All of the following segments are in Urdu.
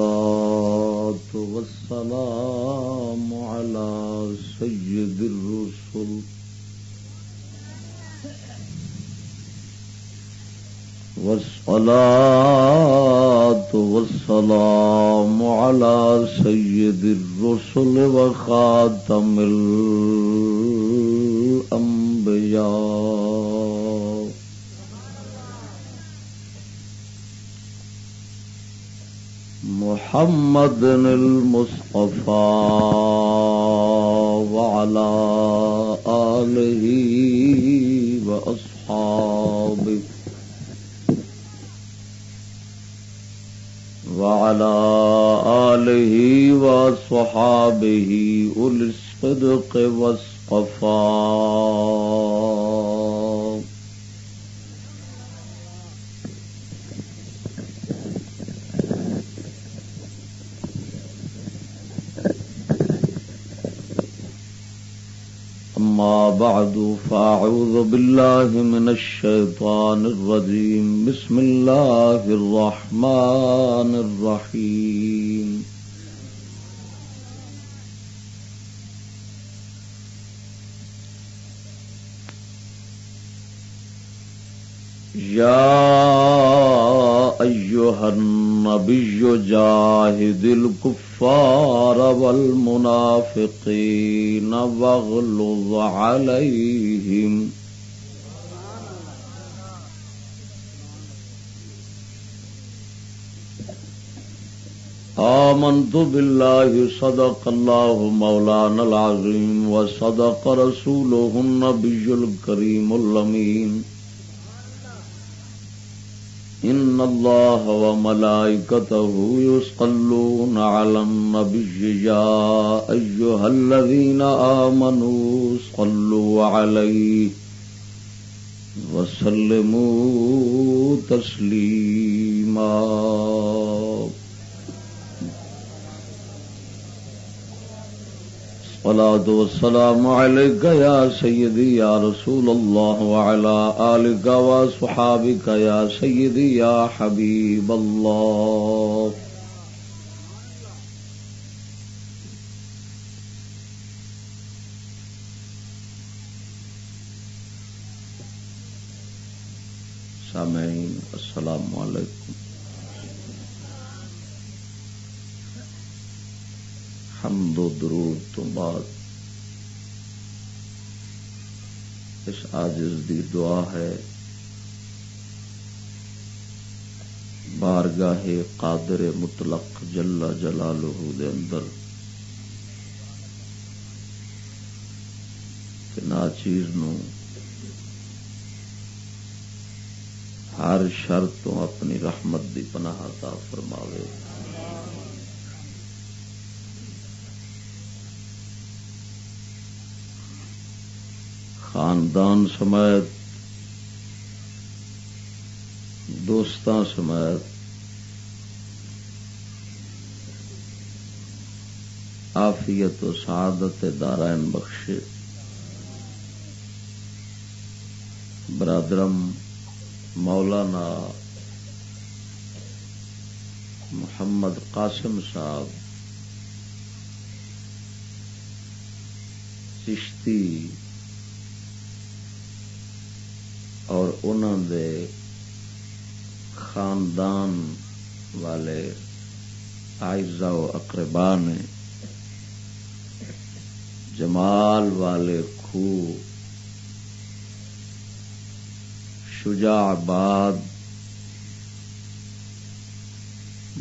والصلاة والسلام على سيد الرسل. والصلاة والسلام على سيد الرسل وخاتم الأنبياء محمد المصطفى وعلى آله وأصحابه وعلى آله وصحابه أولي الصدق والصفاء أما بعد، فأعوذ بالله من الشيطان الرجيم. بسم الله الرحمن الرحيم. يا أيها النبي جاهد الكفر الكفار والمنافقين واغلظ عليهم. آمنت بالله، صدق الله مولانا العظيم، وصدق رسوله النبي الكريم اللمين إن الله وملائكته يصلون على النبي يا أيها الذين آمنوا صلوا عليه وسلموا تسليما الصلاة والسلام عليك يا سيدي يا رسول الله وعلى آلك وصحابك يا سيدي يا حبيب الله. سامعين السلام عليكم حمد و درود تو بعد اس آجز دی دعا ہے، بارگاہ قادر مطلق جل جلالہ دے اندر کہ نا چیز نو ہر شرط تو اپنی رحمت دی پناہ عطا فرماوے۔ خاندان سمیت دوستان سمیت آفیت و سعادت دارائن بخش برادرم مولانا محمد قاسم صاحب، چشتی اور انہوں دے خاندان والے آئزا و اقربا نے جمال والے خو شجاع آباد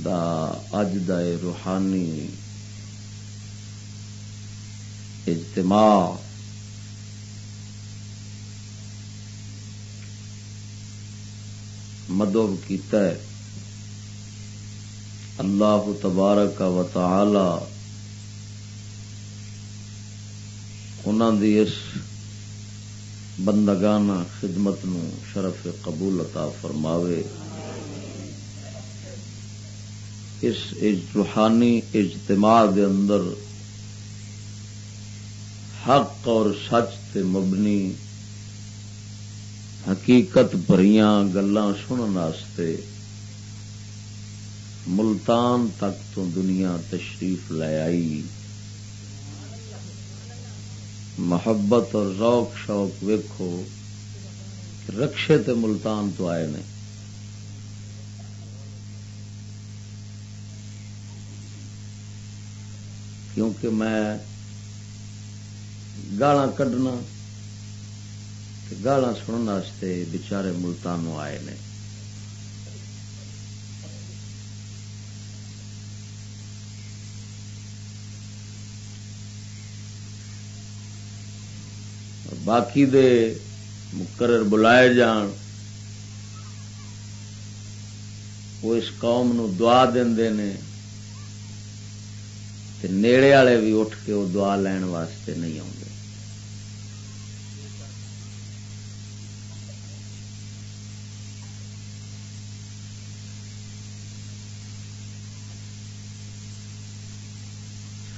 دا اج دا روحانی اجتماع مدوب کیتا ہے۔ اللہ تبارک و تعالی انہوں دی اس بندگانہ خدمت نو شرف قبول عطا فرماوے۔ اس روحانی اجتماع دے اندر حق اور سچ تے مبنی حقیقت بھریاں گلان سنن واسطے ملتان تک تو دنیا تشریف لے آئی۔ محبت اور ذوق شوق ویکھو رکشے تے ملتان تو آئے نے۔ کیونکہ میں گالا کڈنا گالا سننے بچارے ملتانوں آئے نے۔ باقی دے مقرر بلائے جان، وہ اس قوم نو دعا دے نیڑے والے بھی اٹھ کے وہ دعا لین واسطے نہیں آتے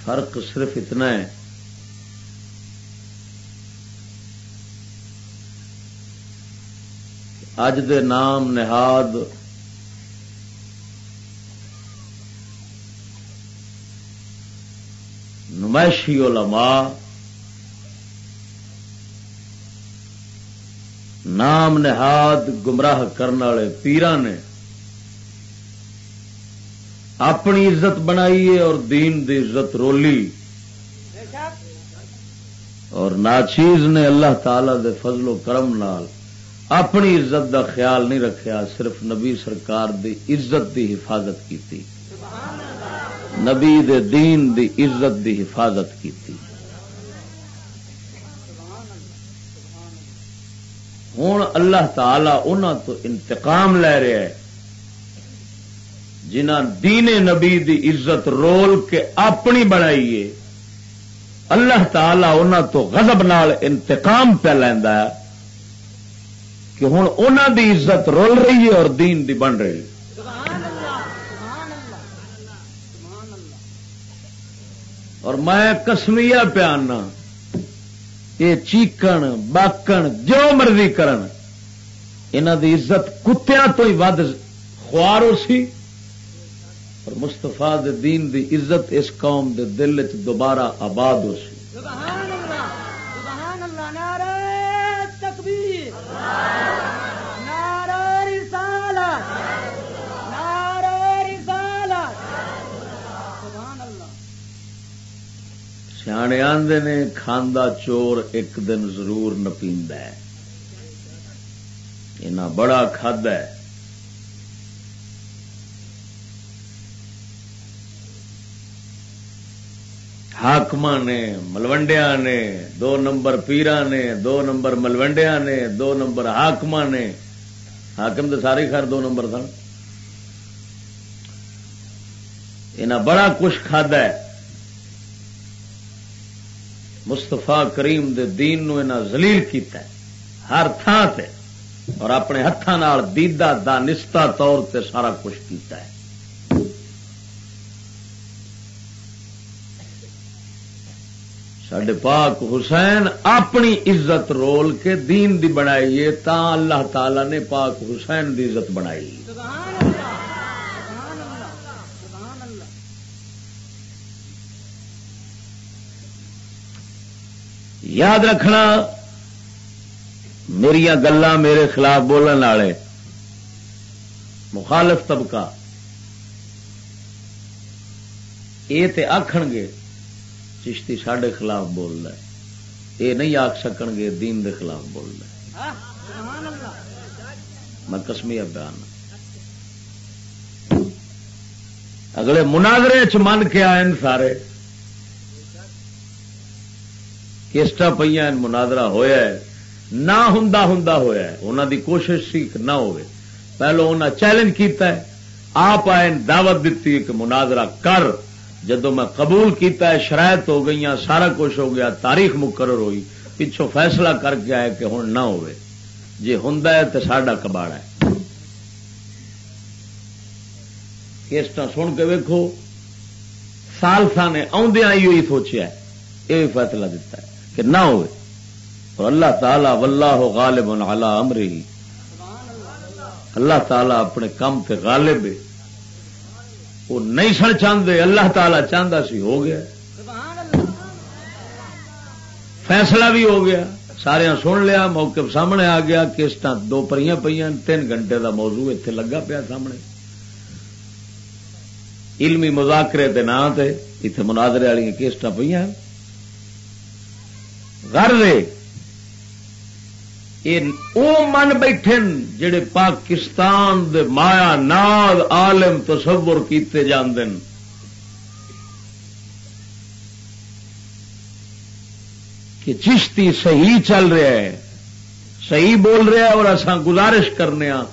فرق صرف اتنا ہے۔ اج دے نام نہاد نمائشی علماء نام نہاد گمراہ کرنے والے پیران نے اپنی عزت بنائی اور دین دی عزت رولی۔ اور ناچیز نے اللہ تعالی دے فضل و کرم نال اپنی عزت دا خیال نہیں رکھیا، صرف نبی سرکار دی عزت دی حفاظت کی نبی دے دین دی عزت دی حفاظت کی ہوں اللہ تعالی انہوں تو انتقام لے رہا ہے جنہ دین نبی دی عزت رول کے اپنی بنائیے اللہ تعالی انہوں تو غضب نال انتقام پہ لینا کہ ہوں انہوں دی عزت رول رہی ہے اور دین دی بن رہی اور میں کسمیا پیانا یہ چیکن، باکن، جو مرضی کرن انہوں دی عزت کتیا تو ہی ود خوارو سی۔ اور مستفا دین دی عزت اس قوم دے دل چ دوبارہ آباد ہو سی۔ سیانے آدھے نے کھانا چور ایک دن ضرور نپیند ہے۔ بڑا کھد ہے۔ حاقم نے ملوڈیا نے دو نمبر پیرا نے دو نمبر ملوڈیا نے دو نمبر حاقم نے حاکم تو سارے خیر دو نمبر سن یہ بڑا کچھ کھد ہے مستفا کریم دے دین نو زلیل کیتا ہے ہر تھان سے اور اپنے ہاتھوں دیدا دا نستا طور تے سارا کچھ کیتا ہے سڈے پاک حسین اپنی عزت رول کے دین دی بنائی تا اللہ تعالی نے پاک حسین دی عزت بنائی۔ یاد رکھنا میری گلا میرے خلاف بولن والے، مخالف طبقہ، یہ تے آخن گے چشتی سڈے خلاف بول رہا ہے۔ یہ نہیں آخ سکن گے دین دے خلاف بول رہا ہے۔ میں کسمیا بیان۔ اگلے مناظرے چ من کے آئے سارے۔ کیسٹا پہ مناظرہ ہویا ہے۔ نہ ہوں ہوں ہوا انہوں دی کوشش سی نہ ہوئے۔ پہلو انہیں چیلنج کیتا ہے۔ آپ آئے دعوت دیتی کہ مناظرہ کر۔ جدو میں قبول کیتا ہے، شرائط ہو گئی سارا کچھ ہو گیا، تاریخ مقرر ہوئی پچھو فیصلہ کر کے آئے کہ ہوں نہ ہوئے۔ جی ہوں تو ساڈا کباڑ ہے۔ کیسٹا سن کے ویکو سالسا نے آدھا ہی ہوئی سوچیا یہ فیصلہ دیتا ہے کہ نہ ہوئے۔ اور اللہ تعالی واللہ غالب علی امری اللہ تعالی اپنے کام تے غالب ہے۔ وہ نہیں سن چاہتے اللہ تعالی چاہتا سی، ہو گیا۔ فیصلہ بھی ہو گیا۔ سارے سن لیا موقع سامنے آ گیا کسٹ دو پریاں پہ تین گھنٹے دا موضوع اتنے لگا پیا سامنے۔ علمی مذاکرے کے نام سے اتنے مناظرے والی کیسٹ پہ گھر من بیٹھے جڑے پاکستان دے مایا ناد عالم تصور کیتے جاندے کہ چشتی صحیح چل رہا ہے، صحیح بول رہا ہے اور اصا گزارش کرنے ہاں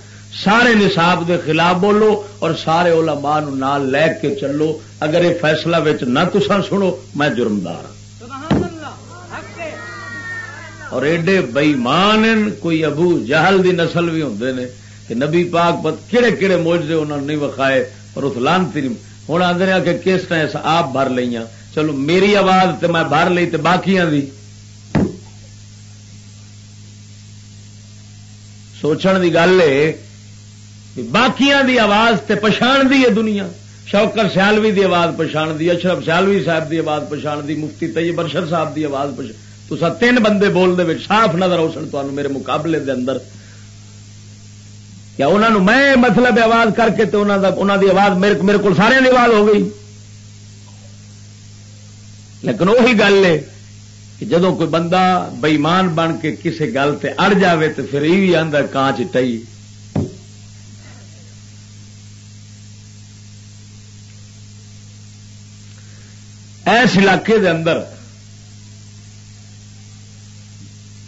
سارے نصاب دے خلاف بولو اور سارے علماء نال لے کے چلو۔ اگر یہ فیصلہ نہ تسا سنو، میں جرمدار ہوں اور ایڈے بئیمان کوئی ابو جہل دی نسل بھی ہوں نے کہ نبی پاک کہڑے کہڑے موجے انہوں نے نہیں وکھائے اور اس لانتی ہوں آدھے کہ کس طرح آپ بھر لیا چلو میری آواز تے میں بھر لی تے باقیاں دی۔ سوچن دی گل ہے باقیاں دی آواز تے پچھان دی ہے دنیا۔ شوکر سیالوی دی آواز پچھان دی، اشرف سیالوی صاحب دی آواز پچھان دی، مفتی طیب ارشد صاحب دی آواز پچھان تو تین بندے بولنے صاف نظر آؤ سن تمہیں میرے مقابلے دے اندر۔ کیا انہوں نے میں مطلب آواز کر کے تو انہوں دی آواز میرے میرے کو سارے کی آواز ہو گئی۔ لیکن وہی گل ہے کہ جدو کوئی بندہ بئیمان بن کے کسی گل سے اڑ جائے تو پھر یہ بھی آدھا کان چٹائی ایس علاقے دے اندر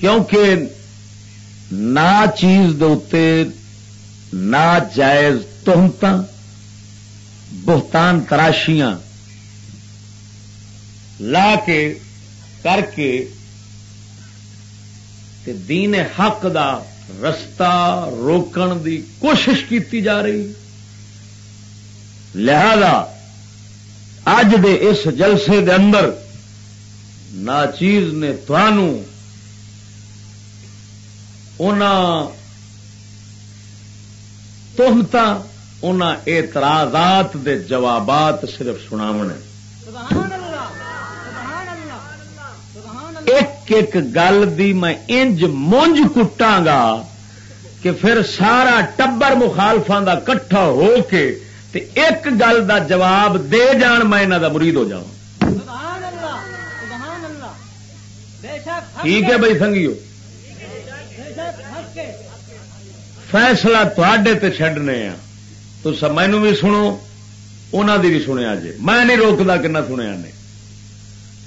کیونکہ نہ چیز دے نہ جائز تہمت بہتان تراشیاں، لا کے کر کے دین حق دا رستہ روکن دی کوشش کیتی جا رہی۔ لہذا اج دے اس جلسے دے اندر نہ چیز نے تھانوں تہمت ان اعتراضات دے جوابات صرف سنا ایک ایک گل دی میں انج مونج کٹا گا کہ پھر سارا ٹبر مخالفا دا کٹھا ہو کے تے ایک گل دا جواب دے جان میں انہوں دا مرید ہو جاؤں۔ ٹھیک ہے بھائی سنگیو۔ فیصلہ تے چڈنے آ تو مینو بھی سنو انہوں دی بھی سنیا جی میں نہیں روکتا کہ نہ سنیا نے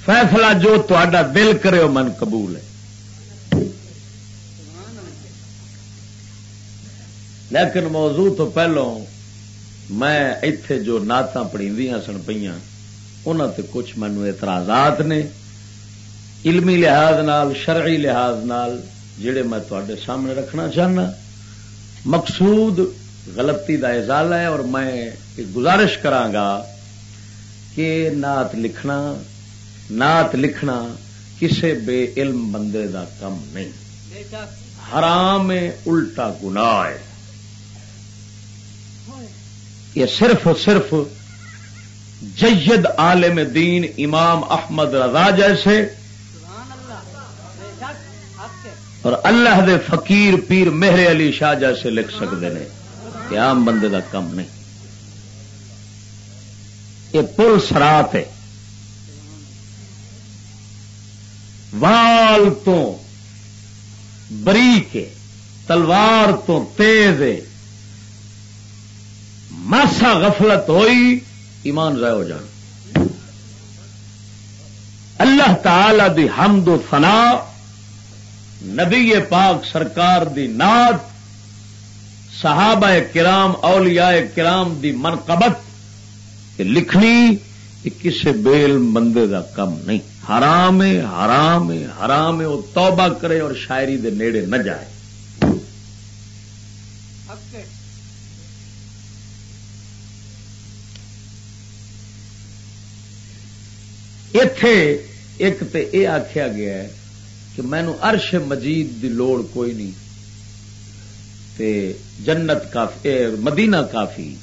فیصلہ جو تا دل کرے وہ من قبول ہے لیکن موضوع تو پہلو میں اتے جو نعت پڑی سن پہ انہوں تے کچھ مینو اعتراضات نے علمی لحاظ نال شرعی لحاظ نال جڑے میں تے سامنے رکھنا چاہنا مقصود غلطی کا ازالہ ہے اور میں گزارش کرانگا کہ نعت لکھنا نعت لکھنا کسے بے علم بندے دا کم نہیں۔ حرام الٹا گناہ ہے۔ یہ صرف صرف جید عالم دین امام احمد رضا جیسے اور اللہ دے فقیر پیر مہر علی شاہ جیسے لکھ سکتے ہیں۔ کہ عام بندے دا کم نہیں۔ یہ پل سرات ہے۔ وال تو بریک تلوار تو تیز ماسا غفلت ہوئی، ایمان ضائع ہو جان اللہ تعالی دی حمد و فنا نبی پاک سرکار دی ناد صحابہ کرام، اولیاء کرام دی منقبت لکھنی کسی بیل بندے دا کم نہیں۔ حرام ہے حرام ہے حرام ہے، وہ توبہ کرے اور شاعری دے نیڑے نہ جائے۔ اتے ایک تے یہ آخیا گیا ہے کہ مینو ارش مجید دی لوڑ کوئی نہیں۔ تے جنت کافی مدینہ کافی۔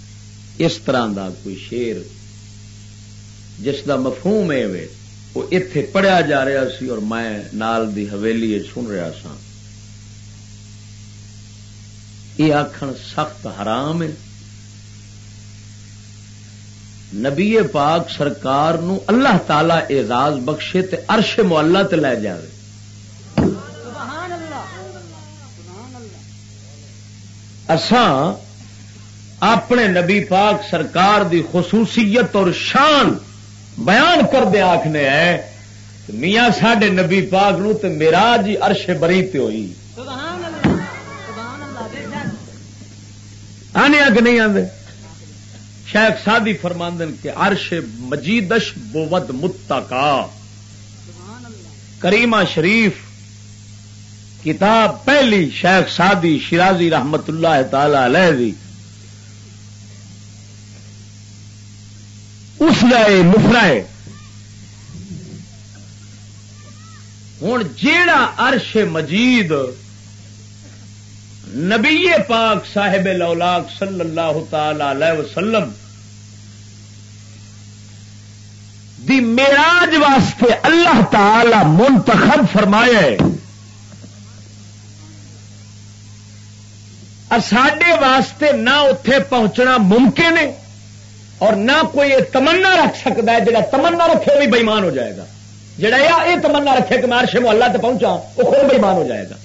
اس طرح دا کوئی شیر۔ جس دا مفہوم ہے وہ اتے پڑھیا جا رہا سی اور میں نال دی حویلی سن رہا سا یہ آخر سخت حرام ہے نبی پاک سرکار نو اللہ تعالی اعزاز بخشے تے عرش مولا تے لے جائے اساں اپنے نبی پاک سرکار دی خصوصیت اور شان بیان کر دے آخنے ہے میاں ساڈے نبی پاک نو تے میرا جی ارش بری تے ہوئی۔ آنے اگ نہیں آدھے شیخ سادی فرماندن کے عرش مجیدش بود متقا کریمہ شریف کتاب پہلی شیخ سادی شرازی رحمت اللہ تعالی علیہ دی۔ اس لیے نفرا ہے۔ ہوں جیڑا عرش مجید نبی پاک صاحب لولاک صلی اللہ تعالی علیہ وسلم دی میراج واسطے اللہ تعالی منتخب فرمایا ساڈے واسطے نہ اتے پہنچنا ممکن ہے اور نہ کوئی تمنا رکھ سکتا ہے جا تمنا رکھے بھی بےمان ہو جائے گا۔ جڑا یہ تمنا رکھے کہ میں عرش اللہ تک پہنچا، وہ خود بےمان ہو جائے گا۔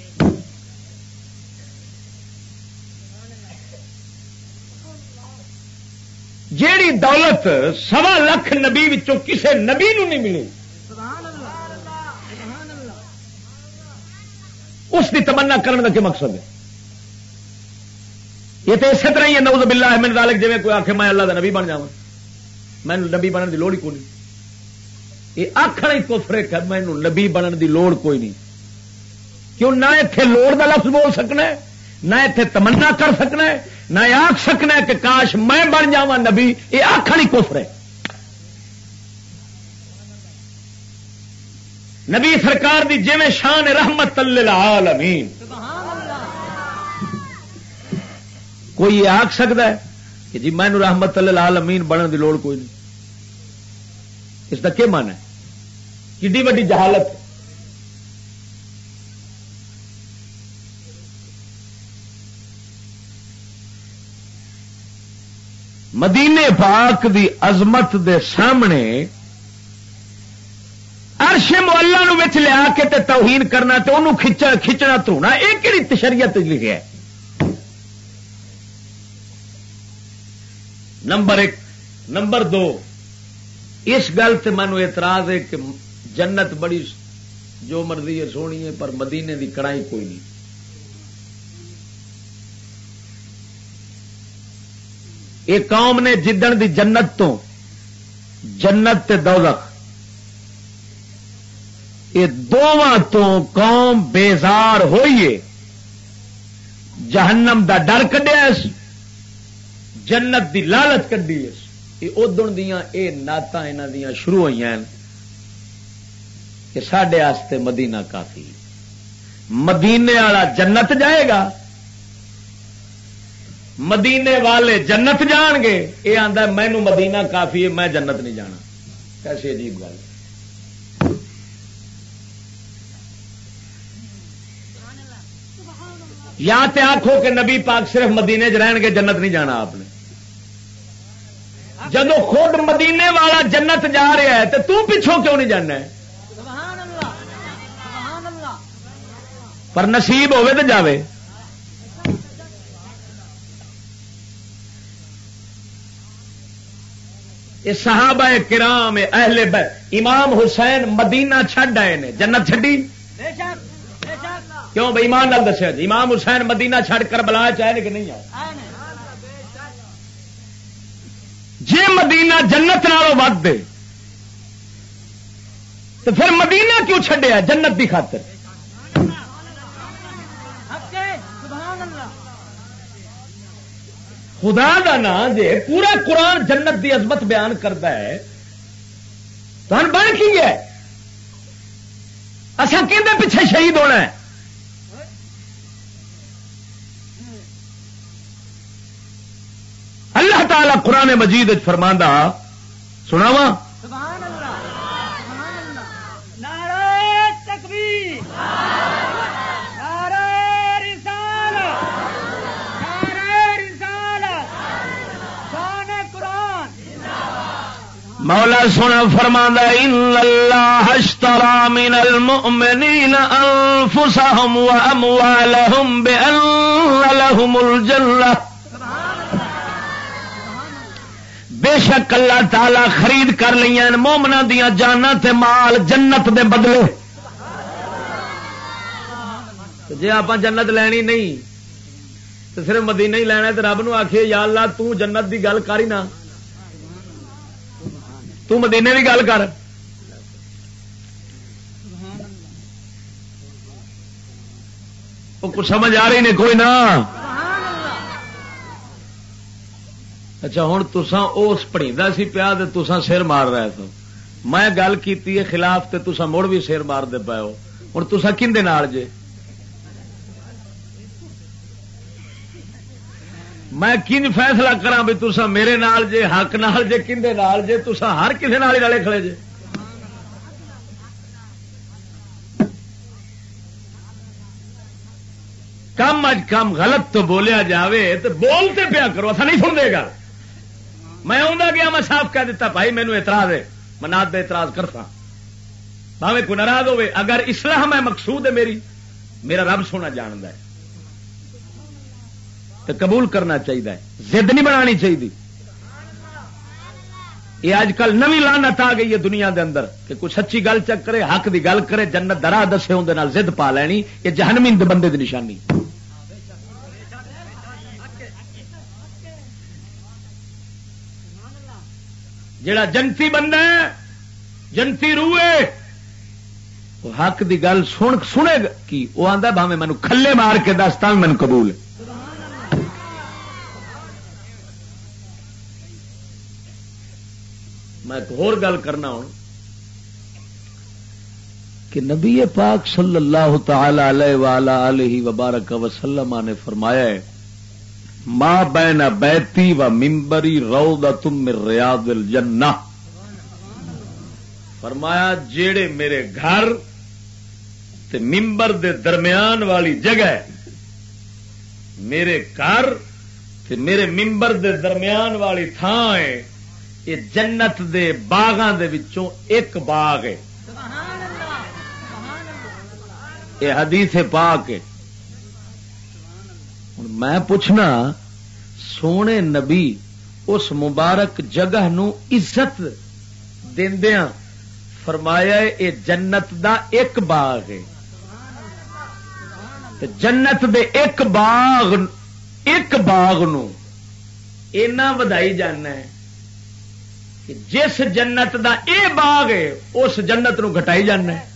جیڑی دولت سوا لکھ نبی کسے نبی نو نہیں ملی، اس کی تمنا کرنے کا کیا مقصد ہے؟ یہ تو اسی طرح ہی ہے نوز بلا احمد ذالک جی کوئی آخ میں اللہ کا نبی بن جا میں نبی بننے کی لوڑ ہی کوئی نہیں۔ یہ آخر ہی کوفرے کر میں نبی بننے کی لوڑ کوئی نہیں۔ کیوں نہ اتنے لوڑ کا لفظ بول سکنا ہے، نہ اتنے تمنا کر سکنا ہے، نہ آخ سکنا ہے کہ کاش میں بن جا نبی، یہ آخر ہی کوفر ہے۔ نبی سرکار دی جی شان رحمت اللہ کوئی یہ آخ سکتا ہے کہ جی میں رحمت لال امین بننے کی لوڑ کوئی نہیں۔ اس کا کیا من ہے؟ کڈی وڈی جہالت۔ مدینے پاک دی عظمت دے سامنے ارش مولا لیا کے تے توہین کرنا تو انہوں کھچنا تھونا یہ کہڑی تشریت لکھا ہے؟ نمبر ایک. نمبر دو. اس گل سے مینو اعتراض ہے کہ جنت بڑی جو مرضی ہے سونی ہے، پر مدینے دی کڑائی کوئی نہیں. یہ قوم نے جدن دی جنت تو جنت تے دوزخ یہ دونوں تو قوم بیزار ہوئیے جہنم دا ڈر کڈیا جنت دی لالچ کھی یہ ادن دیا یہ نعت یہاں شروع ہوئی ہیں کہ سڈے آستے مدینہ کافی مدینے والا جنت جائے گا۔ مدینے والے جنت جان گے۔ یہ آتا مینو مدینہ کافی ہے، میں جنت نہیں جانا۔ کیسی عجیب گل۔ یا تے آخو کہ نبی پاک صرف مدینے چ رہن گے، جنت نہیں جانا آپ نے۔ جب خود مدینے والا جنت جا رہا ہے تو تو پچھوں کیوں نہیں جانا ہے؟ پر نصیب ہوے تو جاوے۔ یہ صحابہ کرام اہل امام حسین مدینہ چھڈ آئے نے جنت چڈی کیوں بھائی ایمان نال دسیا جی؟ امام حسین مدینہ چھڈ کر بلا چاہے کہ نہیں آئے؟ جی مدینہ جنت نالوں ود دے، تو پھر مدینہ کیوں چھڈیا جنت کی خاطر؟ خدا کا نام جی پورا قرآن جنت دی عظمت بیان کرتا ہے۔ تو ہم بن کی ہے؟ اصا کہ پیچھے شہید ہونا ہے اللہ تعالی قرآن مجید فرماندہ سنا وا مولا سونا فرما ان اللہ اشترى من المؤمنین انفسهم واموالهم بان لهم الجنہ بے شک اللہ تعالی خرید کر لیا مومنا دیا جانا تے مال جنت دے بدلے۔ جی آپ جنت لینی نہیں، تو صرف مدینہ ہی لینا تو رب نو آخیے یا اللہ، تو جنت دی گل کر ہی نہ تو مدینے کی گل کر۔ کچھ سمجھ آ رہی نے کوئی نہ۔ اچھا ہوں تسا اس پڑی سی پیا تسا سر مار رہے تھو میں گل کی خلاف تے تسا مڑ بھی سر مار دے پاؤ ہوں تسا کھے جے؟ میں کن فیصلہ کرا بھی تسا میرے نال جے، حق نال جے کھے نال جے؟ تسا ہر کسی نال رلے کھڑے جے۔ کم اج کم غلط تو بولیا جاوے تو بولتے پیا کرو ایسا نہیں سن دے گا۔ میں آدھا گیا، میں صاف کہہ دیتا بھائی مینو اعتراض ہے مناد دے اعتراض کرتا۔ بھاوے کو ناراض ہوئے اگر اسلام ہے مقصود ہے میری، میرا رب سونا جاند ہے۔ تو قبول کرنا چاہیے زد نہیں بنا چاہیے یہ اج کل نو لانت آ گئی ہے دنیا دے اندر، کہ کوئی سچی گل چک کرے، حق دی گل کرے، جنت درا دسے اندر زد پا لینی، یہ جہنمی بندے دی نشانی۔ جڑا جنتی بندہ ہے جنتی روئے وہ حق دی گل سن، سنے کی، وہ آتا بھاوے مینو کھلے مار کے دستا مینو قبول میں ایک اور گل کرنا ہوں، کہ نبی پاک صلی اللہ تعالی علیہ وبارک وسلم نے فرمایا ہے ماں بین بیتی و ممبری رو تم ریاض الجنہ۔ فرمایا جیڑے میرے گھر تے ممبر دے درمیان والی جگہ میرے گھر تے میرے ممبر دے درمیان والی تھان ہے یہ جنت دے باغاں دے وچوں ایک باغ ہے۔ یہ حدیث پاک ہے۔ ہوں میں پوچھنا، سونے نبی اس مبارک جگہ نو عزت دیا فرمایا یہ جنت دا ایک باغ ہے۔ جنت دے ایک باغ ایک باغ نو اینا ودائی جانا ہے کہ جس جنت دا اے باغ ہے، اس جنت نو گٹائی جانا ہے۔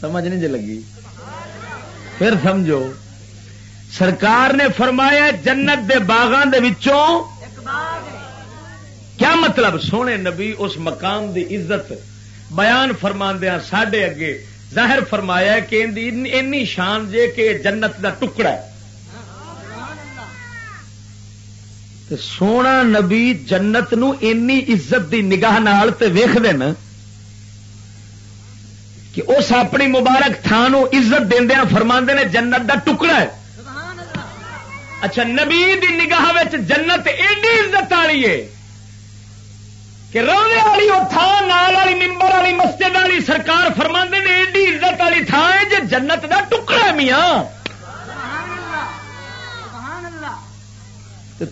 سمجھ نہیں جی لگی۔ پھر سمجھو، سرکار نے فرمایا جنت دے باغان دے وچوں کیا مطلب؟ سونے نبی اس مقام دی عزت بیان فرماندیا ساڈے اگے۔ ظاہر فرمایا کہ اینی شان جے کہ جنت دا ٹکڑا ہے۔ سونا نبی جنت نو اینی عزت دی نگاہ نال تے ویخ دینا کہ اس اپنی مبارک تھان عزت دیا فرما نے جنت دا ٹکڑا ہے۔ اچھا نبی دی نگاہ جنت ایڈی عزت والی ہے کہ رونے والی وہ تھان والی ممبر والی مسجد والی سرکار فرما نے ایڈی عزت والی تھان ہے جی جنت دا ٹکڑا ہے میاں۔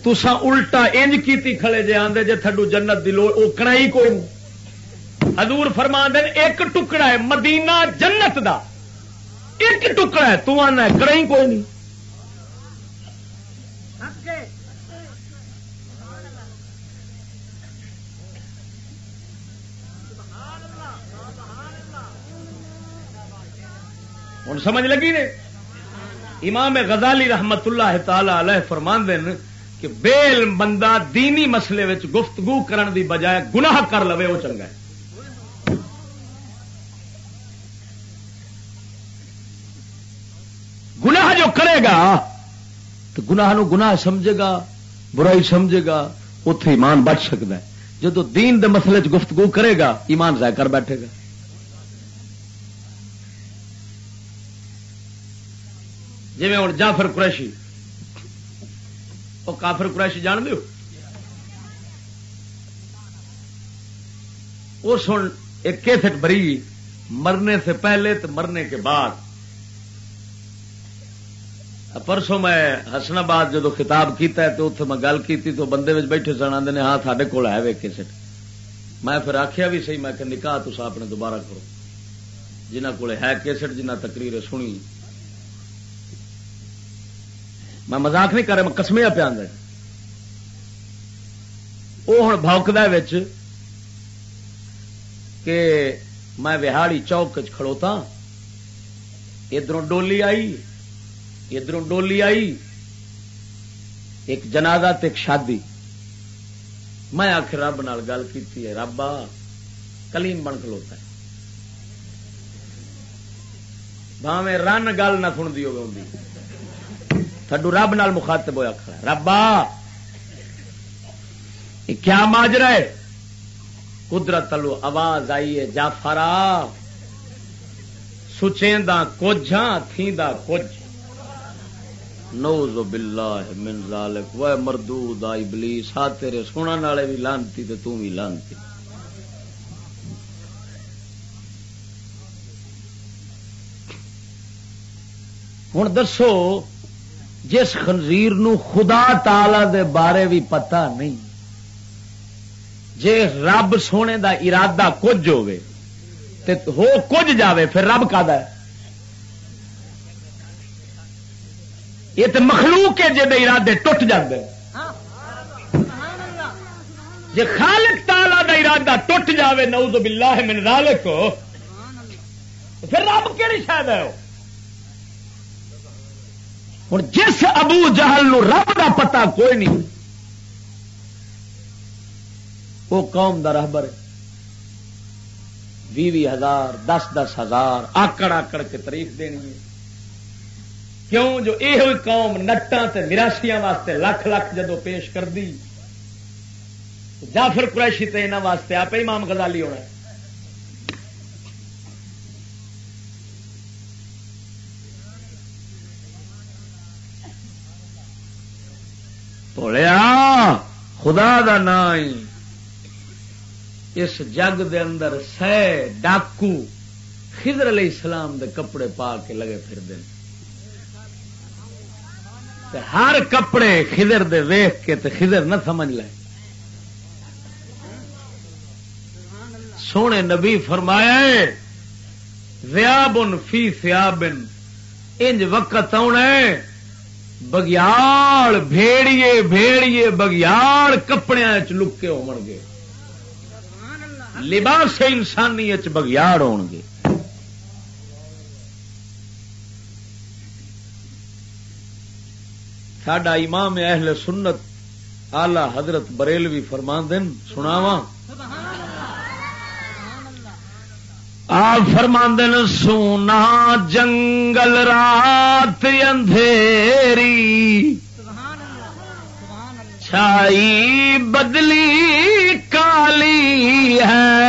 تسا الٹا انج کیتی کھڑے جے آندے جے تھڈو جنت دی لوڑ اوکنا ہی کوئی نہیں حضور فرما دین ایک ٹکڑا ہے مدینہ جنت دا۔ ایک ٹکڑا ہے، تو آنا ہے کوئی نہیں۔ ہوں سمجھ لگی نے؟ امام غزالی رحمت اللہ تعالی علیہ فرمان دین کہ بیل بندہ دینی مسئلے گفتگو کرن دی بجائے گناہ کر لو وہ چنگا ہے۔ گناہ جو کرے گا، تو گناہ نو گناہ سمجھے گا، برائی سمجھے گا اتے ایمان بچ سکتا ہے۔ جدو دین دے مسئلے چ گفتگو کرے گا، ایمان ضائع کر بیٹھے گا۔ جی ہوں جعفر قریشی۔ وہ کافر قریشی جان دو وہ سن، ایک کیسٹ بری مرنے سے پہلے تو مرنے کے بعد۔ پرسوں میں حسن آباد جدو خطاب کیتا ہے تو اتنے میں گل کی تو بندے بیٹھے سن آدھے نے ہاں سارے کول ہے کیسٹ میں پھر آخیا بھی صحیح، میں کہ نکاح تو اپنے دوبارہ کرو۔ جنہ کو ہے کیسٹ جنہ تقریر سنی۔ میں مزاق نہیں کر رہا، میں کسمیا پیا وہ ہوں بوکد کہ میں وہاڑی چوک کھڑوتا۔ ادھر ڈولی آئی۔ ادھر ڈولی آئی، ایک جنازہ تے ایک شادی۔ میں آخر رب نال گل کی رب آ کلیم بن کلوتا ہے۔ بھاویں رن گل نہ سن دی۔ تھڈو رب نال مخاطب ہوا کھڑا ربا کیا ماجرا ہے؟ قدرت لو آواز آئی ہے جافرا سچیں کچھ ہاں تھی کچھ نوز باللہ من ذالک. وہ مردود آئی ابلیس ہاں تیرے سنن والے بھی لانتی تے تو بھی لانتی. ہوں دسو، جس خنزیر نو خدا تعالی دے بارے بھی پتا نہیں، جے رب سونے دا ارادہ کچھ ہوے تے ہو کچھ جاوے، پھر رب کا ہے؟ یہ تو مخلوق ہے جی ارادے ٹوٹ جاتے جی خالق تالا دا ارادہ ٹوٹ جاوے، نعوذ باللہ من ذالک پھر رب کہڑی شاید ہے ہوں جس ابو جہل نو رب دا پتا کوئی نہیں، وہ قوم دا رہبر ہے۔ بھی ہزار، دس دس ہزار، آکڑ آکڑ کے تاریخ دینی ہے۔ کیوں جو یہ قوم نٹان تے نراشیاں واسطے لکھ لکھ جدو پیش کر دی جعفر قریشی تے انہاں واسطے آپ امام غزالی ہونا ہے۔ بولیا، خدا دا نام اس جگ دے اندر سہ ڈاکو خضر علیہ السلام دے کپڑے پا کے لگے پھر دن ہر کپڑے خضر دے ویخ کے تے خضر نہ سمجھ لے۔ سونے نبی فرمایا زیابن فی سیابن انج وقت آنا بگیاڑ بھیڑیے بھیڑیے، بگیاڑ کپڑے چ لکے ہو گے لباس انسانی بگیاڑ ہو گے ساڈا امام اہل سنت آلہ حضرت بریلوی فرما دن سناواں۔ آپ فرماندن، سونا جنگل رات اندھیری۔ چھائی بدلی کالی ہے۔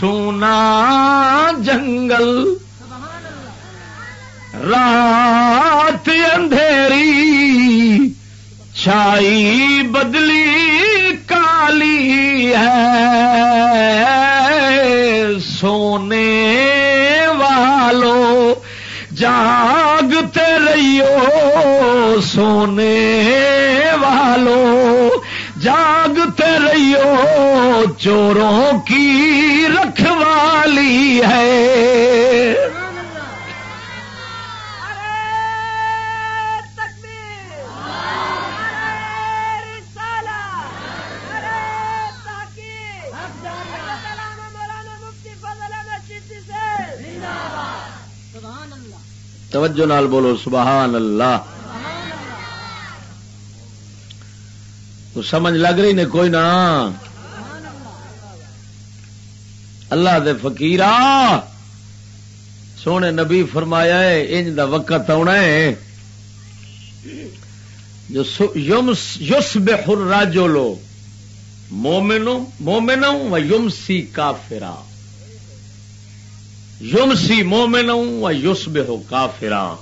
سونا جنگل رات اندھیری، چھائی بدلی کالی ہے۔ سونے والو، جاگتے رہیو۔ سونے والو، جاگتے رہیو۔ چوروں کی رکھوالی ہے۔ توجہ نال بولو، سبحان اللہ۔ تو سمجھ لگ رہی نے کوئی نہ۔ اللہ دے فقیرا سونے نبی فرمایا ہے، انج دا وقت آنا ہے۔ جو یوس بے راجو لو مومنو مومن و یم سی کافرا یم سی مومن و یوس بے ہو کافرا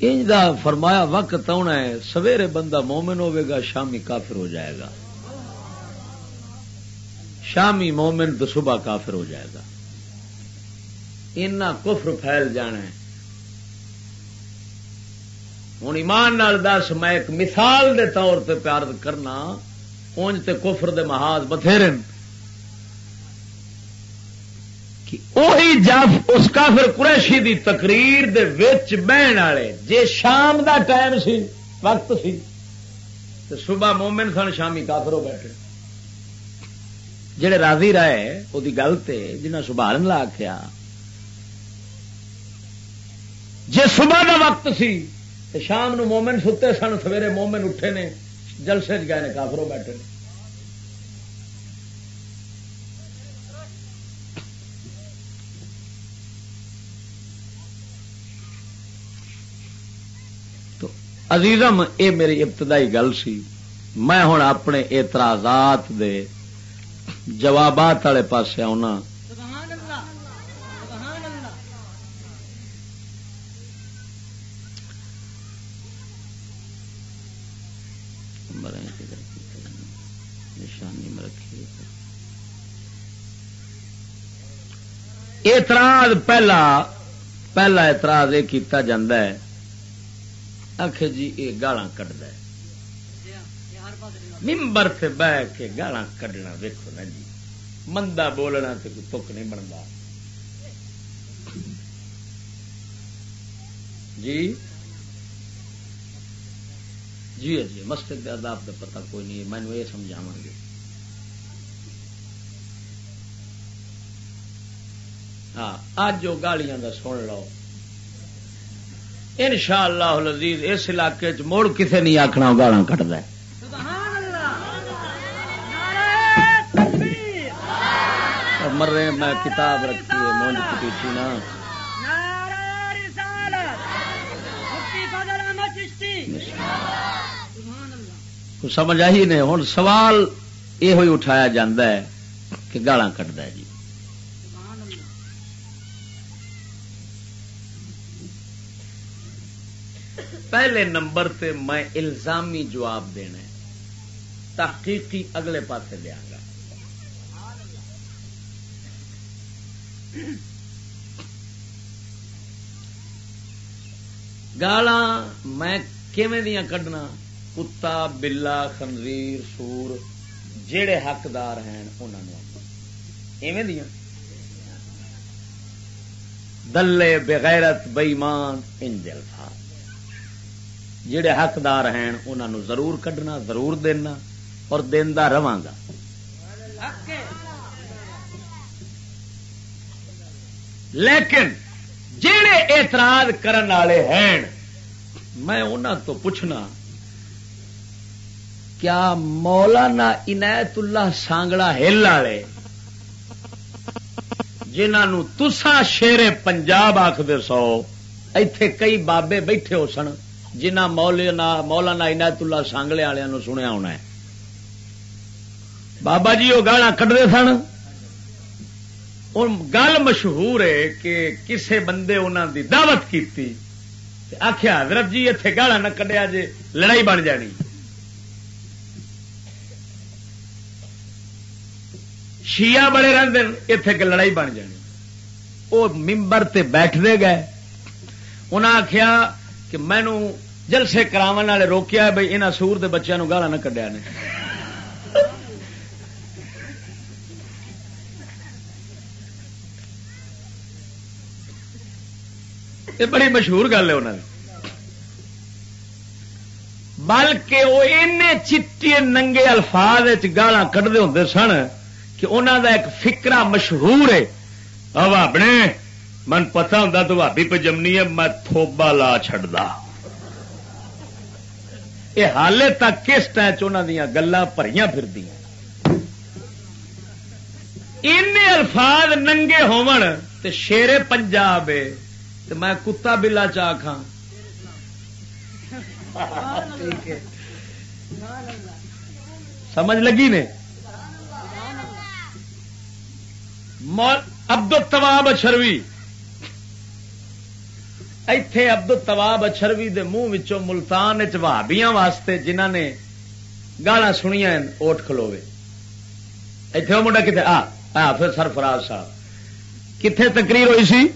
انج دا فرمایا وقت آنا ہے، سویرے بندہ مومن ہوے گا، شامی کافر ہو جائے گا۔ شامی مومن تو صبح کافر ہو جائے گا۔ کفر پھیل جانا ہے۔ ہوں ایمان نال دس، میں ایک مثال دے طور پہ پیار کرنا، اونج تے کفر دے محاذ بتھیرے وہی جف اس کافر قریشی دی تقریر دے وچ بہن والے، جے شام دا ٹائم سی، وقت سی تو صبح مومن سن، شامی کافر ہو بیٹھے۔ جڑے راضی رہے وہ گل تے جنہیں سبھارن لا آخیا جی صبح کا وقت سی تو شام نو مومن ستے سن، سویرے مومن اٹھے نے، جلسے گئے نے کافروں بیٹھے نے۔ عزیزم، یہ میری ابتدائی گل سی۔ میں ہوں اپنے اعتراضات دے جوابات والے پاس آنا اعتراض پہلا پہلا اعتراض یہ کیتا جاندہ ہے آخ جی یہ گالا کٹ ممبر سے بہ کے گالا کڈنا دیکھو نا جی۔ مندا بولنا تو کوئی تک نہیں بنتا جی؟ جی جی مسجد کے آداب کا پتا کوئی نہیں مینو یہ سمجھاو گے ہاں اج جو گالیاں دا سن لو۔ ان شاء اللہ لذیذ اس علاقے چ مڑ کسے نہیں آخنا گالا کٹد مر رہے میں کتاب رکھی ہے، مونج پٹیچی نا۔ سمجھ آئی نہیں ہوں سوال یہ اٹھایا جاندہ ہے کہ گالا کٹد جی۔ پہلے نمبر تے میں الزامی جواب دینا تحقیقی اگلے پاسے دیا گا۔ گالا میں دیا کڈنا کتا، بلا، خنزیر، سور جڑے حقدار ہیں انہوں دیا دلے بغیرت بئیمان انجل تھا جڑے حقدار ہیں انہوں نے ضرور کڈنا، ضرور دینا اور دینا رہا لیکن جڑے اعتراض کرن والے ہیں، میں انہوں تو پوچھنا، کیا مولانا عنایت اللہ سانگڑا ہل والے جنہوں تسا شیر پنجاب آخر سو اتے کئی بابے بیٹھے ہو سن۔ جنہ مولانا مولانا عنایت اللہ سانگلے والوں سنیا ہونا ہے بابا جی وہ گالا کٹتے سن گل مشہور ہے کہ کسے بندے انہوں دی دعوت کی آخیا حضرت جی اتے گالا نہ کڈیا جے لڑائی بن جانی شیعہ بڑے رہتے اتے لڑائی بن جانی وہ ممبر تے بیٹھتے گئے انہیں آخیا کہ مینو جلسے کرا والے روکیا بھائی یہاں سور دے بچوں گالا نہ کڈیا نے۔ یہ بڑی مشہور گل ہے انہوں نے بلکہ وہ چٹے ننگے الفاظ گالا کٹتے ہوں سن کہ انہوں دا ایک فکرا مشہور ہے۔ اپنے من پتا ہوں تو بھابی پہ جمنی ہے، میں تھوبا لا چڈا یہ حالے تک کس ٹائم دیا گلا پری پھر الفاظ ننگے ہون شیرے پنجاب میں کتا بلا چا کھا ہاں۔ سمجھ لگی نے؟ ابد التواب اچھروی ایتھے ابد التواب اچھروی دے منہ ملتان چابیاں واسطے جنہ نے گالا سنیا اوٹ کھلوے ایتھے وہ منڈا کتنے آ پھر سرفراز صاحب کتنے تقریر ہوئی سی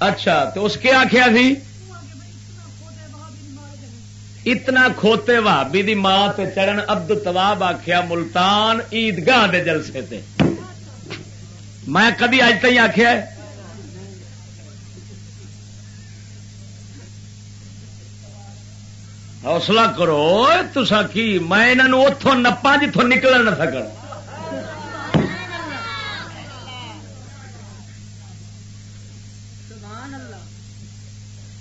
اچھا تو اس کے آخیا سی اتنا کھوتے بھابی دی ماں تے چڑھن ابد تواب آخیا ملتان عید گاہ دے جلسے تے میں کدی اج تھی آخیا حوصلہ کرو تسا کی؟ میں انہوں اتوں نپا جتوں نکل نہ سکا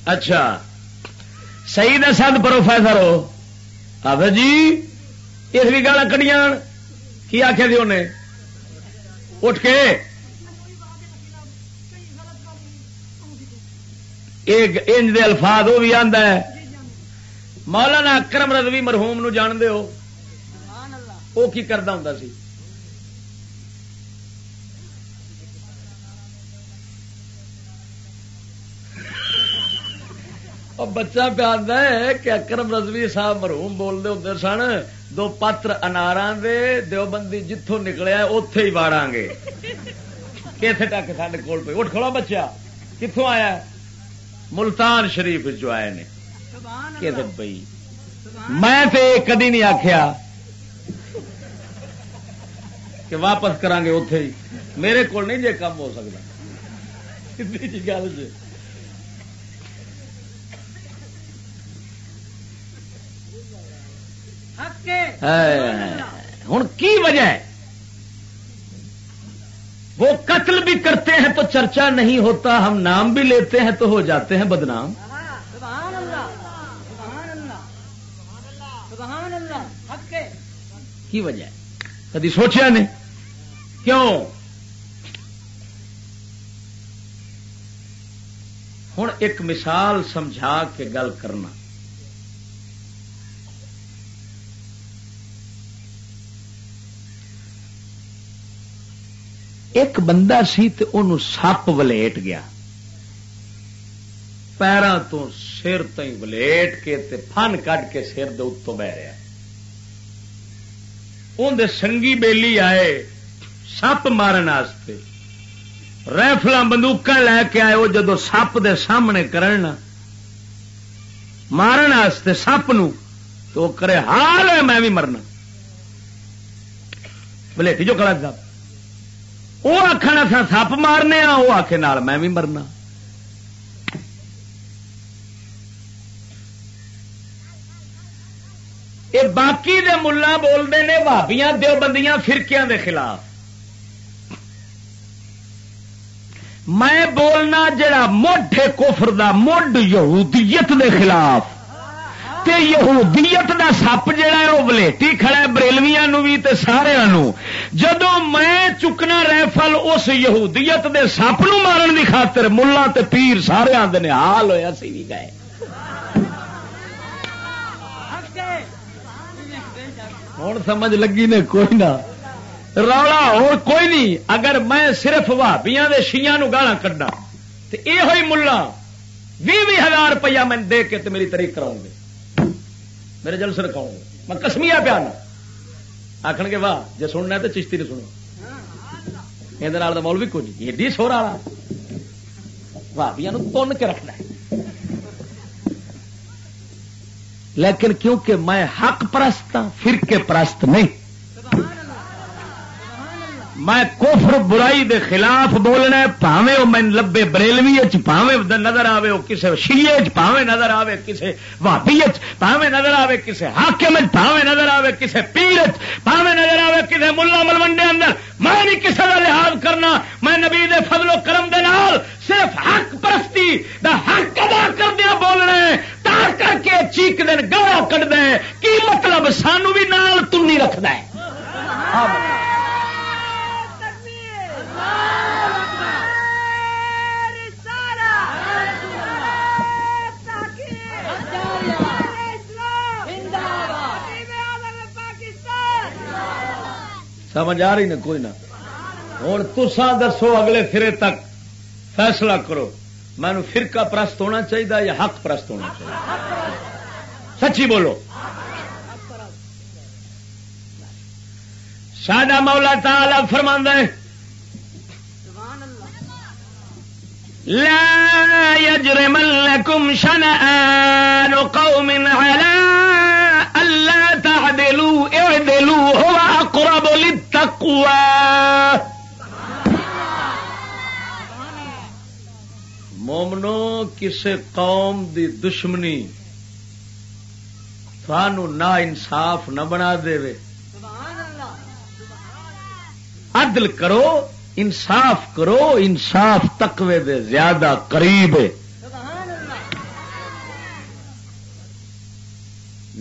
اچھا۔ سی سد پروفیسر ہو۔ آ جی اس بھی گالا کڑیاں کی آخیا جی انہیں؟ اٹھ کے۔ انج دے الفاظ وہ بھی آتا ہے۔ مولانا اکرم رضوی مرحوم نو جان دے ہو وہ کی کرتا ہوں سی۔ بچہ پیار ہے کہ اکرم رضوی صاحب مرحوم بولتے ہوں سن۔ دو پتر انار دیوبندی جتوں نکلیا اتے ہی واڑا گے۔ کتنے ٹک سڈے کول پہ اٹھ کھڑا بچہ کتوں آیا ملتان شریف جو آئے نے۔ بئی میں کدی نہیں آخیا کہ واپس کران گے اتے ہی۔ میرے کو نہیں جی کم ہو سکتا گل جی ہوں کی وجہ ہے؟ وہ قتل بھی کرتے ہیں تو چرچا نہیں ہوتا ہم نام بھی لیتے ہیں تو ہو جاتے ہیں بدنام۔ کی وجہ ہے؟ کدی سوچا نہیں؟ کیوں؟ ہوں ایک مثال سمجھا کے گل کرنا۔ ایک بندہ سی تو سپ ولیٹ گیا۔ پیروں تو سر تھی ولیٹ کے تے فن کٹ کے سر دتوں بہ رہا اندر سنگی بیلی آئے، سپ مارن ریفل بندوق لے کے آئے وہ جدو سپ دے سامنے کرن، مارن سپ تو کرے، حال ہے، میں بھی مرنا۔ بلیٹی جو کلا سپ وہ آخر اصا سپ مارنے ہاں وہ آخ میں بھی مرنا۔ یہ باقی دے ملا بولتے ہیں، بھابیاں دو بندیاں فرقیاں دے خلاف۔ میں بولنا جڑا مڈ کفر دا مڈ یہودیت دے خلاف۔ تے یہودیت دا سپ جڑا ہے، وہ ولیٹی کھڑا ہے، بریلویاں نو بھی تے سارے نو۔ جدو میں چکنا ریفل اس یہودیت دے سپ نو مارن دی خاطر ملا تے پیر سارے آدھے نے حال ہویا سی بھی گئے۔ ہوں سمجھ لگی نے کوئی نہ۔ رولا اور کوئی نہیں۔ اگر میں صرف بھابیاں دے شیاں نو گالا کڈا تو یہ ہوئی ملا۔ بھی ہزار روپیہ میں دے کے میری تاریخ کراؤں گے۔ میرے جلس رکھاؤں گے۔ میں کسمیا پیا آخر گے، واہ جی سننا تو چشتی نے سنو۔ یہ مول بھی کچھ، ایڈی سور والا۔ بھابیا تن کے رکھنا ہے۔ لیکن کیونکہ میں حق پرست ہوں فرقے پرست نہیں۔ میں کوفر برائی دے خلاف بولنا پاوے وہ میں لبے بریلوی پاوے نظر آوے وہ کسے شیے پاوے نظر آوے کسے واپی پاوے نظر آوے کسے حاکم پاوے نظر آوے کسے پیر پاوے نظر آوے کسے ملا ملوڈے اندر۔ میں نہیں کسی کا لحاظ کرنا، میں نبی دے فضل و کرم دے نال صرف حق پرستی دا حق ادا کر دیا بولنا تار کر کے چیک دن گاہ کٹ دے۔ کی مطلب سانو بھی نال تنی رکھد سمجھ آ رہی نا کوئی نہ ہوں تسا دسو اگلے فرے تک فیصلہ کرو مینو فرقہ پرست ہونا چاہیے یا حق پرست ہونا چاہیے سچی بولو۔ ساڈا مولا تعالی فرما ہے، لا يجرمنكم شنآن قوم على ألا تعدلوا اعدلوا هو أقرب للتقوى مومنو، کسے قوم دی دشمنی تھانو نا انصاف نہ بنا دے۔ عدل کرو، انصاف کرو، انصاف تقوی دے، زیادہ قریب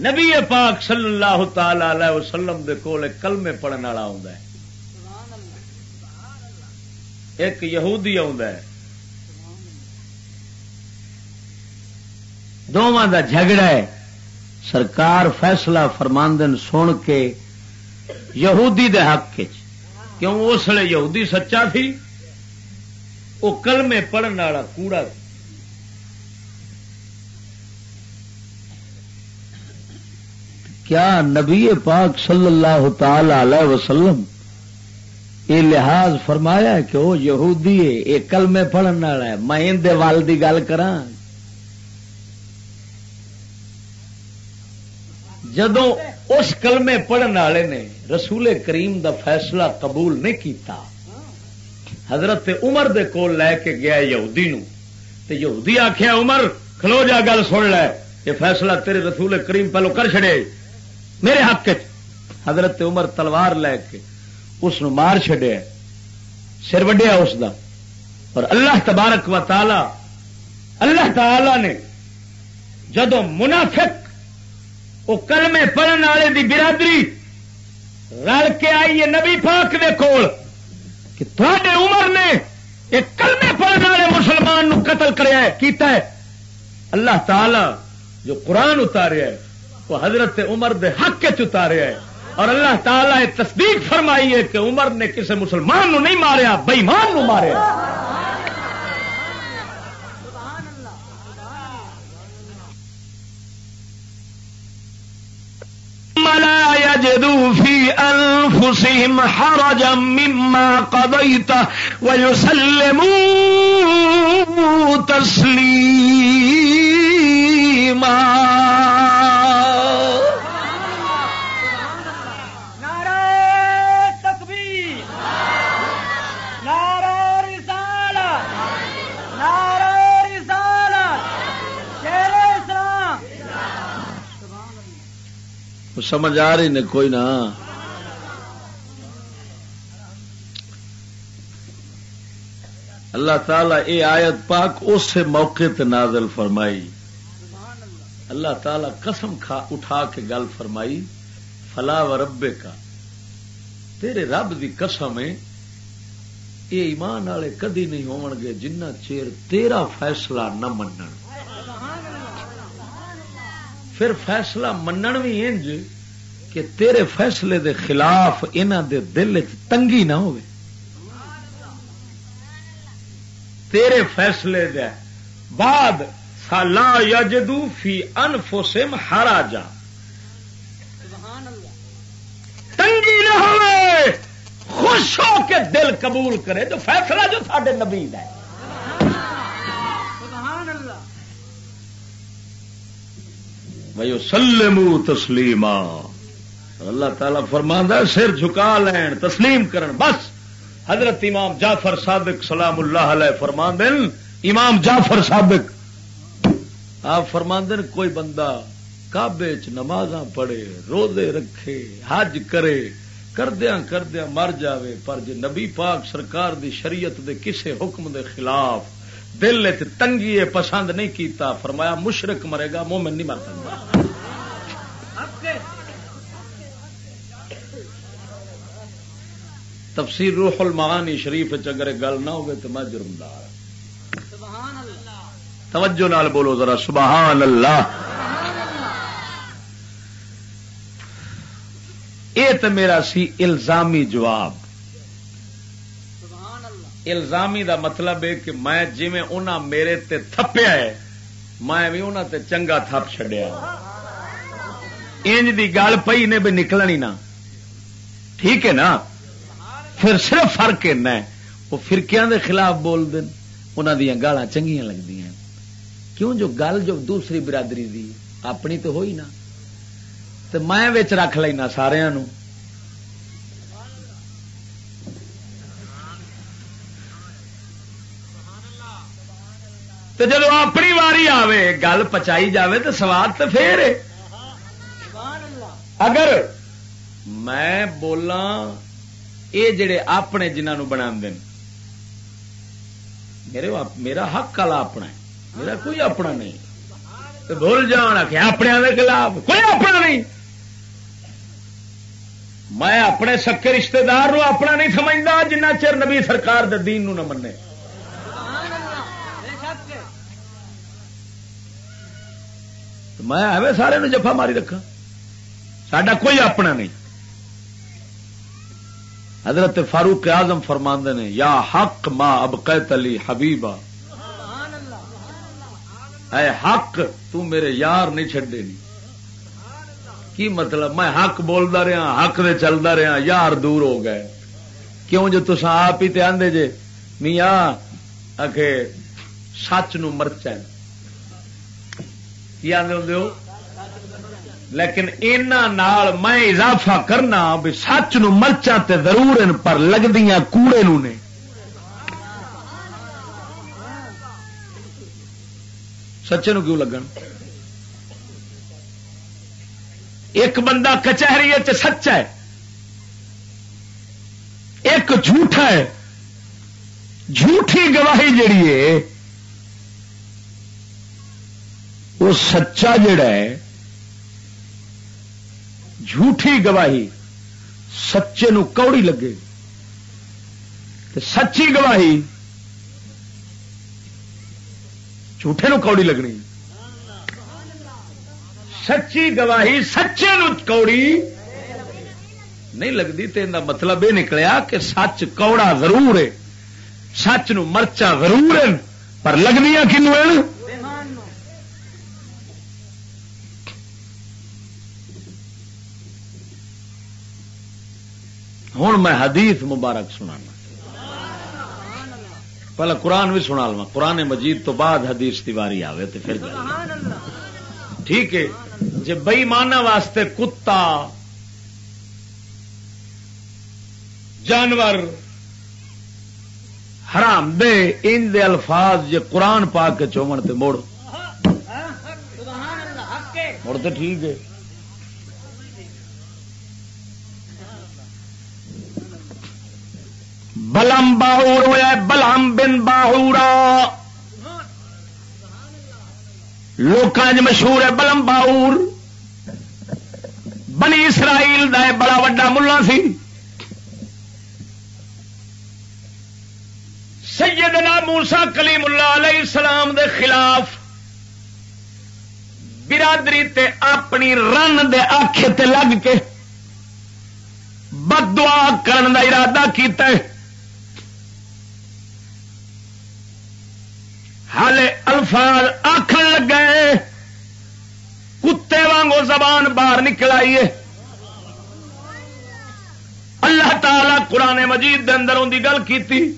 نبی پاک صلی اللہ تعالی علیہ وسلم دے کول کلمے پڑھنے والا آ ایک یہودی ہے۔ دونوں دا جھگڑا ہے۔ سرکار فیصلہ فرماندن سن کے یہودی دے حق کے کیوں؟ اس لیے یہودی سچا تھی۔ وہ کلمے پڑھنے والا کوڑا کیا نبی پاک صلی اللہ تعالی علیہ وسلم یہ لحاظ فرمایا کہ وہ یہودی ہے، یہ کلمے پڑھنے والا ہے۔ میں اندر وال کی گل کر جدو اس کلمے پڑھنے والے نے رسول کریم دا فیصلہ قبول نہیں کیتا، حضرت عمر دے کول لے کے گیا یہودی نو۔ تے یہودی آخیا عمر، کھلو جا، گل سن لے۔ یہ فیصلہ تیرے رسول کریم پہلو کر چڑے میرے حق حضرت عمر تلوار لے کے اس مار چڈیا سر وڈیا اس دا۔ اور اللہ تبارک و تعالی، اللہ تعالی نے جدو منافق وہ کلمے پڑھنے والے دی برادری رل کے آئی ہے نبی پاک دے کول کہ تھوڑے عمر نے ایک کلمے پڑھنے والے مسلمان نو قتل کریا ہے، کیتا ہے۔ اللہ تعالی جو قرآن اتاریا ہے وہ حضرت عمر دے حق کے اتاریا ہے اور اللہ تعالی تصدیق فرمائی ہے کہ عمر نے کسی مسلمان نو نہیں ماریا بئیمان نو ماریا۔ لا يجدوا في أنفسهم حرجا مما قضيت ويسلموا تسليما سمجھ آ رہی نے کوئی نہ۔ اللہ تعالی اے آیت پاک اس موقع تے نازل فرمائی۔ اللہ تعالی قسم کھا اٹھا کے گل فرمائی، فلا و ربے کا تیرے رب دی قسم ہے، یہ ایمان والے کدی نہیں ہون گے جنہ چیر تیرا فیصلہ نہ منن۔ پھر فیصلہ منن بھی انج کہ تیرے فیصلے دے خلاف انہ دے دل تنگی نہ ہو تیرے فیصلے دے بعد سالا یجدو فی انفسم ہرا جا تنگی نہ ہوئے خوش ہو کے دل قبول کرے جو فیصلہ جو سڈے نبی ہے۔ بھائی سلم تسلیم اللہ تعالی فرما سر جھکا لین، تسلیم کرن، بس۔ حضرت امام جعفر صادق سلام اللہ علیہ فرما امام جعفر صادق۔ آپ فرما دن کوئی بندہ کابے چ نماز پڑھے، روزے رکھے، حج کرے کردیا کردیا مر جاوے، پر جی نبی پاک سرکار دی شریعت دے کسے حکم دے خلاف دل تنگی پسند نہیں کیتا، فرمایا مشرق مرے گا، مومن نہیں مر سکتا۔ تفسیر روح المعانی شریف اگر گل نہ ہوگی تو میں جرمدار ہاں۔ توجہ نال بولو ذرا، سبحان اللہ۔ یہ تو میرا سی الزامی جواب۔ الزامی دا مطلب ہے کہ میں جی میرے تے تھپیا ہے، میں بھی انہوں تے چنگا تھپ چڈیا انج دی گل پئی نے بھی نکلنی نہ۔ ٹھیک ہے نا؟ پھر صرف فرق ہے، وہ فرقیاں دے خلاف بول دین انہوں دیا گالا چنگیاں لگتی ہیں کیوں جو گل جو دوسری برادری دی، اپنی تو ہوئی نا۔ تو میں رکھ لینا سارا تو جب اپنی واری آوے، گل پچائی جاوے تو سواد تو پھر اگر میں بولا یہ جڑے اپنے جنہوں بنا دین۔ میرے میرا حق کلا اپنا ہے۔ میرا کوئی اپنا نہیں۔ بھول جان کہ اپنے خلاف۔ کوئی اپنا نہیں۔ میں اپنے سکے رشتے دار اپنا نہیں سمجھتا جنہ چر نبی سرکار دے دین نو نہ منے میں ایویں سارے جفا ماری رکھا سڈا کوئی اپنا نہیں۔ حضرت فاروق اعظم فرماندے نے، یا حق ما اب علی حبیبا۔ اے حق، تو میرے یار نہیں چڈے نہیں کی مطلب؟ میں حق بولتا رہا، حق دے چلتا رہا، یار دور ہو گئے۔ کیوں جو تسا آپ ہی تے آندے جے؟ میاں سچ نو مرچا کی آدھے ہوں لیکن نال میں اضافہ کرنا بھی سچ نو مرچا تے ضرور ان پر لگدیاں کوڑے نو نے۔ سچے نو کیوں لگن؟ ایک بندہ کچہری سچا ہے، ایک جھوٹا ہے، جھوٹی گواہی جڑی ہے، وہ سچا جڑا ہے جھوٹھی گواہی سچے نو کوڑی لگے۔ سچی گواہی جھوٹے نو کوڑی لگنی۔ سچی گواہی سچے نو کوڑی نہیں لگتی تو ان مطلب یہ نکلیا کہ سچ کوڑا ضرور ہے۔ سچ نو مرچا ضرور ہے، پر لگنیا کنو ہوں میں حدیث مبارک سنا پہلے قرآن بھی سنا لوا قرآن مجید تو بعد حدیث تیواری آئے تو پھر ٹھیک ہے۔ جی بئی مانا واسطے کتا، جانور حرام دے، ان دے الفاظ جی قرآن پا کے چومن تے موڑ مڑ تو ٹھیک ہے۔ بلم باہور ہوا بلم بن باہورا۔ لوگ مشہور ہے بلم باہور بنی اسرائیل دا بڑا وڈا ملا سی۔ سیدنا موسا کلیم اللہ علیہ السلام دے خلاف برادری تے اپنی رن دے آخے تے لگ کے بد دعا کرن دا ارادہ کیتا ہے۔ ہالے الفاظ آخر لگ گئے کتے وانگو زبان باہر نکل آئیے اللہ تعالی قرآن مجید دے اندر ان کی گل کی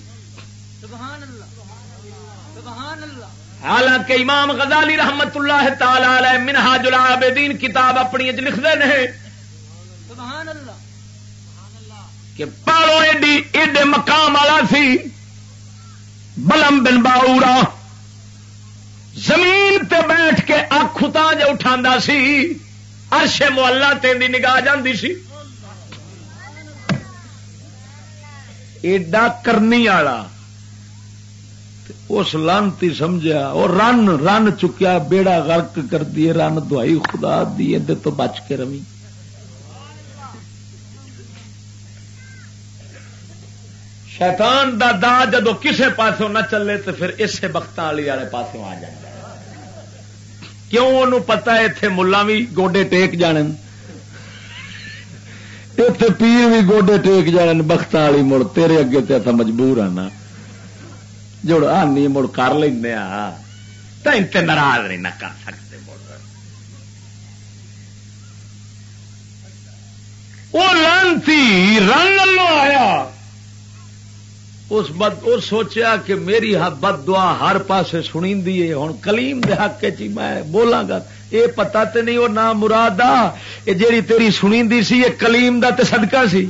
حالانکہ امام غزالی رحمت اللہ تعالی منہاج العابدین کتاب اپنی لکھتے ہیں کہ پالو ایڈی ایڈے مقام والا سی۔ بلم بن باورا۔ زمین تے بیٹھ کے اکھتا جو اٹھا سی ارش محلہ تین نگاہ جاندی سی۔ ایڈا کرنی والا اس لانتی سمجھا وہ رن رن چکیا، بیڑا غرق کر دیے رن دوائی خدا دی تو بچ کے روی شیطان دا دا جدو کسے پاسوں نہ چلے تو پھر اسے بخت والی والے پاسوں آ جائے۔ کیوں ان پتا اتے ملا بھی گوڈے ٹیک جان اتنے پیر بھی گوڈے ٹیک جانے بخت والی مڑ، تیرے اگے تے مجبور ہاں آنا جڑ آنی مڑ کر لینا ہاں۔ تین ناراض نہیں نہ کر سکتے وہ لانتی رنگ لو آیا۔ اس بد اور سوچیا کہ میری بد دعا ہر پاسے سنی ہوں کلیم دے حق چی میں بولاں گا یہ پتا تے نہیں وہ نام مراد آ جیڑی تیری سنی سی یہ کلیم دا تے صدقہ سی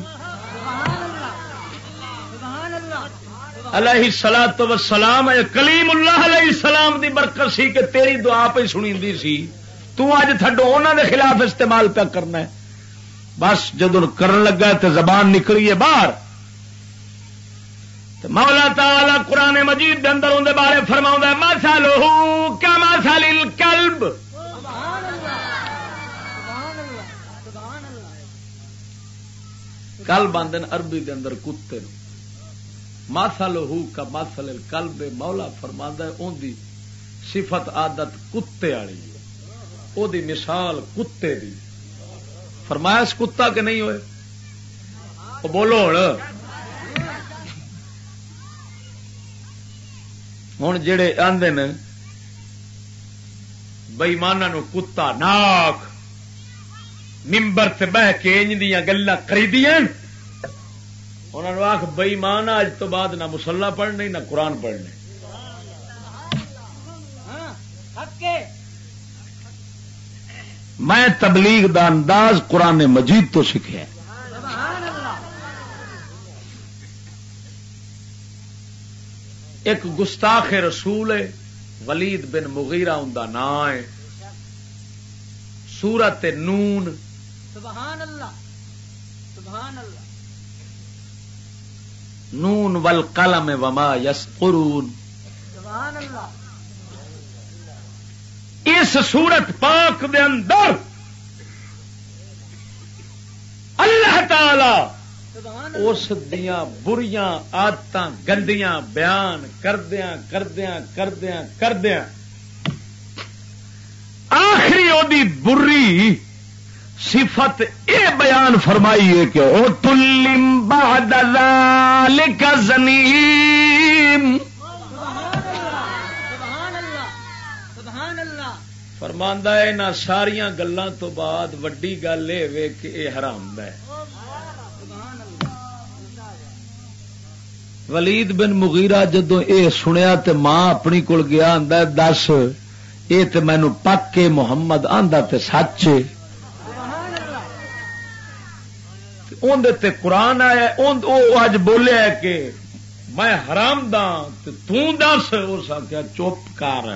علیہ سلا تو سلام کلیم اللہ علیہ السلام دی برکت سی کہ تیری دعا پہ سنی سی تو اج تھڈو انہوں دے خلاف استعمال پہ کرنا ہے بس جدو کرن لگا تو زبان نکلی ہے باہر مولا تعالی قرآن مجید دے اندر اندر بارے فرما ماسا لوہو کیا ماسا لیل کلب کل باندن عربی دے اندر کتے ماسا لوہو کا ماسل کلب مولا فرما ان دی صفت، عادت کتے والی وہ مثال کتے دی۔ فرمایا اس کتا کہ نہیں ہوئے؟ بولو ہوں ہوں جڑے آدھے بئیمانا کتا ناک ممبر سے بہ کے دیا گلا خریدی انہوں نے آخ بئیمان اج تو بعد نہ مسلا پڑھنے نہ قرآن پڑھنے میں تبلیغ دا انداز قرآن مجید تو سیکھا ایک گستاخ رسول ہے ولید بن مغیرہ ان کا نام ہے۔ سورت نون۔ سبحان اللہ سبحان اللہ نون ول قلم وما یس اللہ اس سورت پاک دے اندر اللہ تعالی اس دیا بریاں آدت گندیاں بیان کردیا کردیا کردیا کردیا آخری وہ بری صفت یہ بیان فرمائی ہے کہ وہ تلیم بہادر زنیم۔ فرماندہ ہے نہ ساریا گلوں تو بعد وڈی گل یہ کہ یہ حرام ہے۔ ولید بن مغیرہ جدو اے سنیا تے ماں اپنی کول گیا آندا دس اے تے مینو پک کے محمد آندا تے سچ۔ تے قرآن آیا اج بولیا کہ میں حرام دا تس اس آخیا چپ کر۔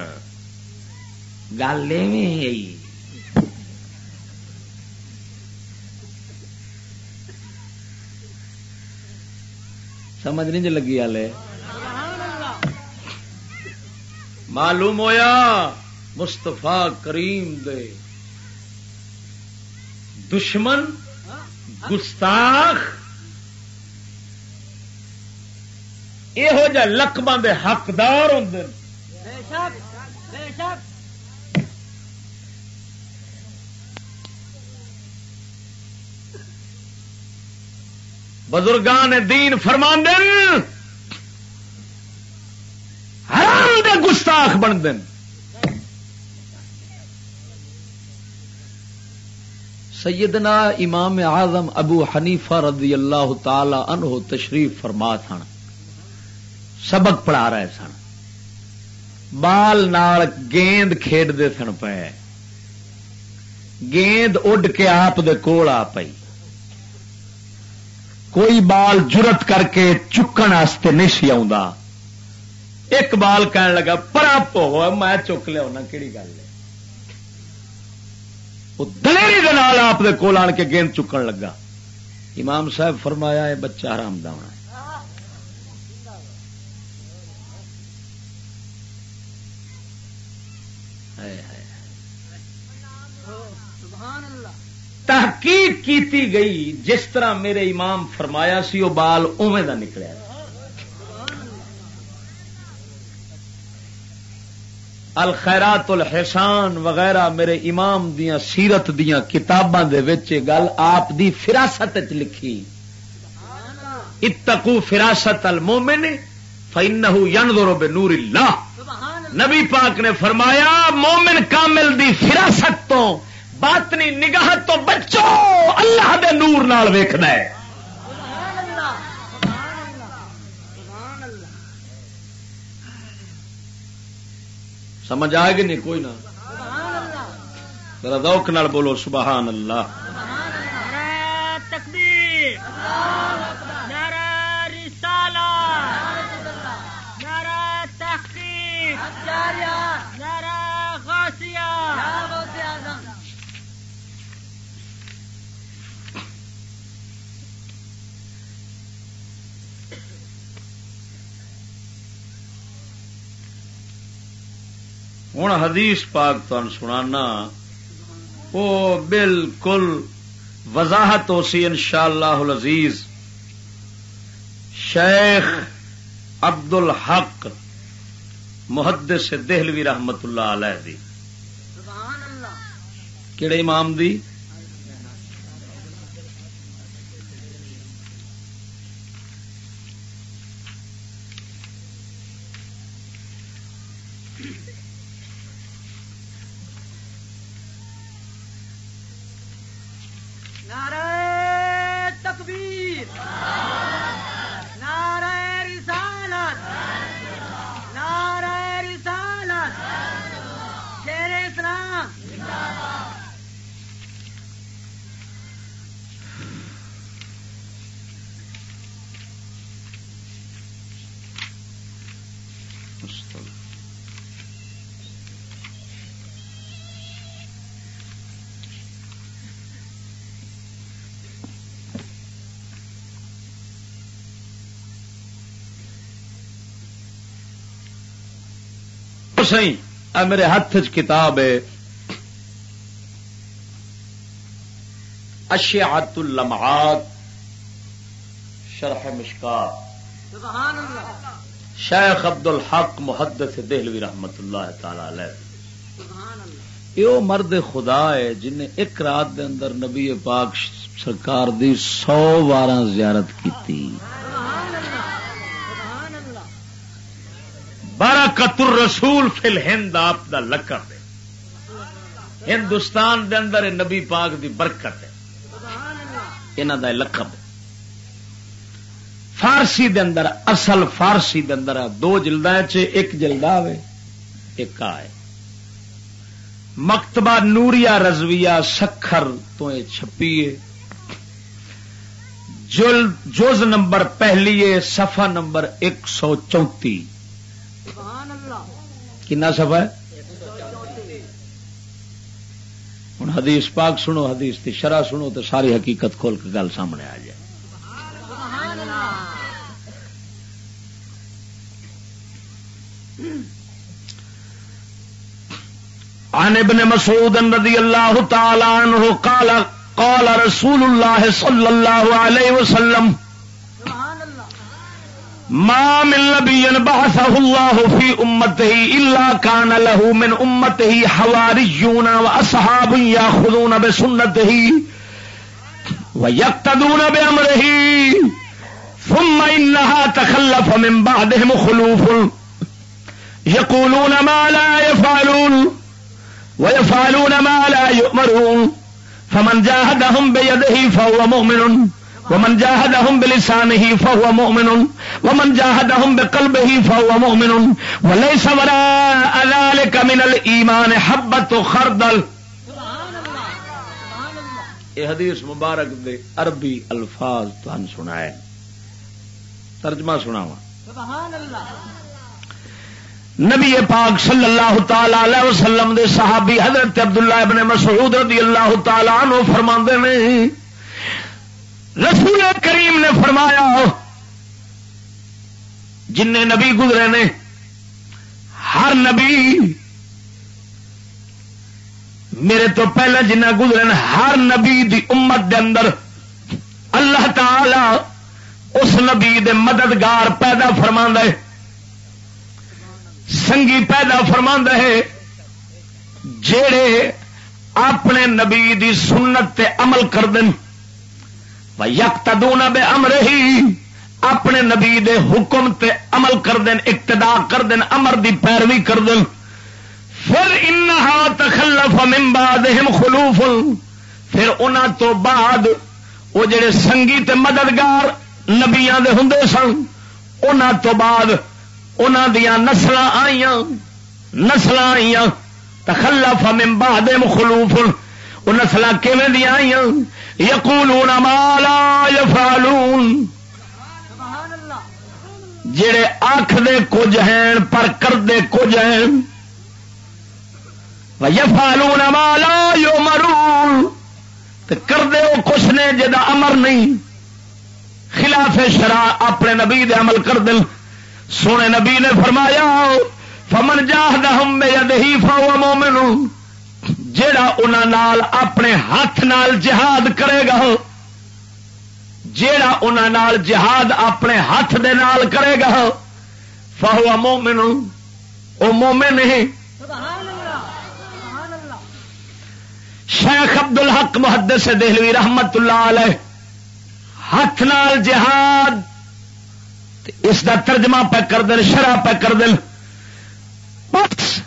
گل ایویں سمجھ نہیں جی لگی والے معلوم ہویا مستفا کریم دے دشمن گستاخ یہو جہ لقباں دے حقدار ہوں بزرگان دین فرمان حرام دے گستاخ بن دین سیدنا امام اعظم ابو حنیفہ رضی اللہ تعالی عنہ تشریف فرما سن، سبق پڑھا رہے سن۔ بال نال گیند کھیڈتے سن پے۔ گیند اڈ کے آپ دے کول آ پئی۔ کوئی بال جرت کر کے چکن واسطے نہیں سی ایک بال کہنے لگا، پر میں چک لیا ہونا کہڑی گل ہے؟ وہ دلیری آپ دے کول آن کے گیند چکن لگا۔ امام صاحب فرمایا ہے بچہ آرام ہے تحقیق کیتی گئی جس طرح میرے امام فرمایا سی وہ بال اوے کا نکلیا۔ الخیرات الحسان وغیرہ میرے امام دیا سیرت دیا کتاباں گل آپ دی فراست لکھی۔ اتقو فراست المومن فإنه ينظر بنور اللہ۔ نبی پاک نے فرمایا مومن کامل دی فراست تو باطنی نگاہ تو بچو، اللہ دے نور نال ویکھنا ہے۔ سمجھ آئے گی نہیں کوئی نہ؟ ذرا دوک نال بولو سبحان اللہ۔ تکبیر۔ ہوں حدیث پاک تن سنانا وہ بالکل وضاحت ہو سی ان شاء اللہ عزیز شیخ عبد الحق محدث دہلوی رحمت اللہ علیہ دی۔ کہڑے امام دی نعرہ تکبیر نعرہ رسالت نعرہ رسالت شیر اسلام سی میرے ہاتھ چ کتاب ہے۔ اشیات اللمعات۔ شرح مشکات۔ سبحان اللہ شیخ عبد الحق محدث دہلوی رحمت اللہ تعالی علیہ۔ یہ مرد خدا ہے جن نے ایک رات دے اندر نبی پاک سرکار دی سو بارہ زیارت کی سبحان اللہ سبحان اللہ برکت الرسول فل ہند آپ دا لقب ہے ہندوستان دے اندر نبی پاک دی برکت ہے۔ انہوں دا لقب ہے فارسی دے اندر، اصل فارسی دے اندر دو جلد ایک جلد آئے ایک آئے مکتبہ نوریا رضویہ سکھر تو یہ چھپیے جز نمبر پہلی صفحہ نمبر ایک سو چونتی کنا صفحہ ہے ہوں حدیث پاک سنو، حدیث کی شرح سنو تو ساری حقیقت کھول کے گل سامنے آ جائے۔ عن ابن مسعود رضی اللہ تعالی عنہ قال قال رسول الله صلی اللہ علیہ وسلم ما من نبي بعثه الله في امته الا كان له من امته حواريون واصحاب ياخذون بسنته ويقتدون بامره ثم انها تخلف من بعدهم خلوف. يقولون ما لا يفعلون ويفعلون ما لا يؤمرون. فمن جاهدهم بيده فهو مؤمن. ومن جاهدهم بلسانه فهو مؤمن ومن جاهدهم بقلبه فهو مؤمن وليس وراء ذلك من الإيمان حبة خردل. یہ حدیث مبارک دے عربی الفاظ تو سنائے۔ ترجمہ سناوا نبی پاک صلی اللہ تعالی علیہ وسلم دے صحابی حضرت عبداللہ ابن مسعود رضی اللہ تعالی عنہ فرماندے نے رسول کریم نے فرمایا جن نبی گزرے نے، ہر نبی میرے تو پہلے جنہ گزرے نے، ہر نبی دی امت دے اندر اللہ تعالی اس نبی دے مددگار پیدا فرما ہے، سنگی پیدا فرما ہے جڑے اپنے نبی دی سنت تے عمل کر دن یک تدون بے امر ہی اپنے نبی دے حکم تے عمل کر دین اقتدا کر دین امر دی پیروی کر دین پھر انہا تخلف من بعدہم خلوف۔ پھر انہاں تو بعد وہ جڑے سنگی تے مددگار نبیاں دے ہندے سن، انہاں تو بعد انہاں دیاں نسل آئیاں نسل آئیاں۔ تخلف من بعدہم خلوف۔ وہ نسل کیویں دیا آئیاں؟ یقولون ما لا یفعلون۔ جڑے آخ دے کچھ ہیں پر کردے کچھ ہیں۔ یفالون ما لا یؤمرون۔ تے کردے وہ کچھ نے جدا امر نہیں۔ خلاف شرع اپنے نبی دے عمل کر دل سونے نبی نے فرمایا، فمن جاہدہم بیدہی فہو مومن جیڑا انہاں نال اپنے ہاتھ نال جہاد کرے گا جیڑا انہاں نال جہاد اپنے ہاتھ دے نال کرے گا فہو مومن، او مومن نہیں شیخ عبد الحق محدث دہلوی رحمت اللہ علیہ ہاتھ نال جہاد اس دا ترجمہ پہ کر دل شرح پہ کر دل بس۔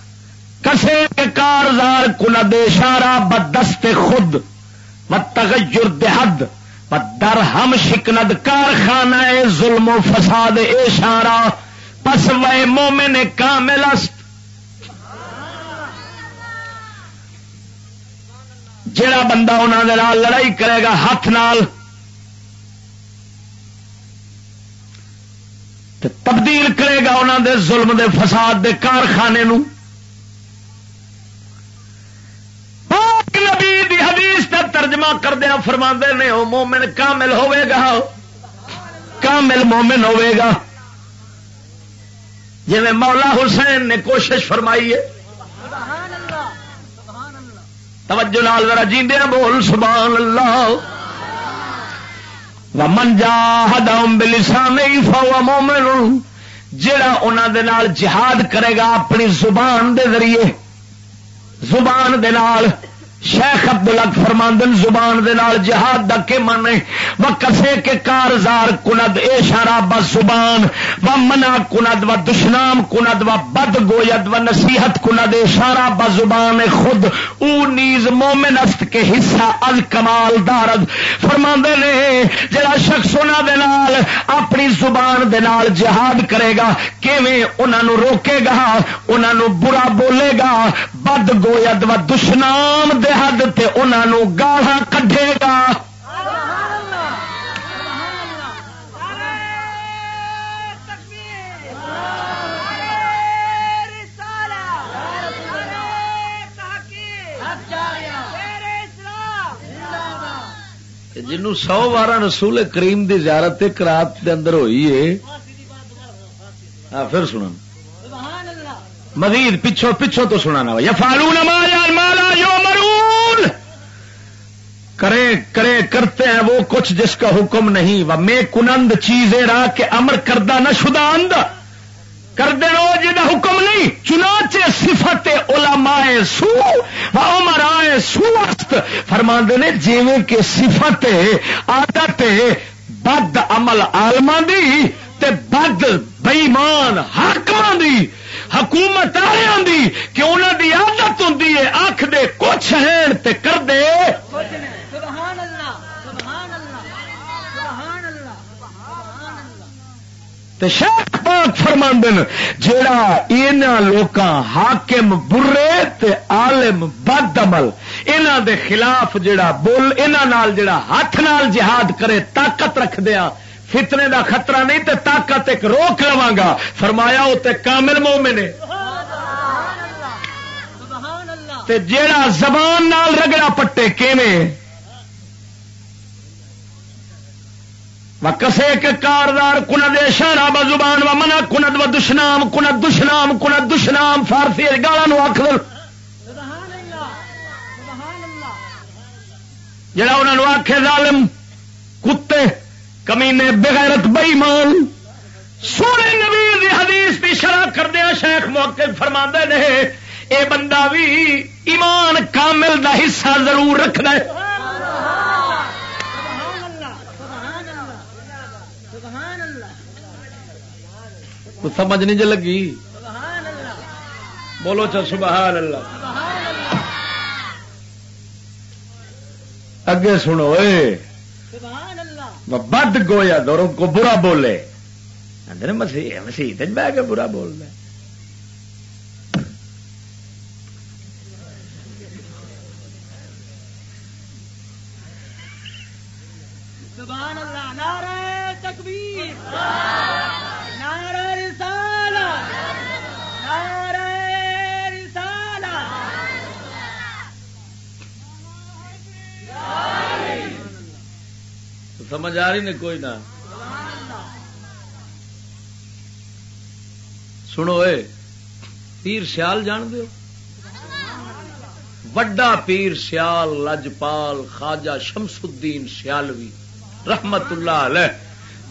کسے کارزار کند اشارہ بدست خود، و دہد در ہم شکند کارخانہ ظلم و فساد اشارہ، پس وہ مومن کامل است۔ جڑا بندہ انہوں دے نال لڑائی کرے گا ہاتھ نال تبدیل کرے گا انہوں دے ظلم دے فساد دے کارخانے نو پاک نبی دی حدیث کا ترجمہ کردیا فرما نے وہ مومن کامل ہوے گا کامل مومن ہوے گا۔ جی مولا حسین نے کوشش فرمائی ہے۔ توجہ نال ذرا جیندے بول، سبحان اللہ۔ ومن جاہدہم بلسان فهو مومن جڑا انہاں دے نال جہاد کرے گا اپنی زبان دے ذریعے۔ زبان دے نال۔ شیخ عبد الگ فرماندن زبان دے نال جہاد دا کے من و کسے کے کارزار کند، اے شارا ب زبان و منا کند و دشنام کند و بد گوید و نصیحت کند، اے شارا ب زبان خود۔ او نیز مومن است کے حصہ از کمال دارد۔ فرماندے نے، جڑا شخص انہاں دے نال اپنی زبان دے نال جہاد کرے گا، کیویں انہاں نو روکے گا؟ انہاں نو برا بولے گا؟ بد گوید و دشنام دے حد تے انہاں نو گالاں کڈھے گا۔ جنوں سو بارہ رسول کریم دی زیارت ایک رات دے اندر ہوئی ہے۔ ہاں پھر سنا سبحان اللہ مزید پچھو پچھو تو سنانا یا فالون مالا یو مرون۔ کرے کرے کرتے ہیں وہ کچھ جس کا حکم نہیں۔ وہ میں کنند چیزیں را کے امر کردہ نہ شدہ اند۔ کر دے رو جی جا حکم نہیں۔ چنانچہ صفت علماء سو و عمرائے سوست فرما نے جیویں کہ صفت عادت بد عمل آلما دی تے بد بئیمان حاکمان دی۔ حکومت والوں دی کہ انہوں دی عادت ہوں آخ دے کچھ ہیں تے کر دے سبحان تے شیخ پاک فرماندن، جیڑا اینا لوکاں حاکم برے تے عالم بد عمل، اینا دے خلاف جیڑا بول، اینا نال جیڑا ہاتھ نال جہاد کرے، طاقت رکھ دیا۔ فتنے دا خطرہ نہیں تے طاقت ایک روک لواں گا فرمایا وہ تے کامل مومن ہے۔ تے جیڑا زبان نال رگڑا پٹے کیویں؟ کسے کے کاردار کند اشارہ ب زبان و منا کند و دشنام، کند دشنام کند دشنام، فارسی گالا نو آخ جڑا انہوں آخے ظالم، کتے کمینے بغیرت بئیمان، سونے نبی دی حدیث کی شرح کردیا شیخ موقع فرما نے، اے بندہ بھی ایمان کامل دا حصہ ضرور رکھنا ہے۔ سمجھ نہیں جی لگی؟ بولو چا سبحان اللہ۔ اگے سنو، اے۔ بد گویا دوروں کو برا بولے۔ مسیح مسیح بہ کے برا بولنا رہا ہے سبحان اللہ نعرہ تکبیر نعرہ رسالت نعرہ رسالت تو سمجھ آ رہی نے کوئی نہ۔ سنو اے، پیر سیال جان دیو؟ وڈا پیر سیال، لجپال، خواجہ شمس الدین سیالوی، رحمت اللہ علیہ،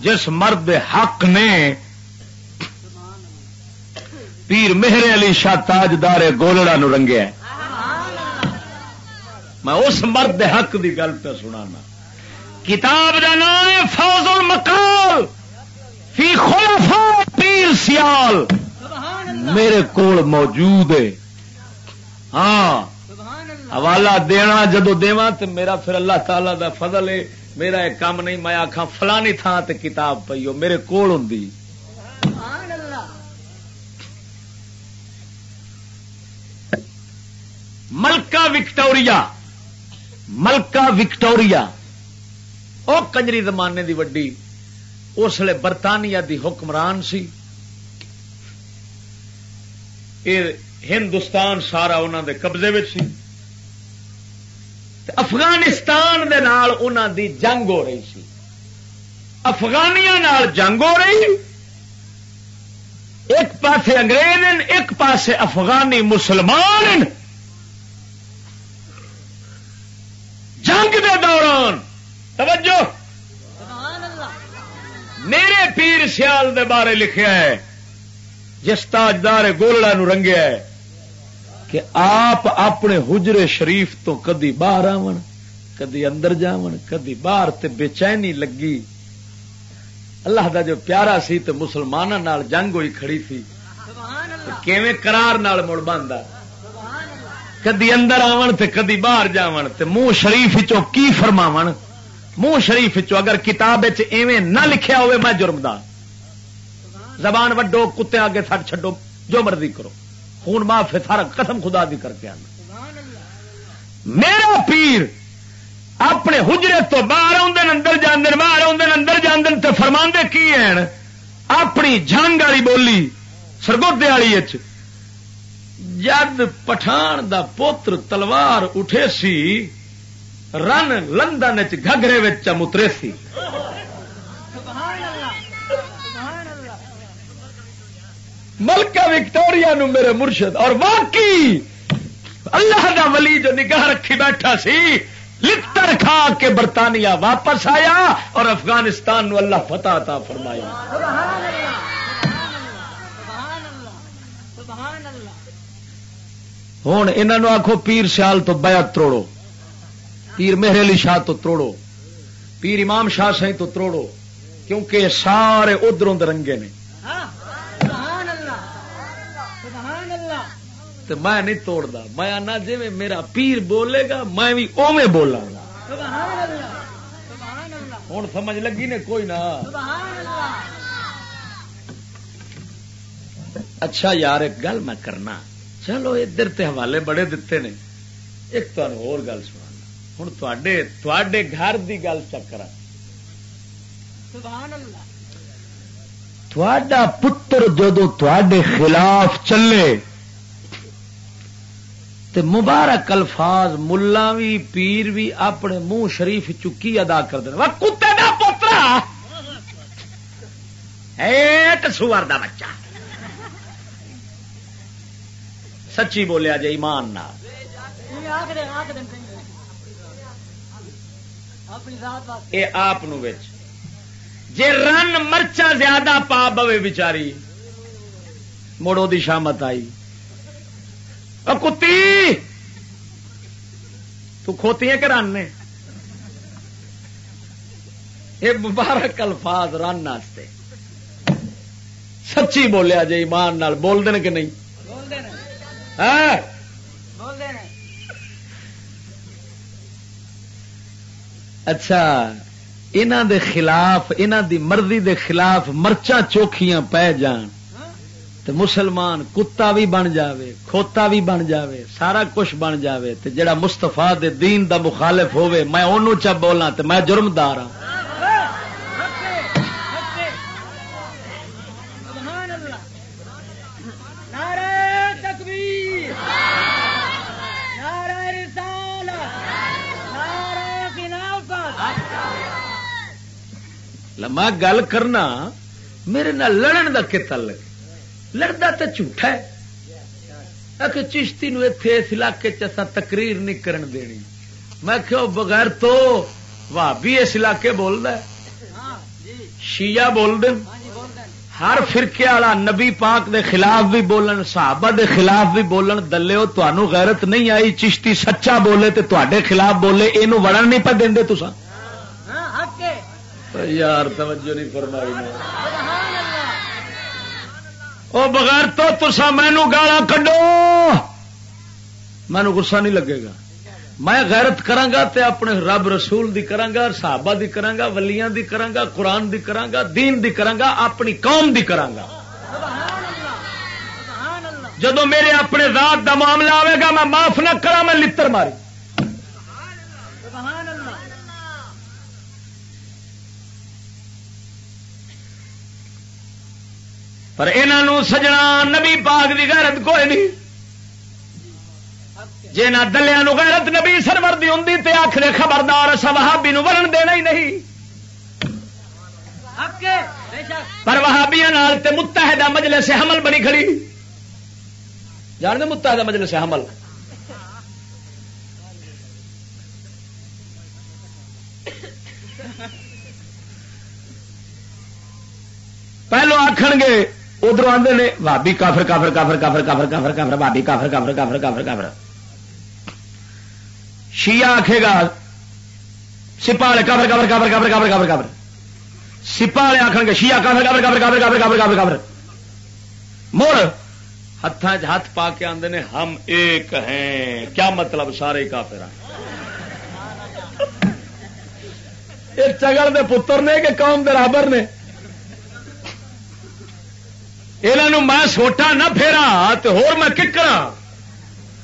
جس مرد حق نے پیر مہر علی شاہ تاجدار گولڑا نو رنگیا میں اس مرد حق دی گل پہ سنانا۔ کتاب کا نام ہے فوز المقال فی خلفاء پیر سیال۔ میرے کول موجود ہے۔ ہاں۔ حوالہ دینا جدو دیواں تے میرا پھر اللہ تعالی دا فضل ہے۔ میرا ایک کام نہیں، میں آخا فلانی تھان تے کتاب پئی ہو، میرے کول ہوں ملکہ وکٹوریا۔ ملکہ وکٹوریا۔ او کنجری زمانے دی وڈی اس لیے برطانیہ دی حکمران سی۔ ہندوستان سارا انہوں دے قبضے میں سی۔ افغانستان دے نال انہوں دی جنگ ہو رہی سی۔ افغانیاں نال جنگ ہو رہی۔ ایک پاسے انگریز ہیں، ایک پاسے افغانی مسلمان ہیں۔ جنگ دے دوران توجہ! میرے پیر سیال دے بارے لکھیا ہے جس تاجدار گولڑا نو رنگیا ہے کہ آپ اپنے حجرے شریف تو کدی باہر آون کدی اندر جاون کدی باہر تے بے چینی لگی۔ اللہ دا جو پیارا سی تے مسلمانوں نال جنگ ہوئی کھڑی تھی کیویں قرار نال مڑ اللہ۔ کدی اندر آون تے کدی باہر جاون تے منہ شریف چو کی فرماون؟ منہ شریف چو اگر کتاب ایویں نہ لکھیا ہوئے، میں جرمدار۔ زبان وڈو، کتے آگے سٹ چھڈو، جو مرضی کرو۔ خون معاف سارا قسم خدا دی کر کے آنا۔ میرا پیر اپنے حجرے تو باہر آدھے اندر جاندن، باہر آدھے اندر جاندن تے فرماندے کی ہیں اپنی جنگ والی بولی سرگودے والی جد پٹھان دا پوتر تلوار اٹھے سی رن لندن چ گھگرے وچ مترے سی۔ سبحان اللہ سبحان اللہ۔ ملکہ وکٹوریا نو میرے مرشد اور واقعی اللہ دا ولی جو نگاہ رکھی بیٹھا سی لتر کھا کے برطانیہ واپس آیا اور افغانستان نو اللہ فتح عطا فرمایا۔ ہوں انہوں آخو پیر سیال تو بیعت تروڑو۔ پیر مہر علی شاہ تو تروڑو پیر امام شاہ سی تو تروڑو کیونکہ سارے ادھروں درنگے نے۔ تو میں نہیں توڑتا میں آنا جی میرا پیر بولے گا میں بھی اوے اللہ ہوں سمجھ لگی نے کوئی نہ؟ اچھا یار ایک گل میں کرنا۔ چلو ادھر تے حوالے بڑے دیتے نے۔ ایک تو اور گل سنا۔ ہوں تے گھر دی گل چکر تھوڑا پتر جدو تے خلاف چلے تے مبارک الفاظ ملا بھی پیر بھی اپنے منہ شریف چکی ادا کر دیں کتے دا پوترا سور دا بچہ سچی بولیا جی ایمان نال یہ آپ جے رن مرچا زیادہ پا بوے بچاری مڑو دی شامت آئی۔ کتی تو کھوتی ہے کہ رن نے؟ یہ مبارک الفاظ رن واسطے سچی بولیا جی ایمان نال بول دیں کہ نہیں؟ اچھا انہ دے خلاف انہ دی مرضی دے خلاف مرچا چوکھیاں پہ جان۔ تو مسلمان کتا بھی بن جاوے، کھوتا بھی بن جاوے، سارا کچھ بن جاوے۔ تے جڑا مستفا دے دین دا مخالف ہوئے میں انہوں چا بولا تے میں جرمدار ہاں سبحان اللہ نعرہ تکبیر نعرہ رسالت نعرہ خلافت میں گل کرنا میرے نال لڑن دا کہ تعلق لڑتا تو جھوٹا ہے کہ چشتی نو اتے اس علاقے چسا تقریر نہیں کرن دینی میں کہ بغیر تو بھابی اس علاقے بول ہے شیعہ بول دیں ہر فرقے والا نبی پاک دے خلاف بھی بولن صحابہ دے خلاف بھی بولن دلے تہن غیرت نہیں آئی چشتی سچا بولے تے تے خلاف بولے یہ وڑن نہیں پہ دیں تسا یار، توجہ نہیں فرمائی سبحان او بغیر تو تسا مینو گالا کڈو۔ مینو گسا نہیں لگے گا۔ میں غیرت کرانگا تے اپنے رب رسول دی کرانگا، صحابہ دی کرانگا، ولیاں دی کرانگا، قرآن دی کرانگا، دین دی کرانگا، اپنی قوم دی کرانگا۔ جدو میرے اپنے ذات دا معاملہ آئے گا، میں معاف نہ کرا میں لتر ماری سبحان اللہ پر انہوں سجنا نبی پاک دی غیرت کوئی نہیں۔ جے نہ دلیا غیرت نبی سرور دی ہوں تے آخر خبردار صحابی نو ورن دینا ہی نہیں۔ پر وہابیاں نال تے متحدہ مجلس حمل بنی کھڑی۔ جان دے متحدہ مجلس حمل۔ پہلو آخن گے ادھر آدھے نے بھابی کافر کافر کافر کافر کافر کافر کافر بھابی کافر کافر کافر کافر کافر شیعہ آکھے گا سپا والے کافر کافر کافر کافر کافر کافر کافر سپا والے آخر گے شیعہ کافر کافر کافر کافر کافر کافر کافر کافر مڑ ہاتھ ہاتھ پا کے آندے نے ہم ایک ہیں کیا مطلب سارے کافر ہیں یہ چگل دے پتر نے کہ قوم دے رابر نے یہ میں سوٹا نہ پھیرا تو ہور میں ککڑا۔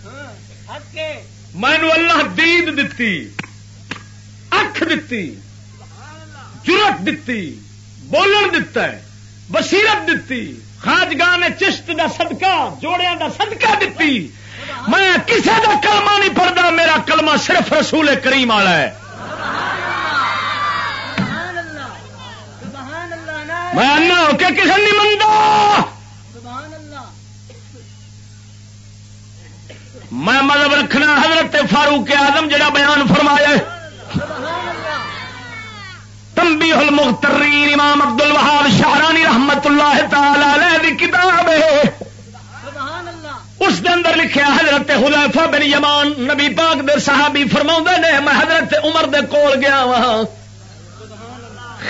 ہاں حق ہے مینو اللہ دید دتی اکھ دتی جرت دتی بولن دتا ہے بصیرت دتی خاجگاہ نے چشت دا صدقہ جوڑیاں دا صدقہ دتی۔ میں کسے دا کلمہ نہیں پڑھتا میرا کلمہ صرف رسول کریم والا ہے۔ میں انا ہو کے کسی نہیں منتا میں مطلب رکھنا حضرت فاروق اعظم جڑا بیان فرمایا ہے. سبحان اللہ امام عبد الوہاب شاہرانی رحمت اللہ تعالی علیہ دی کتاب ہے. اس دے اندر لکھیا حضرت حذیفہ بن یمان نبی پاک دے صحابی فرماؤندے نے، میں حضرت عمر دے کول گیا وہاں.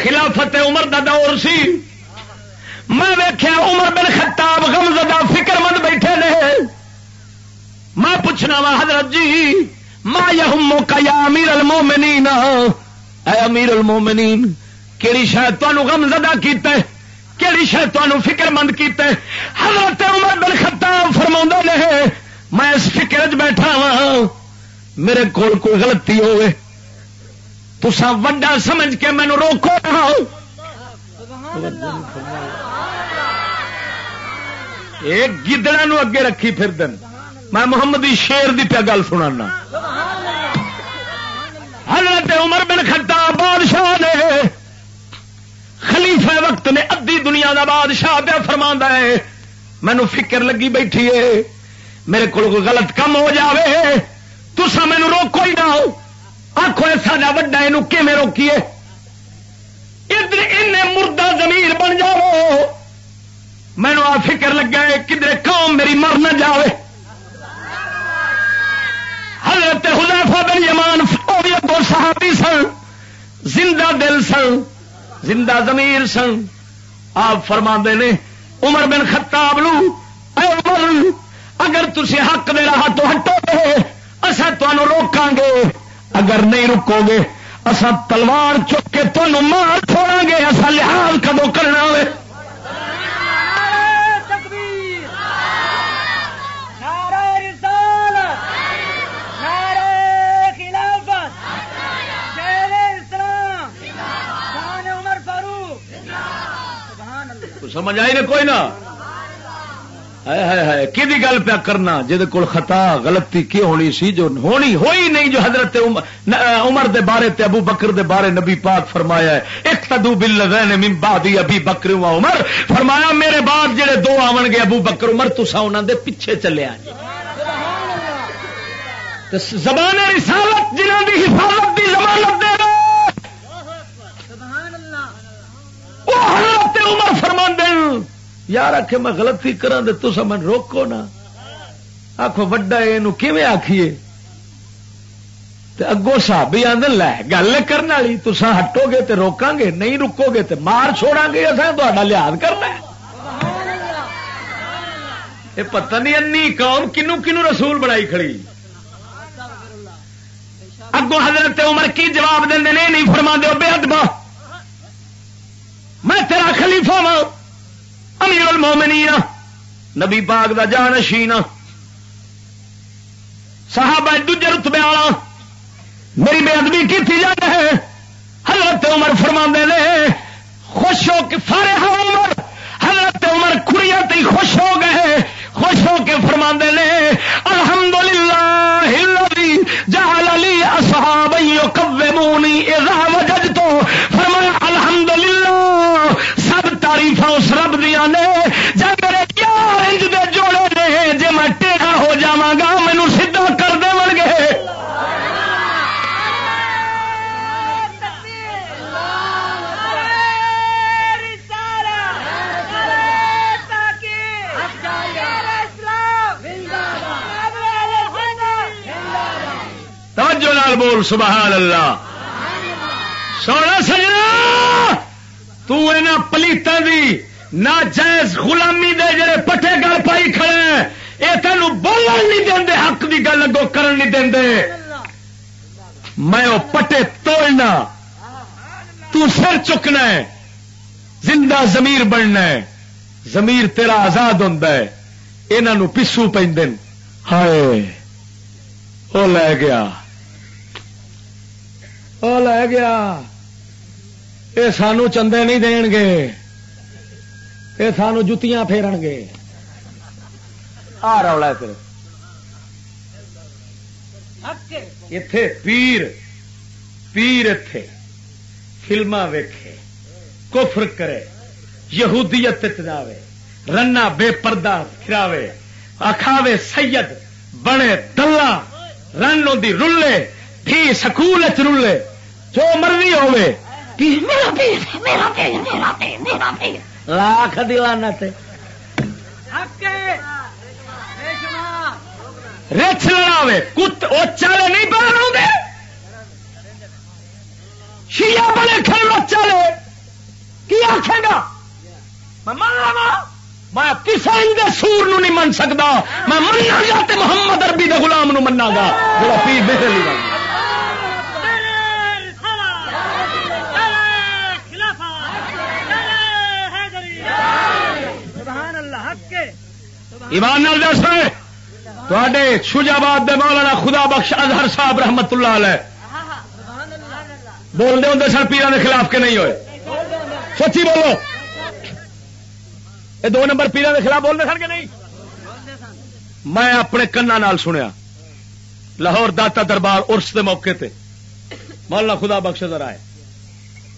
خلافت عمر دا دور سی۔ میں ویکھیا عمر بن خطاب غمزدہ فکر مند بیٹھے نے۔ میں پوچھنا وا حضرت جی ما یہمو کا یا امیر المومنین؟ اے امیر المومنین، کیڑی شاید تانوں غم زدہ کیتا ہے کیڑی شاید تانوں فکر مند کیتا ہے حضرت عمر بن خطاب فرماوندا نے، میں اس فکر وچ بیٹھا ہاں میرے کول کوئی غلطی ہوئے۔ تسا وڈا سمجھ کے مینو روکو نہ سبحان ایک گدڑا نو اگے رکھی پھر دن میں محمدی شیر دی پیا گل سنانا۔ حضرت عمر بن خطاب بادشاہ نے خلیفہ وقت نے ادی دنیا دا بادشاہ پیا فرما ہے۔ مینو فکر لگی بیٹھی ہے میرے کو غلط کم ہو جاوے۔ تسا مینو روکو ہی نہ آخو ساڈا وڈا یہ کیون روکیے؟ ادھر ان مردہ زمین بن جاؤ۔ مینو آ فکر لگا ہے کدھر قوم میری مر نہ جائے حضرت حضیفہ بن یمان وہ بھی صحابی سن، زندہ دل سن، زندہ ضمیر سن۔ آپ فرما نے، عمر بن خطاب لو اے عمر، اگر تھی حق دے رہا تو ہٹو گے اصا تمہوں روکاں گے۔ اگر نہیں رکو گے اصا تلوار چک کے تمہوں مار چھوڑا گے اصا لحاظ کدو کرنا ہوئے؟ تکبیر نعرہ رسالت نعرہ خلافت شیر اسلام شان عمر فاروق سبحان اللہ۔ سمجھ آئی نے کوئی نہ کہ گل پیا کرنا؟ جہد کول خطا، غلطی کی ہونی سی؟ جو ہونی ہوئی نہیں، جو حضرت عمر دے بارے تے ابو بکر دے بارے نبی پاک فرمایا ہے ایک تدو بل من بعد ابی بکر و عمر۔ فرمایا، میرے بعد جڑے دو آون گے، ابو بکر، عمر تسا انہاں دے پیچھے چلے آ زبان رسالت جنہاں دی حفاظت دی ضمانت دے دو سبحان اللہ وہ حضرت عمر فرماندے یار آخ میں غلطی کرا ہاں تو من روکو نا۔ آخو وڈا یہ آخیے اگو سابی آدھے لے گل کرنے والی تسا ہٹو گے تو روکاں گے نہیں رکو گے تو مار چھوڑا گے اصل تا لحاظ کرنا یہ پتہ نہیں انی قوم کنو کنو رسول بنائی کھڑی۔ اگو حضرت عمر کی جواب دیں نہیں فرما دو بے ادبا۔ میں تیرا خلیفہ وا امیر المومنین نبی پاک دا جانشین صحابہ دوجے رتبے والا، میری بے ادبی کی تھی جاتا ہے۔ حضرت عمر فرما نے، خوش ہو کے سارے عمر۔ حضرت عمر کڑیاں تی خوش ہو گئے۔ خوش ہو کے فرما نے الحمد للہ جہل علی اصحاب یقومونی اذا وجد تو فرمایا الحمد للہ تعریف اس رب دیا نے۔ جب میرے یار انج دے جوڑے نے جی میں ٹیڑھا ہو جاگا مینو سیدھا کر دے گے توجہ نال بول، سبحان اللہ۔ سونا سجنا! تنا پلیتوں دی نہ جائز غلامی دے جڑے پٹے گل پائی کھڑے یہ تینوں بولن نہیں دے حق دی گل اگو کرن نہیں دے میں وہ پٹے توڑنا، تو سر چکنا ہے، زندہ زمیر بننا ہے۔ زمیر تیرا آزاد ہوتا ہے یہاں پسو پہ ہائے وہ لے گیا۔ وہ لے گیا۔ یہ سانو چندے نہیں دین گے یہ سانو جتیاں پھیرن گے آ رولا پھر اتے پیر پیر اتے فلما ویکھے کفر کرے یہودیت جاوے رنا بے پردہ پھراوے اکھاوے سید بنے دلہ رن دی رلے تھی سکول رلے جو مرضی ہوے لاکھ دلانا رچ لڑاوے کت چالے نہیں بنا شیا بڑے کھڑے چالے۔ کی آخے گا؟ میں لوا میں کسی سور نو نہیں من سکتا میں منا گا تو محمد اربی دے غلام نو منا گا۔ پیر بے ایمان نال دس تے شوجاباد دے مولانا خدا بخش اظہر صاحب رحمت اللہ علیہ۔ بولتے ہوں سن پیران کے خلاف کے نہیں ہوئے۔ سچی بولو۔ یہ دو نمبر پیران کے خلاف بولتے سن کہ نہیں؟ میں اپنے کنا سنیا۔ لاہور داتا دربار ارس کے موقع تے۔ مولانا خدا بخش در آئے۔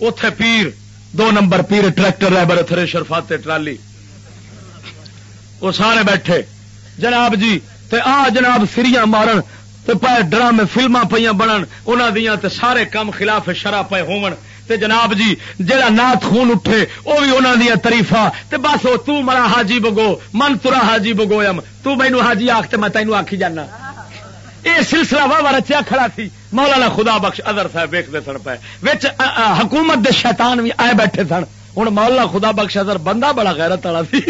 اتے پیر، دو نمبر پیر، ٹریکٹر رہبر تھریشر فاتے ٹرالی۔ وہ سارے بیٹھے۔ جناب جی تے آ جناب سری مارن، تے پائے ڈرامے فلما پہ بنن انہوں دیا تے سارے کام خلاف شرح پے ہون تے جناب جی جہاں نات خون اٹھے وہ بھی انہوں دیا تریفا تے بس وہ تو مرا حاجی بگو، من ترا حاجی بگو ام تو مینو حاجی آخ تے میں تینوں آخی جانا۔ یہ سلسلہ واہ رچیا کھڑا تھی۔ مولانا خدا بخش ادر صاحب ویکتے سن پے حکومت دے شیطان بھی آئے بیٹھے سن۔ ہوں مولانا خدا بخش ادر بندہ بڑا غیرت والا سی۔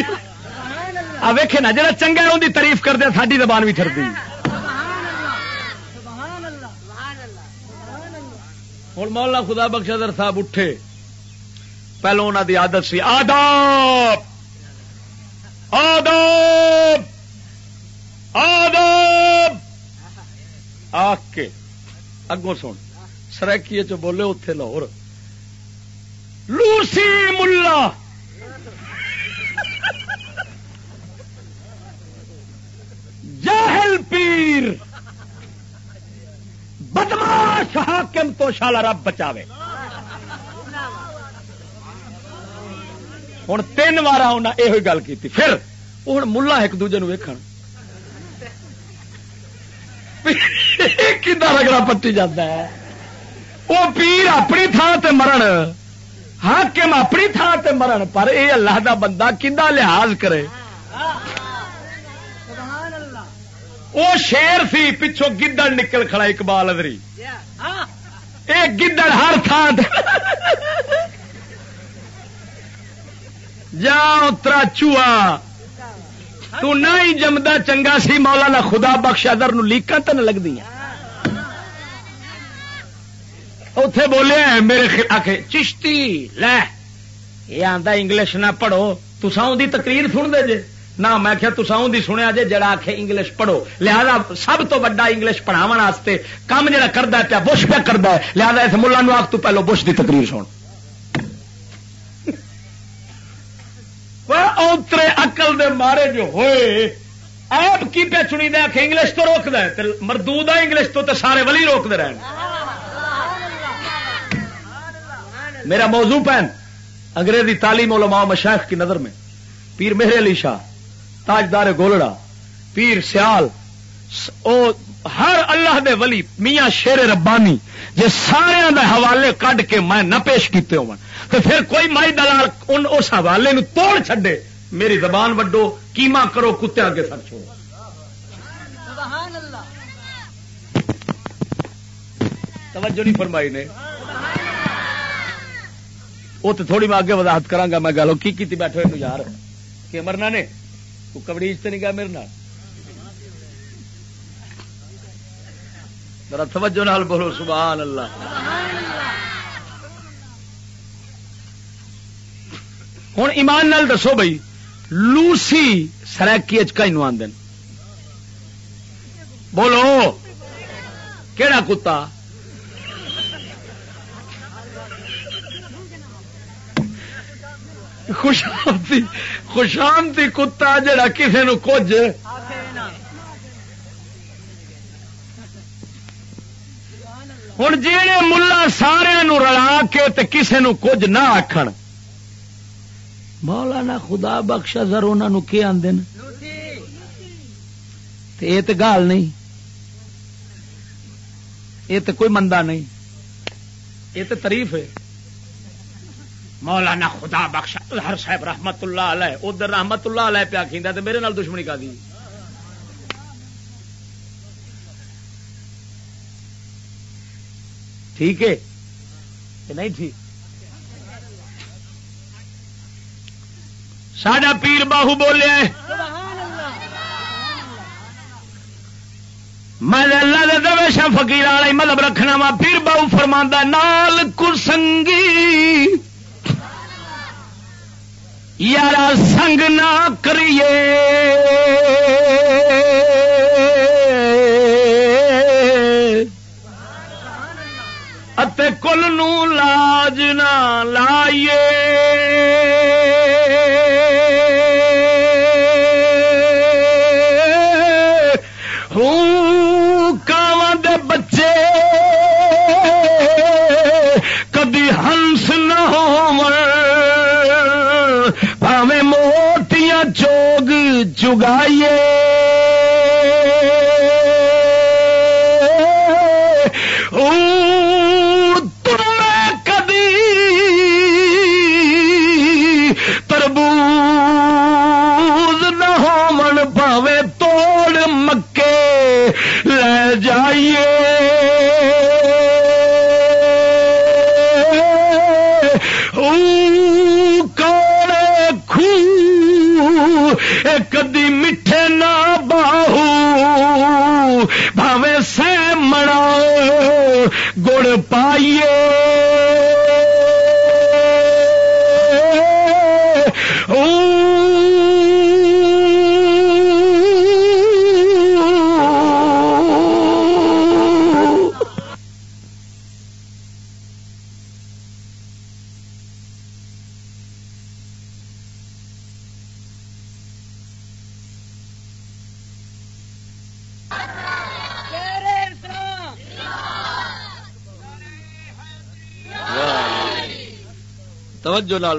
آ ویکھے نا جہاں چنگا ان کی تعریف کرتے ساری زبان بھی چڑتی ہوں مولا خدا بخشدر صاحب اٹھے۔ پہلو انہوں دی عادت سی، آداب۔ آداب۔ آداب۔ آ کے۔ اگوں سن۔ سرکی چ بولے اتے لاہور۔ لوسی ملا۔ جاہل پیر بدماش حاکم تو شالا رب بچاوے. ہوں تین وار انہیں یہ گل کی پھر ہوں ملا ایک دوجے ویکھ کدا رگڑا پٹی جاتا ہے؟ وہ پیر اپنی تھان تے مرن، حاکم اپنی تھان تے مرن، پر اے اللہ دا بندہ کدا لحاظ کرے؟ وہ شیر سی پچھوں گدڑ نکل کھڑا اقبال ادری۔ یہ گدڑ ہر تھان جا اترا چوہا۔ تو نہ ہی جمدا چنگا سی مولا نہ خدا بخش ادر لیکن تو نہ لگتی اتے بولے میرے آخ چشتی، لے، یہ آتا انگلش نہ پڑھو تسا دی تقریر سن دے جے۔ نہ میں کیا تسا دی سنیا جے جڑا آخ انگلش پڑھو۔ لہذا سب تو وا انگلش پڑھاو کام جڑا کرتا پیا بش پیا کرتا ہے۔ لہذا اس ملا نو آخ تو پہلو بش دی تقریر سن۔ اوترے اقل دے مارے جو ہوئے، آپ کی پہ چنی دے کہ انگلش تو روک دے مردود ہے انگلش تو تے سارے ولی روک دے رہے میرا موضوع پہن، انگریزی تعلیم علماء مشائخ کی نظر میں، پیر مہر علی شاہ تاجدار گولڑا پیر سیال او ہر اللہ دے ولی میاں شیر ربانی جے سارے دے حوالے کڈ کے میں نہ پیش کیتے ہو تو پھر کوئی مائی دلال ان اس حوالے نو توڑ چھڈے میری زبان وڈو کیما کرو کتے آگے سر چھوڑو۔ توجہ نہیں فرمائی نے۔ وہ تو تھوڑی میں آگے وضاحت کرا میں گلو کی کی بیٹھے یار کہ مرنا نے؟ وہ کبڑیج تو نہیں گیا میرے نال؟ ذرا توجہ نال بولو، سبحان اللہ۔ ہوں ایمان نال دسو بھائی، لوسی سرکی چو آدھ بولو کہڑا کتا؟ خوشامتی خوشامتی کتا جڑا کسی نو کچھ ہوں جہے ملا سارا رلا کے کسی نو کچھ نہ آخر مولانا خدا بخشا سر انہوں کی آدھے یہ تو گال نہیں۔ یہ تو کوئی مندا نہیں۔ یہ تو تریف ہے۔ مولانا خدا بخش ہر صاحب رحمت اللہ علیہ، ادھر رحمت اللہ علیہ پیا کھیندا تو میرے نال دشمنی کا دی۔ ٹھیک ہے؟ کہ نہیں ٹھیک؟ ساڈا پیر باہو بولیا میں اللہ دے درویشا فقیر والا مطلب رکھنا وا، پیر باہو فرما نال کسنگی یار سنگ نہ کریے۔ کل نو لاج نہ لائیے۔ جگائیے۔ کدی میٹھے نہ باہو بھاوے سے مڑا گڑ پائیے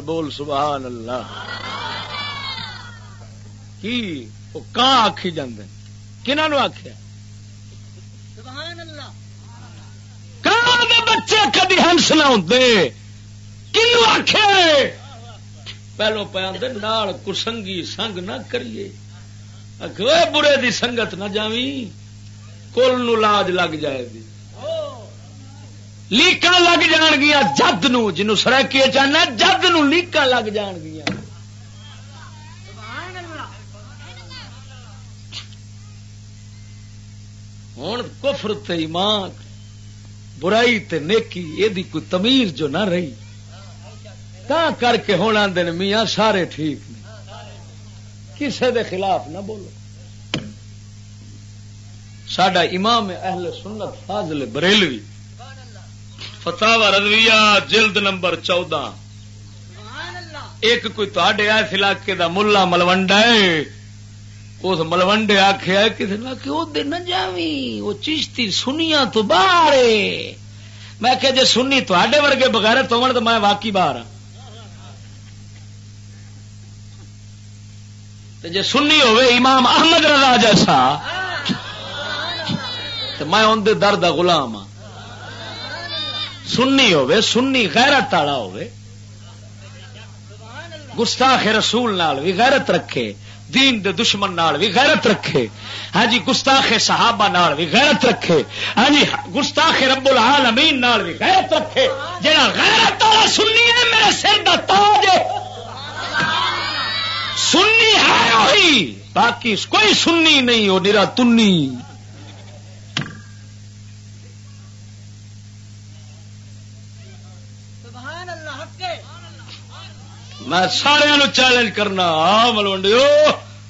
بول سبحان اللہ۔ کی؟ وہ کہاں آخی جاندے کنہوں نے آخیا کہاں دے بچے کدی ہنس نہ ہوتے کنو آخیا پہلو پہ آدھے نال کسنگی سنگ نہ کریے۔ برے دی سنگت نہ جاوی کل نو لاج لگ جائے دی لیکا لگ جان گیا جد نو جنو سرکی چاہنا جد نو لیکا لگ جان گیا ہوں کفر تے ایمان برائی تے نیکی یہ کوئی تمیز جو نہ رہی تا کر کے ہونا دن میاں سارے ٹھیک نے کسے دے خلاف نہ بولو سڈا امام اہل سنت فاضل بریلوی فتح رضویہ جلد نمبر چودہ۔ ایک کوئی تے اس علاقے کا ملا ملوڈا ہے۔ اس ملوڈے آخیا کسی نے کہ وہ دن جاوی وہ چشتی سنیا تو باہر میں کہ جی سنی تے ورگے بغیر تو میں واقعی باہر ہوں جی سنی ہوے امام احمد رضا جیسا تو میں اندر درد غلام ہاں۔ سنی ہوے سنی غیرت والا ہوے گستاخ رسول نال بھی غیرت رکھے، دین دے دشمن نال بھی غیرت رکھے۔ ہاں جی گستاخ صحابہ نال بھی غیرت رکھے۔ ہاں جی گستاخ رب العالمین نال بھی غیرت رکھے۔ جہاں غیرت والا سنی ہے، میرے سر دا تاج سنی ہے وہی، باقی کوئی سنی نہیں، وہ نرا تنی۔ میں سارا چیلنج کرنا۔ آ ملوڈیو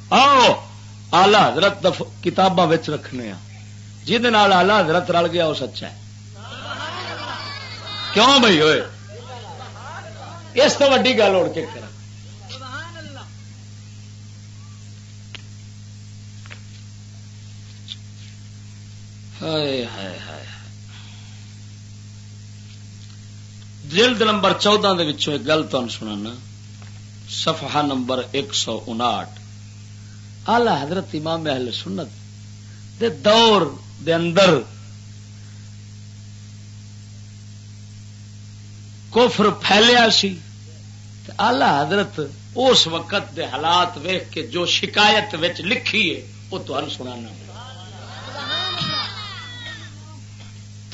آؤ آلہ حضرت کتاباں رکھنے ہاں۔ جہد آلہ حضرت رل گیا وہ سچا ہے۔ کیوں بھائی؟ ہوئے اس تو ویڈی گل اڑ کے کر جلد نمبر چودہ ایک گل تمہیں سنانا۔ صفحہ نمبر ایک سو انٹھ آلہ حضرت امام اہل سنت دے دور دے اندر کوفر پھیلیا سی آلہ حضرت اس وقت دے حالات ویخ کے جو شکایت لکھی ہے، وہ تمہیں سنانا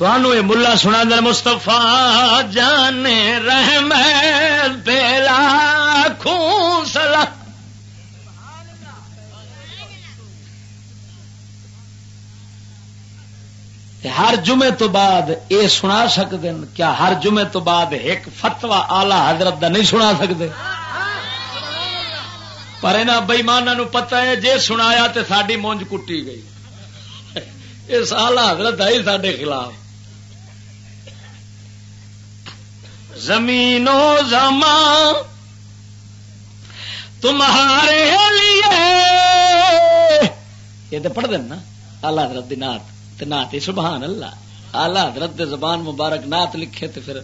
ملا سنا دن مستفا جانے رحم پیلا خون سلا ہر جمعے تو بعد یہ سنا سکتے ہیں، کیا ہر جمعے تو بعد ایک فتوا آلہ حضرت دا نہیں سنا سکتے پر یہاں بئیمانوں پتا ہے جی سنایا تو ساری مونج کٹی گئی۔ اس آلہ حضرت آئی سڈے خلاف۔ زمین و زمان تمہارے لیے۔ یہ تو پڑھ دینا آلہ حضرت دی نات نات سبحان اللہ۔ آلہ حضرت دی زبان مبارک نات لکھے تو پھر۔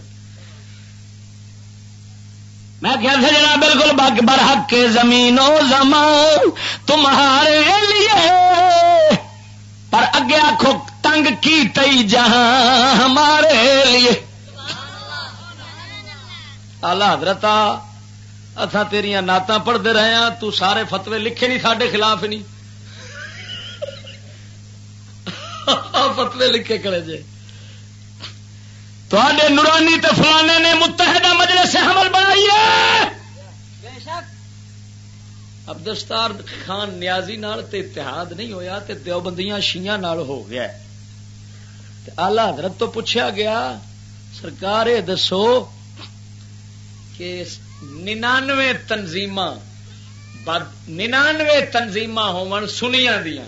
میں کیا تھا جنا بالکل برحق کے زمین و زمان تمہارے لیے۔ پر اگے آخو تنگ کی تئی جہاں ہمارے لیے۔ آلہ حضرت اتھا تیریا نعت پڑھتے رہے ہیں تو سارے فتوے لکھے نہیں سڈے خلاف نہیں۔ فتوے لکھے کرے جے۔ تے نورانی تے فلانے نے متحدہ مجلس سے حمل بنائیے عبدستار خان نیازی نال تے اتحاد نہیں ہویا تے دیوبندیاں شیاں نال ہو گیا۔ تے آلہ حضرت تو پوچھا گیا سرکار دسو کہ ننانوے تنظیم ننانوے تنظیم ہون سنیا دیا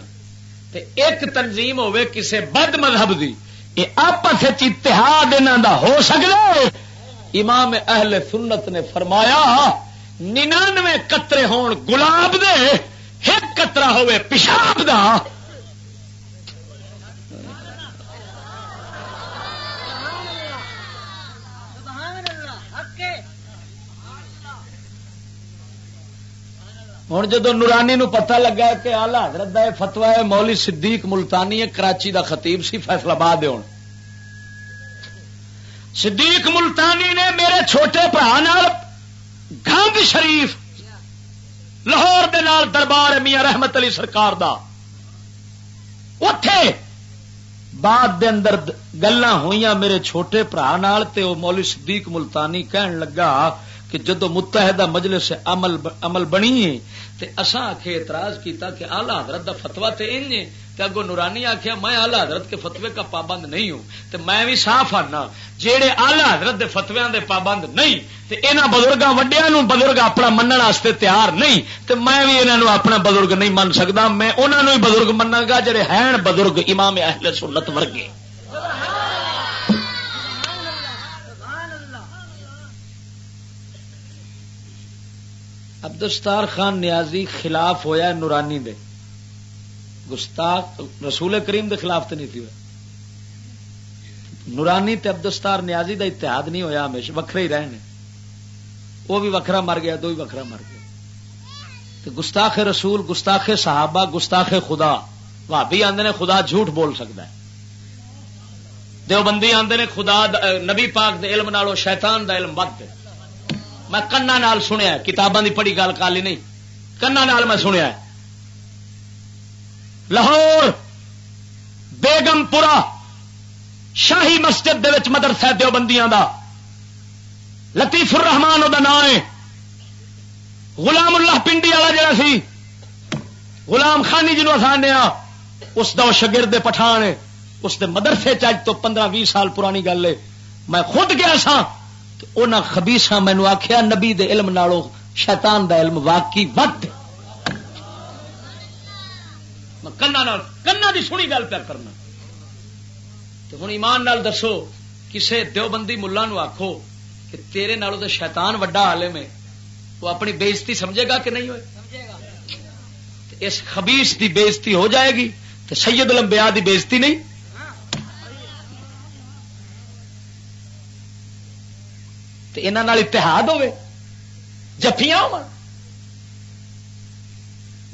تے ایک تنظیم ہوے کسے بد مذہب دی۔ یہ آپس اتحاد انہوں دا ہو سکتا امام اہل سنت نے فرمایا، ننانوے قطرے ہون گلاب دے، ایک قطرہ ہوئے پیشاب دا۔ ہوں جدو نورانی نو پتہ لگا کہ آلہ حضرت کا فتوا ہے مولی صدیق ملتانی ہے کراچی دا خطیب سی فیصلہ آباد ہوں صدیق ملتانی نے میرے چھوٹے برا گند شریف لاہور دے نال دربار میاں رحمت علی سرکار دا اتے بعد دے اندر گلا ہوئی میرے چھوٹے برا تے وہ مولی صدیق ملتانی کہن لگا کہ جدو متحدہ مجلس عمل عمل بنی ہے، تے اساں آخے اعتراض کیتا کہ آلہ حضرت دا فتوا تے ان تے اگو نورانی آخیا میں آلہ حضرت کے فتوے کا پابند نہیں ہوں، تے میں بھی صاف آنا جہے آلہ حضرت دے فتویاں دے پابند نہیں، تے انہاں بزرگاں وڈیاں نو بزرگ اپنا منن واسطے تیار نہیں، تے میں بھی انہاں نو اپنا بزرگ نہیں من سکدا، میں انہاں نو ہی بزرگ مننا گا جڑے ہیں بزرگ امام اہل سنت ورگے۔ عبدالستار خان نیازی خلاف ہویا نورانی دے۔ گستاخ، رسول کریم دے خلاف تو نہیں تھی نورانی تے عبدالستار نیازی دا اتحاد نہیں ہویا، ہمیشہ وکھرے ہی رہنے۔ وہ بھی وکھرا مر گیا، دو بھی وکھرا مر گیا۔ تو گستاخ رسول، گستاخ صحابہ، گستاخ خدا۔ بھابی آندے نے خدا جھوٹ بول سکتا ہے۔ دیوبندی آندے نے خدا، نبی پاک دے علم نالو شیطان دا علم ود میں کنا نال سنیا کتاباں دی پڑھی گل کالی نہیں۔ کنا نال میں سنیا لاہور بیگم پورا شاہی مسجد دے وچ مدرسہ دیوبندیاں دا۔ لطیف الرحمان دا نام ہے۔ غلام اللہ پنڈی والا جڑا سی۔ غلام خانی جنوب آسان ہاں، اس دا شگرد پٹھان اس دے مدرسے چج تو پندرہ بھی سال پرانی گل ہے۔ میں خود گیا سا ان خبیسا مینو آخیا نبی دے علم نالو شیطان دا علم واقعی وقت کنا دی سنی گل پیا کرنا۔ تو ہوں ایمان نال دسو، کسے دیوبندی ملا نو آخو کہ تیرے نالو تو شیطان وڈا عالم ہے۔ وہ اپنی بےزتی سمجھے گا کہ نہیں ہوئے؟ اس خبیس دی بےزتی ہو جائے گی تو سید لمبیا دی بےزتی نہیں۔ تو یہاں اتحاد ہوے جفیاں ہو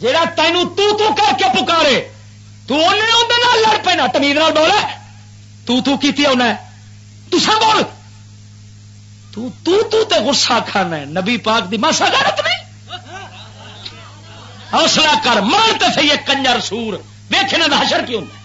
جا تینوں تو تو کر کے پکارے تو لڑ پینا، تمیز نال بول تو تو کیتی ہونا تسا بول۔ تو تو تو تے غصہ کھانا ہے۔ نبی پاک دی ماسا غیرت نہیں۔ حوصلہ کر مان تے صحیح کنجر، سور۔ ویکھنے دا حشر کیوں ہے۔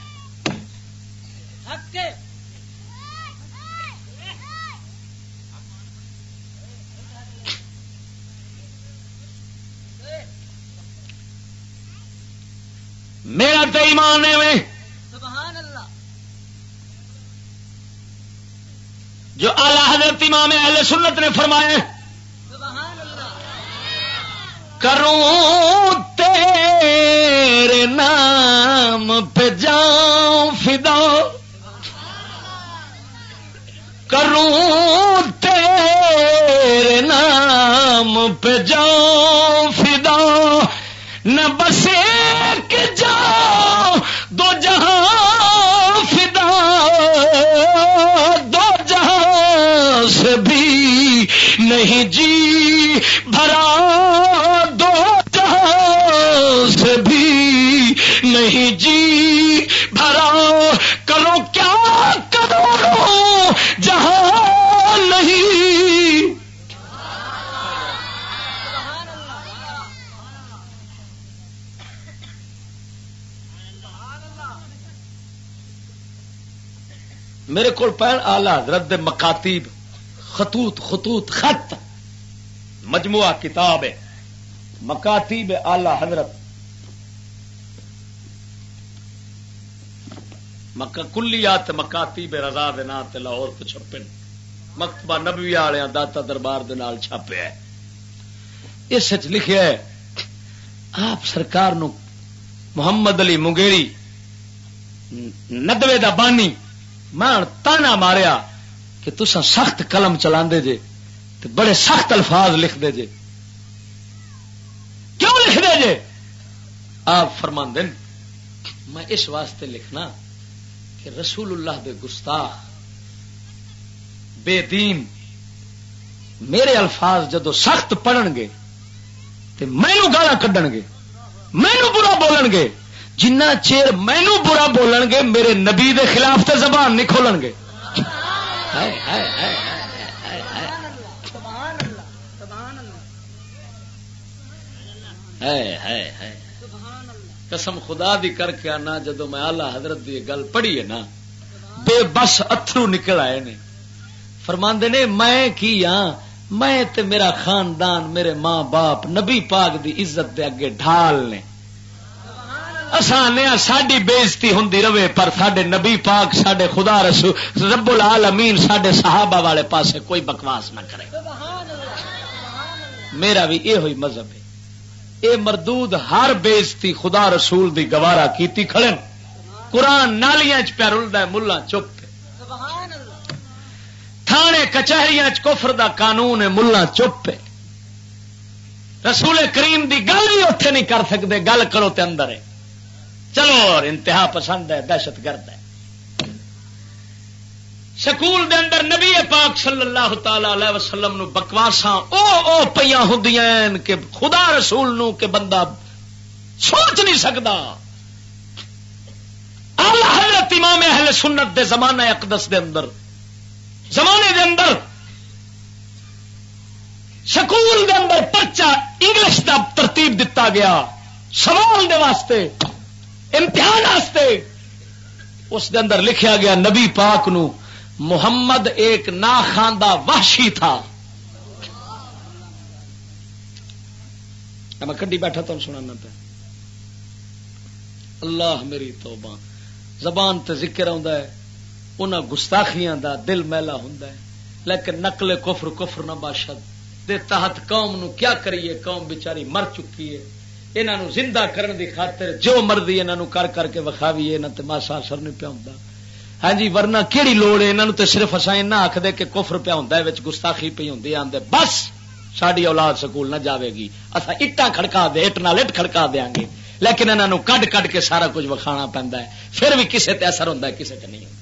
میرا تو ایمان ہے جو آلہ حضرت امام اہل سنت نے فرمایا کروں تیرے نام پہ جاؤں فدا۔ کروں تیرے نام پہ جاؤں فدا۔ نہ دو جہاں فدا دو جہاں سے بھی نہیں جی بھرا۔ میرے کو پہن آلہ حضرت دے مکاتیب، خطوط خطوط، خط۔ مجموعہ کتاب ہے۔ مکاتیب آلہ حضرت۔ کلیات مکاتیب رضا دے لاہور تو چھپے مکتبہ نبوی والے داتا دربار دے نال چھاپیا ہے۔ اس لکھا ہے، آپ سرکار نو محمد علی مگیری ندوے دا بانی۔ میں تانا ماریا کہ تسا سخت قلم چلا جے تے بڑے سخت الفاظ لکھ دے جے۔ کیوں لکھ دے جے؟ آپ فرما دین میں اس واسطے لکھنا کہ رسول اللہ دے گستاخ، بے دین، میرے الفاظ جدو سخت پڑھن گے تو مینو گالا کھڈن گے مینو برا بولن گے جنہ چیر مینو برا بولن گے، میرے نبی دے خلاف تے زبان نہیں کھولن گے۔ قسم خدا دی کر کے آنا جدو میں آلہ حضرت دی گل پڑھی ہے نا، بے بس اترو نکل آئے نے۔ فرماندے نے، میں کی ہاں؟ میں تے میرا خاندان، میرے ماں باپ، نبی پاک دی عزت دے اگے ڈھال نے۔ آسان ساری بےزتی ہوں رہے، پر سڈے نبی پاک سڈے خدا رسو رب العالمین سڈے صحابہ والے پاسے کوئی بکواس نہ کرے۔ میرا بھی یہ ہوئی مذہب ہے۔ اے مردود ہر بےزتی خدا رسول دی گوارا کیتی کھڑن۔ قرآن نالیاں پیا رلد ملا چپ تھانے کچہری کفر دا قانون ہے ملا چپ رسول کریم دی گل بھی اتے نہیں کر سکتے گل کرو تے اندر ہے۔ چلو اور انتہا پسند ہے، دہشت گرد ہے۔ سکول دے اندر نبی پاک صلی اللہ تعالی علیہ وسلم نو بکواسا او او پیا ہوں کہ خدا رسول نو کہ بندہ سوچ نہیں سکتا حضرت امام اہل سنت دے زمانے اقدس دے اندر، زمانے دے اندر سکول دے اندر پرچا انگلش دا ترتیب دتا گیا۔ سوال دے واسطے امتحان واسطے اس دے اندر لکھیا گیا نبی پاک نو، محمد ایک نا خاندہ وحشی تھا۔ میں کڈی بیٹھا تم سنا پہ اللہ میری توبہ۔ زبان تے ذکر آتا ہے، انہاں گستاخیاں دا دل میلا ہوں لیکن نقل کفر کفر نہ باشد۔ دے تحت قوم نو کیا کریے؟ قوم بیچاری مر چکی ہے۔ انہوں زندہ کرن دی خاطر جو مرضی انہوں کر کر کے وکھاویے نہ ماسا اثر نہیں پیا ہوں ہاں جی ورنہ کہڑی لوڑ ہے؟ انہوں تے صرف اصا ایسا آخ دے کہ کفر پیا ہوں گستاخی پی ہوں آدھے بس ساری اولاد سکول نہ جاوے گی۔ اصا اٹا کھڑکا دے، اٹ نال اٹ کھڑکا دیا گے۔ لیکن انہوں کڈ کڈ کے سارا کچھ وکھانا پہنتا ہے۔ پھر بھی کسے تے اثر ہوتا ہے، کسے تے نہیں ہوتا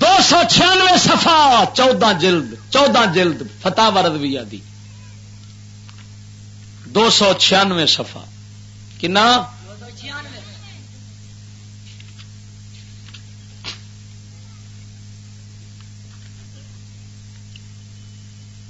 دو سو چھیانوے سفا چودہ جلد چودہ جلد، فتح ورد بھی آدھی دو سو چھیانوے سفا کنا؟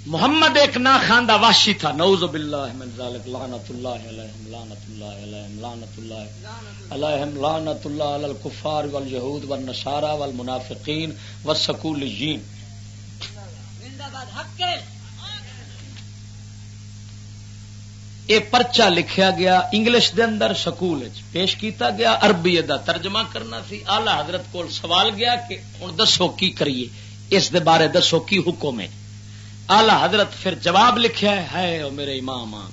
محمد ایک نا خاندہ واشی تھا۔ نعوذ باللہ من ذالک، لعنت اللہ علیہم، لعنت اللہ علیہم، لعنت اللہ علیہم، لعنت اللہ علی الکفار والیہود والنصارى والمنافقین والسکولیین یہ پرچا لکھیا گیا انگلش دے اندر سکول پیش کیتا گیا عربی دا ترجمہ کرنا سی۔ آلہ حضرت کو سوال گیا کہ ہوں دسو کی کریے؟ اس دے بارے دسو کی حکم ہے؟ آلہ حضرت پھر جواب لکھا ہے او میرے امام ہاں۔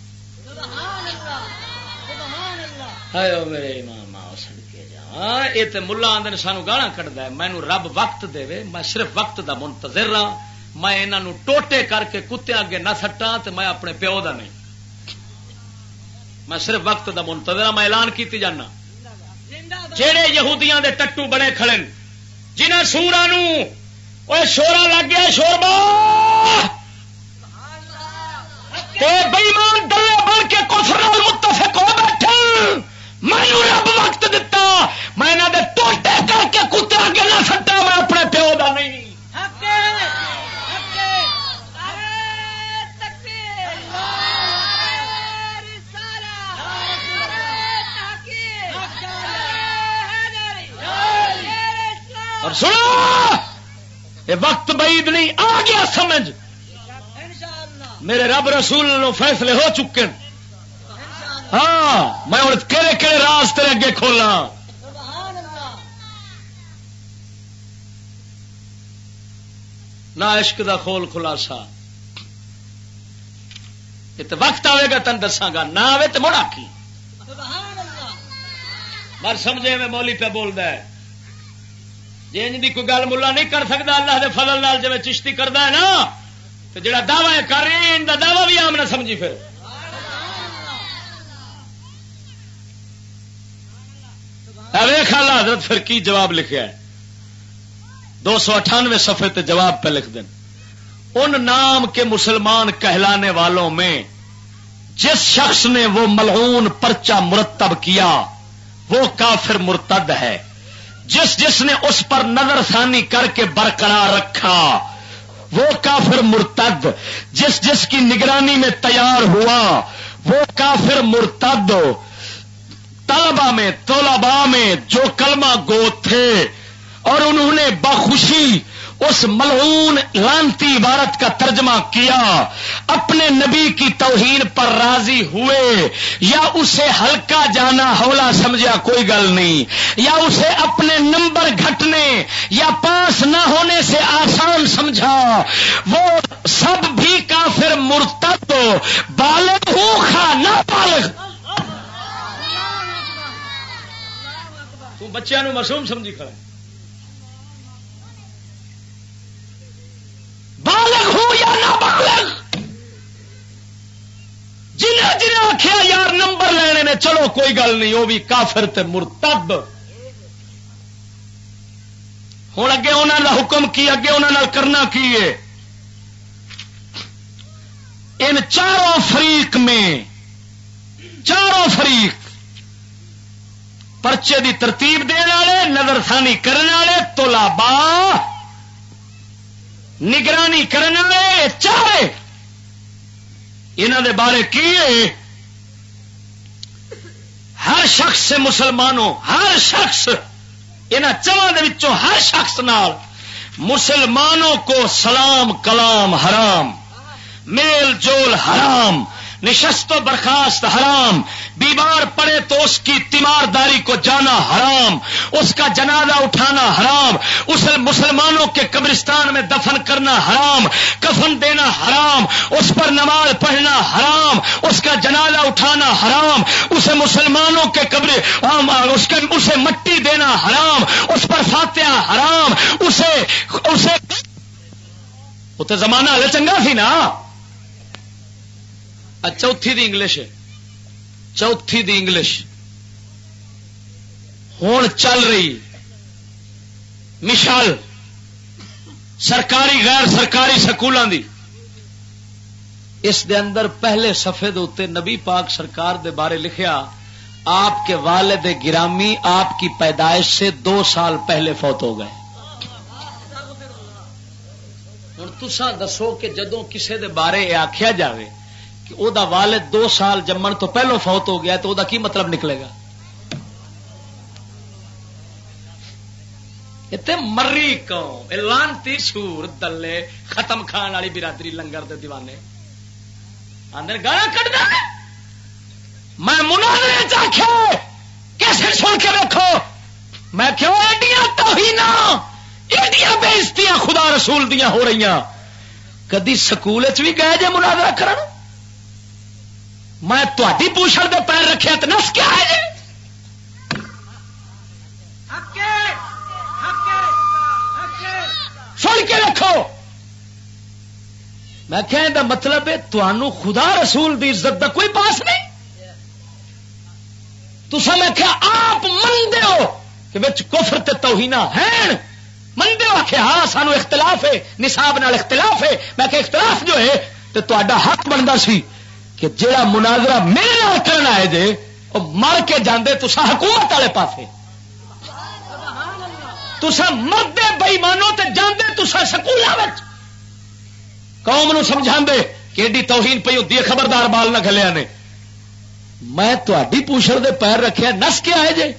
ہے او میرے امام ہاں، ہاں، یہ تو ملا آدھے سانو گالا کٹتا ہے مینو رب وقت دے میں صرف وقت دا منتظر رہا میں انہوں ٹوٹے کر کے کتے اگے نہ سٹا تو میں اپنے پیو دا نہیں۔ میں صرف وقت دا منتظر میں اعلان کیتی جانا۔ جہے یہودیاں دے ٹٹو بنے کھڑے جنہیں سورا نو شورا لگ گیا، شور تے بےمان ڈلے بن کے کفرال متفق ہو بیٹھے مینو رب وقت دتا میں نے ٹوٹے کر کے کتے اگے نہ سٹا میں اپنے پیو کا نہیں اور سنو یہ وقت بعید نہیں آ گیا سمجھ میرے رب رسول نو فیصلے ہو چکے ہاں میں ہوں کہڑے کہڑے راز تیرے اگے کھولا نہ عشق دا کھول خلاصہ۔ یہ تو وقت آئے گا تن دساگا نہ آئے تو مڑا کی۔ مر سمجھے میں مولی پہ بولتا ہے۔ جی دی کوئی گل ملا نہیں کر سکتا اللہ دے فضل لال جی چشتی کرتا ہے نا۔ تو جڑا دعوی کر رہے ہیں، ان کا دعوی بھی آم نہ سمجھی پھر۔ ویخ حضرت پھر کی جواب لکھا ہے۔ دو سو اٹھانوے سفے تے جواب پہ لکھ دیں ان نام کے مسلمان کہلانے والوں میں جس شخص نے وہ ملعون پرچہ مرتب کیا، وہ کافر مرتد ہے۔ جس جس نے اس پر نظر ثانی کر کے برقرار رکھا وہ کافر مرتد، جس جس کی نگرانی میں تیار ہوا، وہ کافر مرتد طلبا میں طلبا میں جو کلمہ گو تھے، اور انہوں نے بخوشی اس ملعون لانتی عبارت کا ترجمہ کیا، اپنے نبی کی توہین پر راضی ہوئے، یا اسے ہلکا جانا ہولا سمجھا کوئی گل نہیں، یا اسے اپنے نمبر گھٹنے یا پاس نہ ہونے سے آسان سمجھا، وہ سب بھی کافر مرتب بالغ ہوں خا نہ بالغ تو بچوں مسوم سمجھی کھڑا بالغ ہوں یا نہ بالغ جنہیں جنہیں آخیا یار نمبر لینے نے، چلو کوئی گل نہیں، وہ بھی کافر تے مرتب ہوں اگے انہوں کا حکم کی، اگے انہوں کرنا کی ہے؟ ان چاروں فریق میں، چاروں فریق پرچے دی ترتیب دن والے نظر ثانی کرنے والے تولا با نگرانی کرنے چاہے۔ انہوں دے بارے کی ہر شخص مسلمانوں، ہر شخص ان چواں ہر شخص نال مسلمانوں کو سلام، کلام حرام، میل جول حرام نشست و برخاست حرام، بیمار پڑے تو اس کی تیمارداری کو جانا حرام، اس کا جنازہ اٹھانا حرام اسے مسلمانوں کے قبرستان میں دفن کرنا حرام، کفن دینا حرام، اس پر نماز پڑھنا حرام، اس کا جنازہ اٹھانا حرام اسے مسلمانوں کے قبر اس کے اسے مٹی دینا حرام، اس پر فاتحہ حرام، اسے اسے وہ تو زمانہ ہلے چنگا سی نا۔ چوتھی دی انگلش چوتھی دی انگلش۔ ہوں چل رہی۔ مشال۔ سرکاری، غیر سرکاری سکولوں دی۔ اس دے اندر پہلے سفے دے نبی پاک سرکار دے بارے لکھیا، آپ کے والد گرامی آپ کی پیدائش سے دو سال پہلے فوت ہو گئے۔ ہوں تسا دسو کہ جدو کسے دے بارے آخیا جاوے کہ او دا والد دو سال جمن تو پہلو فوت ہو گیا تو او دا کی مطلب نکلے گا؟ اتنے مری قوم لانتی سور دلے، ختم کھان والی برادری لنگر دے دیوانے۔ آدھے گالا کٹ دے۔ میں مناظرے چاہے کیسے سن کے رکھو میں کیوں ایڈیاں توہین ایڈیاں بےزتیاں خدا رسول دیاں ہو رہی ہیں۔ کدی سکول بھی گئے جے مناظرہ کرن؟ میں تھی پوچھل دے پیر رکھے تو نس کیا ہے سن کے رکھو۔ میں کہ مطلب ہے تمہوں خدا رسول دی عزت دا کوئی پاس نہیں۔ تو میں کیا آپ من ہو کہ بچ کفر تے توہینہ ہیں۔ من ہو آخیا ہاں سانو اختلاف ہے نصاب نال اختلاف ہے۔ میں کہ اختلاف جو ہے تو تا حق بنتا سی۔ کہ جڑا مناظرہ میرے نال کرنا ہے جے وہ مر کے جاندے تسا حکومت والے پاس تسا مردے بئی مانو تے جاندے تسا سکولوں قوم نو سمجھا کہ ایڈی توہین پی ہوتی ہے، خبردار بال نہ کھلیا نے۔ میں تھی پوچھل دے پیر رکھے نس کے آئے جے۔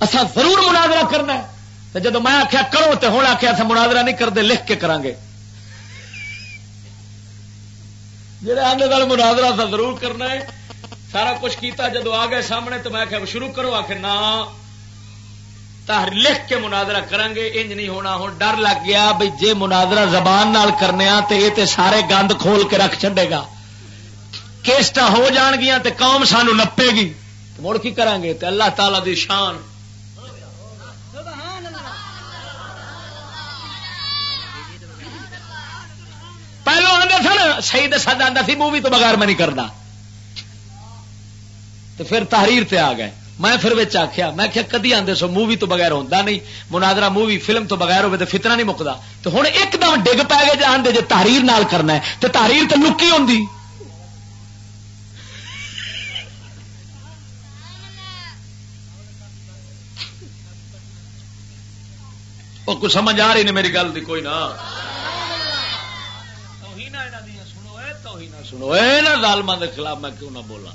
اصا ضرور مناظرہ کرنا ہے۔ جب میں آخیا کرو تو ہوں آخیا تھا مناظرہ نہیں کرتے لکھ کے کریں گے جہے آدھے دل مناظرہ تھا ضرور کرنا ہے۔ سارا کچھ کیتا جدو آ گئے سامنے تو میں آخیا شروع کرو آ کے نہ لکھ کے مناظرہ کریں گے انج نہیں ہونا ہوں ڈر لگ گیا بھائی جے مناظرہ زبان نال کرنے تو یہ تے سارے گند کھول کے رکھ چڈے گا۔ کیسٹ ہو جان گیا تے قوم سانو نپے گی۔ مڑ کی کریں گے تے اللہ تعالی دی شان۔ پہلو آدھے سن صحیح دسا جانا سی، مووی تو بغیر میں نہیں کرنا تو پھر تحریر تے آ گئے۔ میں پھر بچ آخیا میں کیا کدی آدھے سو مووی تو بغیر ہوتا نہیں، مناظرہ مووی فلم تو بغیر ہوئے تو فتنہ نہیں مکتا تو ہوں ایک دم ڈگ پی گئے جانتے جی تحریر نال کرنا ہے تو تحریر تو لکی ہوں کچھ سمجھ آ رہی نہیں میری گل کوئی نہ۔ سنو۔ اے نا ظالمان کے خلاف میں کیوں نہ بولا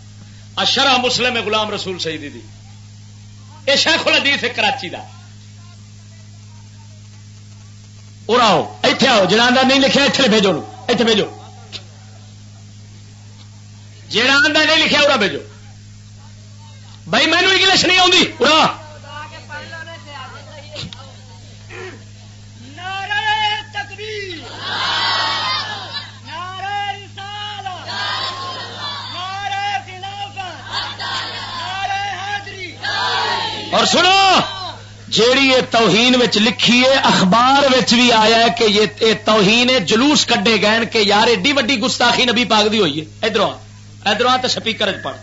اشرا مسلم غلام رسول شہیدی دی۔ یہ شیخ الحدیث ہے کراچی کا آؤ اتے آؤ جہاں نہیں لکھا اتنے بھیجو اتنے بھیجو۔ جہاں نہیں لکھا ارا بھیجو۔ بھائی مینو انگلش نہیں آتی ارا اور سنو، جیڑی یہ توہین لکھی ہے، اخبار بھی آیا ہے کہ یہ توہین جلوس کڈے گئے کہ یار ایڈی وڈی گستاخی نبی پاک دی ہوئی ہے۔ ادھر ادھر تو سپیکر پڑھ۔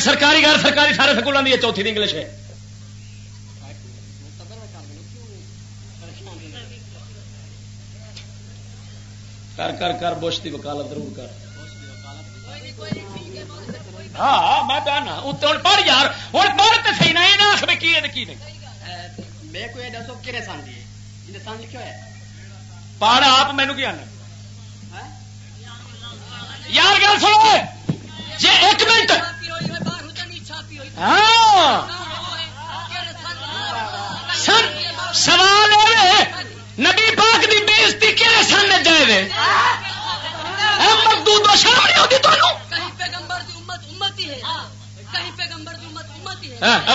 سرکاری غیر سرکاری سارے سکولوں کی چوتھی انگلش ہے۔ کر کر کر بش کی وکالت ضرور کر۔ ہاں میں پہنا اتنے پڑھ یار۔ ہوں پڑھ تو سی نا یہ آخ کی کی نہیں۔ پڑھ آپ مینو کی آنا۔ یار گل سنو جی ایک منٹ۔ ہاں۔ سوال نبی پاک دی بےزتی کہڑے سن جائے دے شرم نہیں ہوتی تمہیں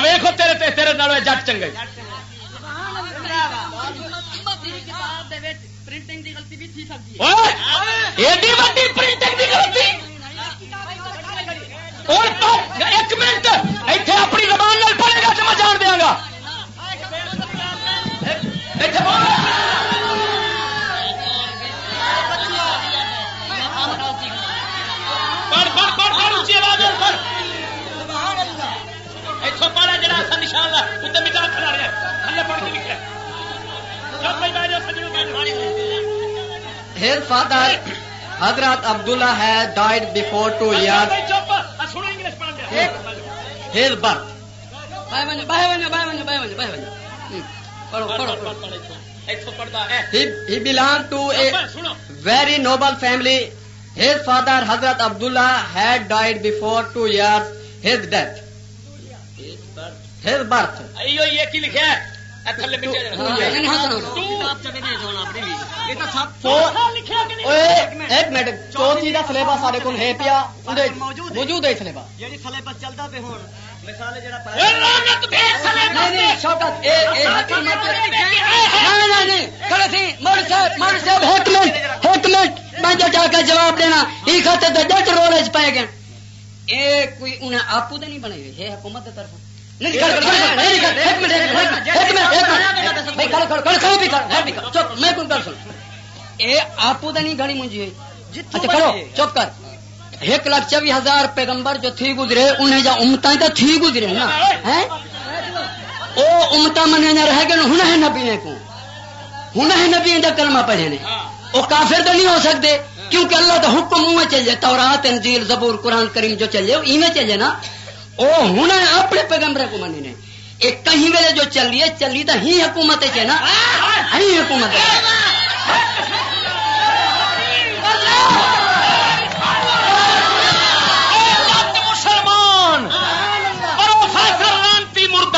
ویخو تیرے تیرے نال جٹ چنگے۔ پرنٹنگ کی غلطی بھی تھی سکتی ایڈی وڈی پرنٹنگ کی غلطی؟ ایک منٹ اتنے اپنی زبان پڑھے گا تو میں جان دیا گا۔ فادر حضرت عبد اللہ ہے۔ Died before two year his birth he belong to a very noble family his father حضرت عبد اللہ had died before two year his death years. His death. His birth. ایک منٹ۔ چوتھی کا سلیبس سارے کو ہے پیا۔ موجود ہے۔ سلیبس سلیبس چلتا پہ ہوں جواب دینا یہ خاتے تو جٹ رول پائے گئے۔ یہ کوئی انہیں آپ تو نہیں بنے گی حکومت کی طرف آپ نہیں گھڑی مجھے کرو چپ کر۔ ایک لاکھ چوبیس ہزار پیغمبر جو تھی گزرے انہیں جا امتا تو تھی گزرے نا۔ وہ امتا من رہ گئے ہے نبی کو۔ ہوں ہے نبی کا کلمہ پڑھے نے۔ وہ کافر تو نہیں ہو سکتے کیونکہ اللہ کا حکم منہ چلے تورات انجیل زبور قرآن کریم جو چلے وہ ایویں چلے نا۔ او ہوں اپنے پیغمبر کو منی نے یہ کہیں ویلے جو چلی ہے، چلی تو ہی حکومت ہے نا ہی حکومت مسلمان پروفیسر رانتی مرد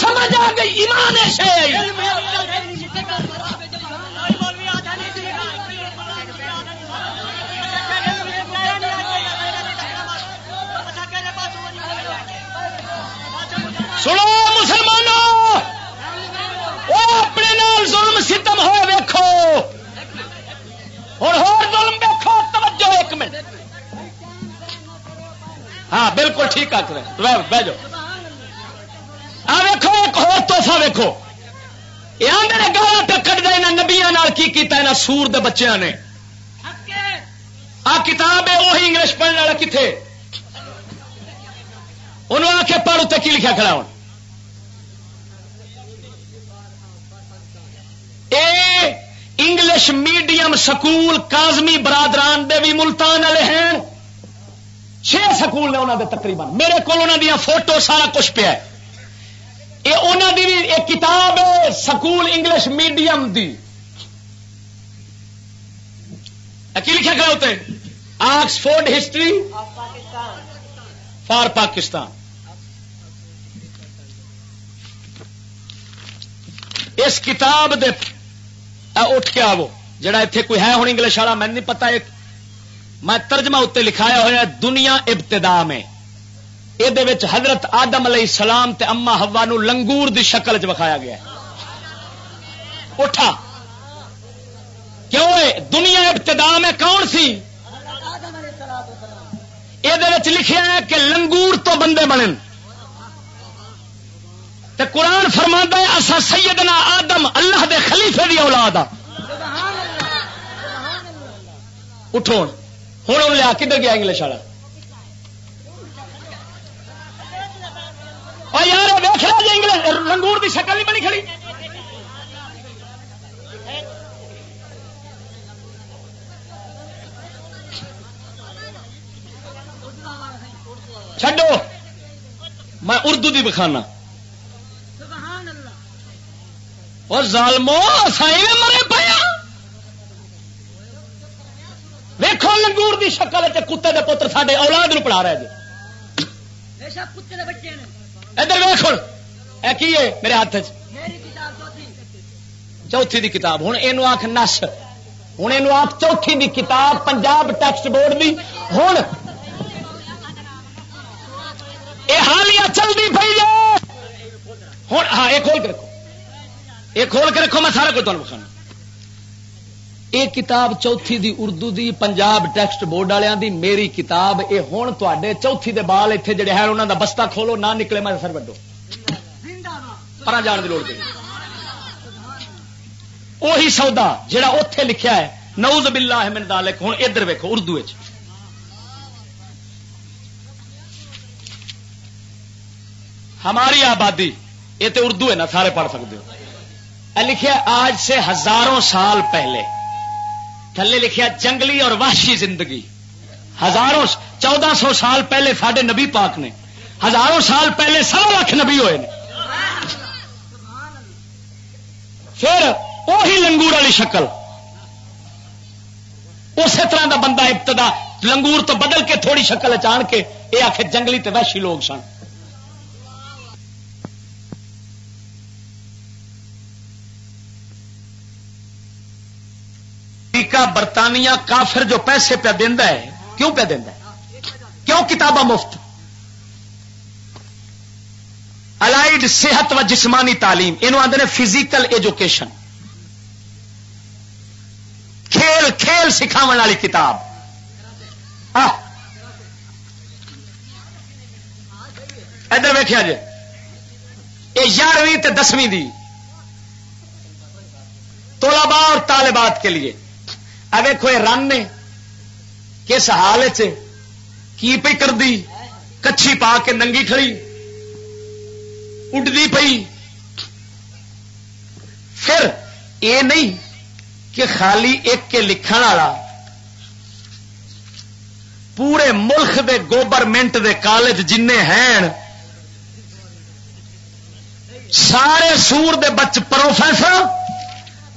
سمجھ آ گئی، ایمان ہے شیر سنو مسلمانوں وہ اپنے نال ظلم ستم ہو ویکھو۔ ہوں ہو ظلم ویکھو، توجہ ایک منٹ۔ ہاں بالکل ٹھیک آ کر بہ جاؤ آ ویکھو، ایک ہو توحفہ ویکھو۔ یہ میرے گالا ٹکر دے نبیا کی کیتا سور دے بچیاں نے۔ آ کتاب ہے وہی انگلش پڑھنے والا کتنے انہوں آ کے پڑھ اتنے کی لکھا کھڑا ہوں اے انگلش میڈیم سکول کازمی برادران دے بھی ملتان والے ہیں۔ چھ سکول نے انہوں دے تقریباً۔ میرے کو فوٹو سارا کچھ پیا یہ انہوں دی بھی ایک کتاب ہے سکول انگلش میڈیم دی۔ کی لکھا گیا ہوتے آکسفورڈ ہسٹری فار پاکستان۔ اس کتاب دے اٹھ کے آو۔ جڑا اتنے کوئی ہے ہوں انگلش والا میں نہیں پتا ایک۔ میں ترجمہ اتنے لکھایا ہوا دنیا ابتدا میں۔ یہ حضرت آدم علیہ السلام تے اما ہوا نو لنگور دی شکل چ وکھایا گیا اٹھا۔ کیوں دنیا ابتدا میں کون سی؟ یہ لکھا ہے کہ لنگور تو بندے بنے تے قرآن فرما ہے اصا سیدنا آدم اللہ دے خلیفے دی اولاد اٹھو ہوں لیا کدھر گیا انگلش والا؟ یار ویخ رہا جی انگلش لنگور دی شکل نہیں بنی کھڑی۔ چڈو میں اردو دی بخانا اور ظالمو سائی مرے پیا ویکو لنگور دی شکل کتے دے پتر سارے اولاد نو پڑھا رہے جی۔ ادھر ویخ کی ہے میرے ہاتھ چوتھی۔ دی کتاب۔ ہوں یہ آخ نس۔ ہوں یہ آخ چوتھی دی کتاب پنجاب ٹیکسٹ بورڈ دی۔ ہوں یہ حالیہ چلتی پی ہے۔ ہوں ہاں یہ کھول کے رکھو۔ یہ کھول کے رکھو، میں سارا کچھ تمہیں بخانا یہ کتاب چوتھی دی اردو دی، پنجاب ٹیکسٹ بورڈ والوں دی، میری کتاب، یہ ہوں تے چوتھی دے بال اتنے جڑے ہیں انہوں دا بستہ کھولو، نہ نکلے میں سر وڈو۔ پر جان کی لوڑ پہ وہی سودا جڑا اتے لکھیا ہے نوز باللہ من دالک ہوں ادھر ویکو اردو ہماری آبادی، یہ تو اردو ہے نا، سارے پڑھ سکتے ہو۔ لکھا آج سے ہزاروں سال پہلے۔ تھلے لکھیا جنگلی اور وحشی زندگی۔ ہزاروں چودہ سو سال پہلے سڈے نبی پاک نے۔ ہزاروں سال پہلے سو لاکھ نبی ہوئے نے۔ پھر وہی لنگور والی شکل۔ اسی طرح دا بندہ ابتدا، لنگور تو بدل کے تھوڑی شکل اچان کے یہ آخر جنگلی تے وحشی لوگ سن۔ امریکہ برطانیہ کافر جو پیسے پہ دینا ہے، کیوں پہ دینا ہے؟ کیوں کتاباں مفت؟ الائڈ صحت و جسمانی تعلیم یہ آدھے فزیکل ایجوکیشن کھیل کھیل سکھاو والی کتاب. ادھر ویکیا جی۔ یہ یارویں دسویں دی۔ طلباء اور طالبات کے لیے۔ ویکو یہ رن نے کس حال کی پی کر دی کچھی پا کے ننگی کھڑی۔ اڈتی پئی۔ پھر یہ نہیں کہ خالی ایک کے لکھن والا۔ پورے ملک دے گورنمنٹ دے کالج جن ہیں۔ سارے سور دے بچ پروفیسر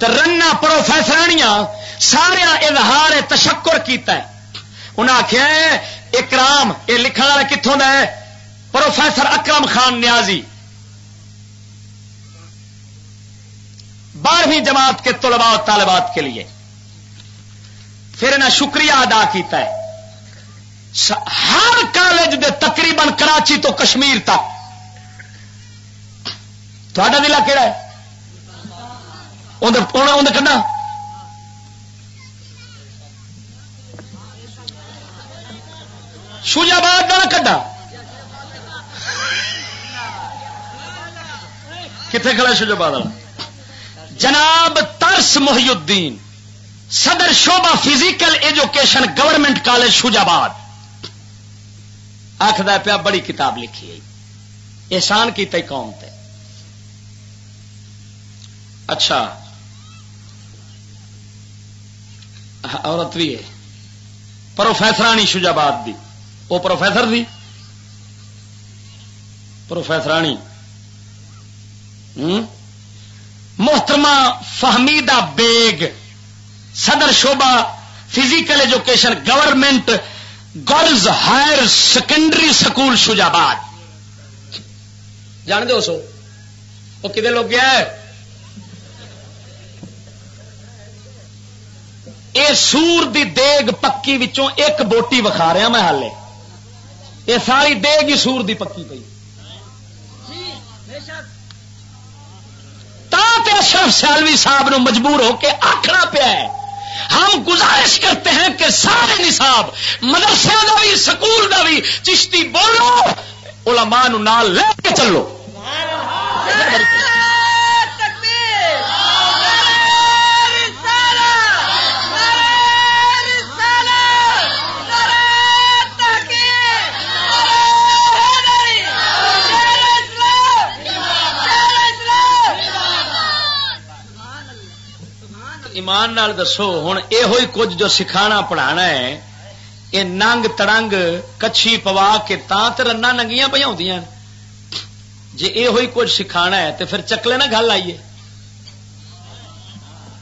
رنا پروفیسرانیاں سارا اظہار تشکر کیتا ہے۔ انہیں آخیا اکرام، یہ لکھن والا کتوں کا ہے؟ پروفیسر اکرم خان نیازی۔ بارہویں جماعت کے طلباء و طالبات کے لیے۔ پھر انہیں شکریہ ادا کیتا ہے۔ ہر کالج دے تقریباً کراچی تو کشمیر تک۔ تھوڑا دلا کہڑا ہے؟ اندر کھنا شوجاباد کا کڈا۔ کتنے کھڑا شوجاباد والا؟ جناب ترس محی الدین صدر شوبہ physical education government college Shujabad آخر پیا بڑی کتاب لکھی ہے۔ احسان کی تی قوم تے۔ اچھا۔ عورت بھی ہے۔ پروفیسرانی شجاباد دی۔ وہ پروفیسر دی پروفیسرانی محترمہ فہمیدہ بیگ، صدر شعبہ، physical education government, girls higher secondary school Shujabad جان دو سو؟ وہ کتنے لوگ گیا ہے؟ اے سور دی دیگ پکی وچوں ایک بوٹی وکھا رہا میں ہالے یہ ساری دیگ ہی سور دی پکی پی اشرف سیالوی صاحب نو مجبور ہو کے آخنا پیا ہے۔ ہم گزارش کرتے ہیں کہ سارے نصاب مدرسے کا بھی، سکول کا بھی، چشتی بولو، علماء نو نال لے کے چلو۔ ایمان نال دسو ہوں یہ کچھ جو سکھانا پڑھانا ہے یہ ننگ تڑنگ کچھی پوا کے تو رنا ننگیاں پہ ہوتی جی یہ کچھ سکھانا ہے تو پھر چکلے نہ گل آئیے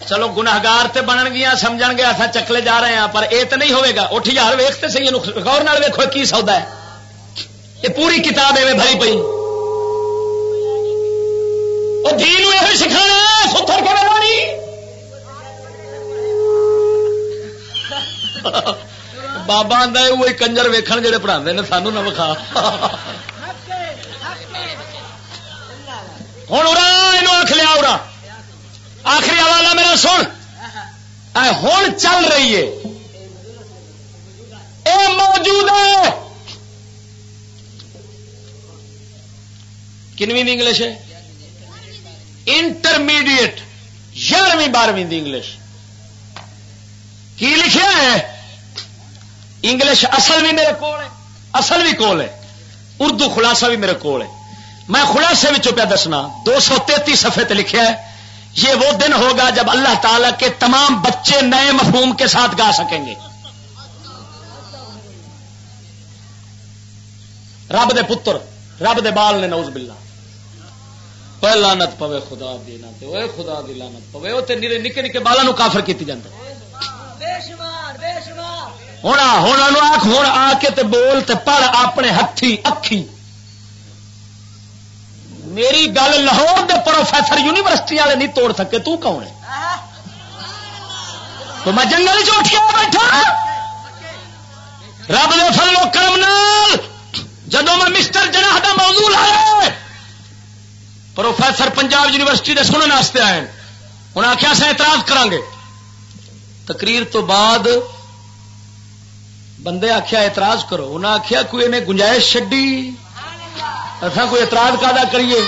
چلو گناگار تے بنن گیا سمجھ گیا اصا چکلے جا رہے ہیں، پر یہ تو نہیں ہوئے گا۔ اٹھ یار ویختے سی غور نال کی سودا ہے۔ یہ پوری کتاب ایویں بھری پی جی یہ سکھانا ستھر کے بنانی بابا آدھا وہی کنجر ویکھن جڑے پڑھا نے سانو نہ وکھا ہوں ارا یہ آخ لیا ارا آخری حوالہ میرا سن ہوں چل رہی ہے اے موجود ہے کنویں انگلش ہے انٹرمیڈیٹ گیارہویں بارہویں انگلش کی لکھا ہے؟ انگلش اصل بھی میرے کو اصل بھی کول ہے، اردو خلاصہ بھی میرے کو میں خلاصے میں دسنا، دو سو تینتی سفے لکھا ہے، یہ وہ دن ہوگا جب اللہ تعالی کے تمام بچے نئے مفہوم کے ساتھ گا سکیں گے۔ رب دے پتر، رب دے بال نے نوز بلا لانت پوے خدا دی خدا دی لانت پوے وہ نکے نکے بالا کافر کی جاتا ہوں ہوں آخ ہوں آ کے تے بول تے پڑھ اپنے ہاتھی اکھی۔ میری گل لاہور دے پروفیسر یونیورسٹی والے نہیں توڑ سکے تو کون ہے؟ تو میں جنگل چوٹ کے بیٹھا۔ رب دے فلو کرم نال جدو میں مسٹر جناح کا موضوع لایا پروفیسر پنجاب یونیورسٹی دے سننے واسطے آئے انہیں آخیا سا اعتراض کریں گے تقریر تو بعد بندے آخیا اعتراض کرو۔ انہیں آخیا کوئی انہیں گنجائش چڈی اصا کوئی اعتراض کا کریے؟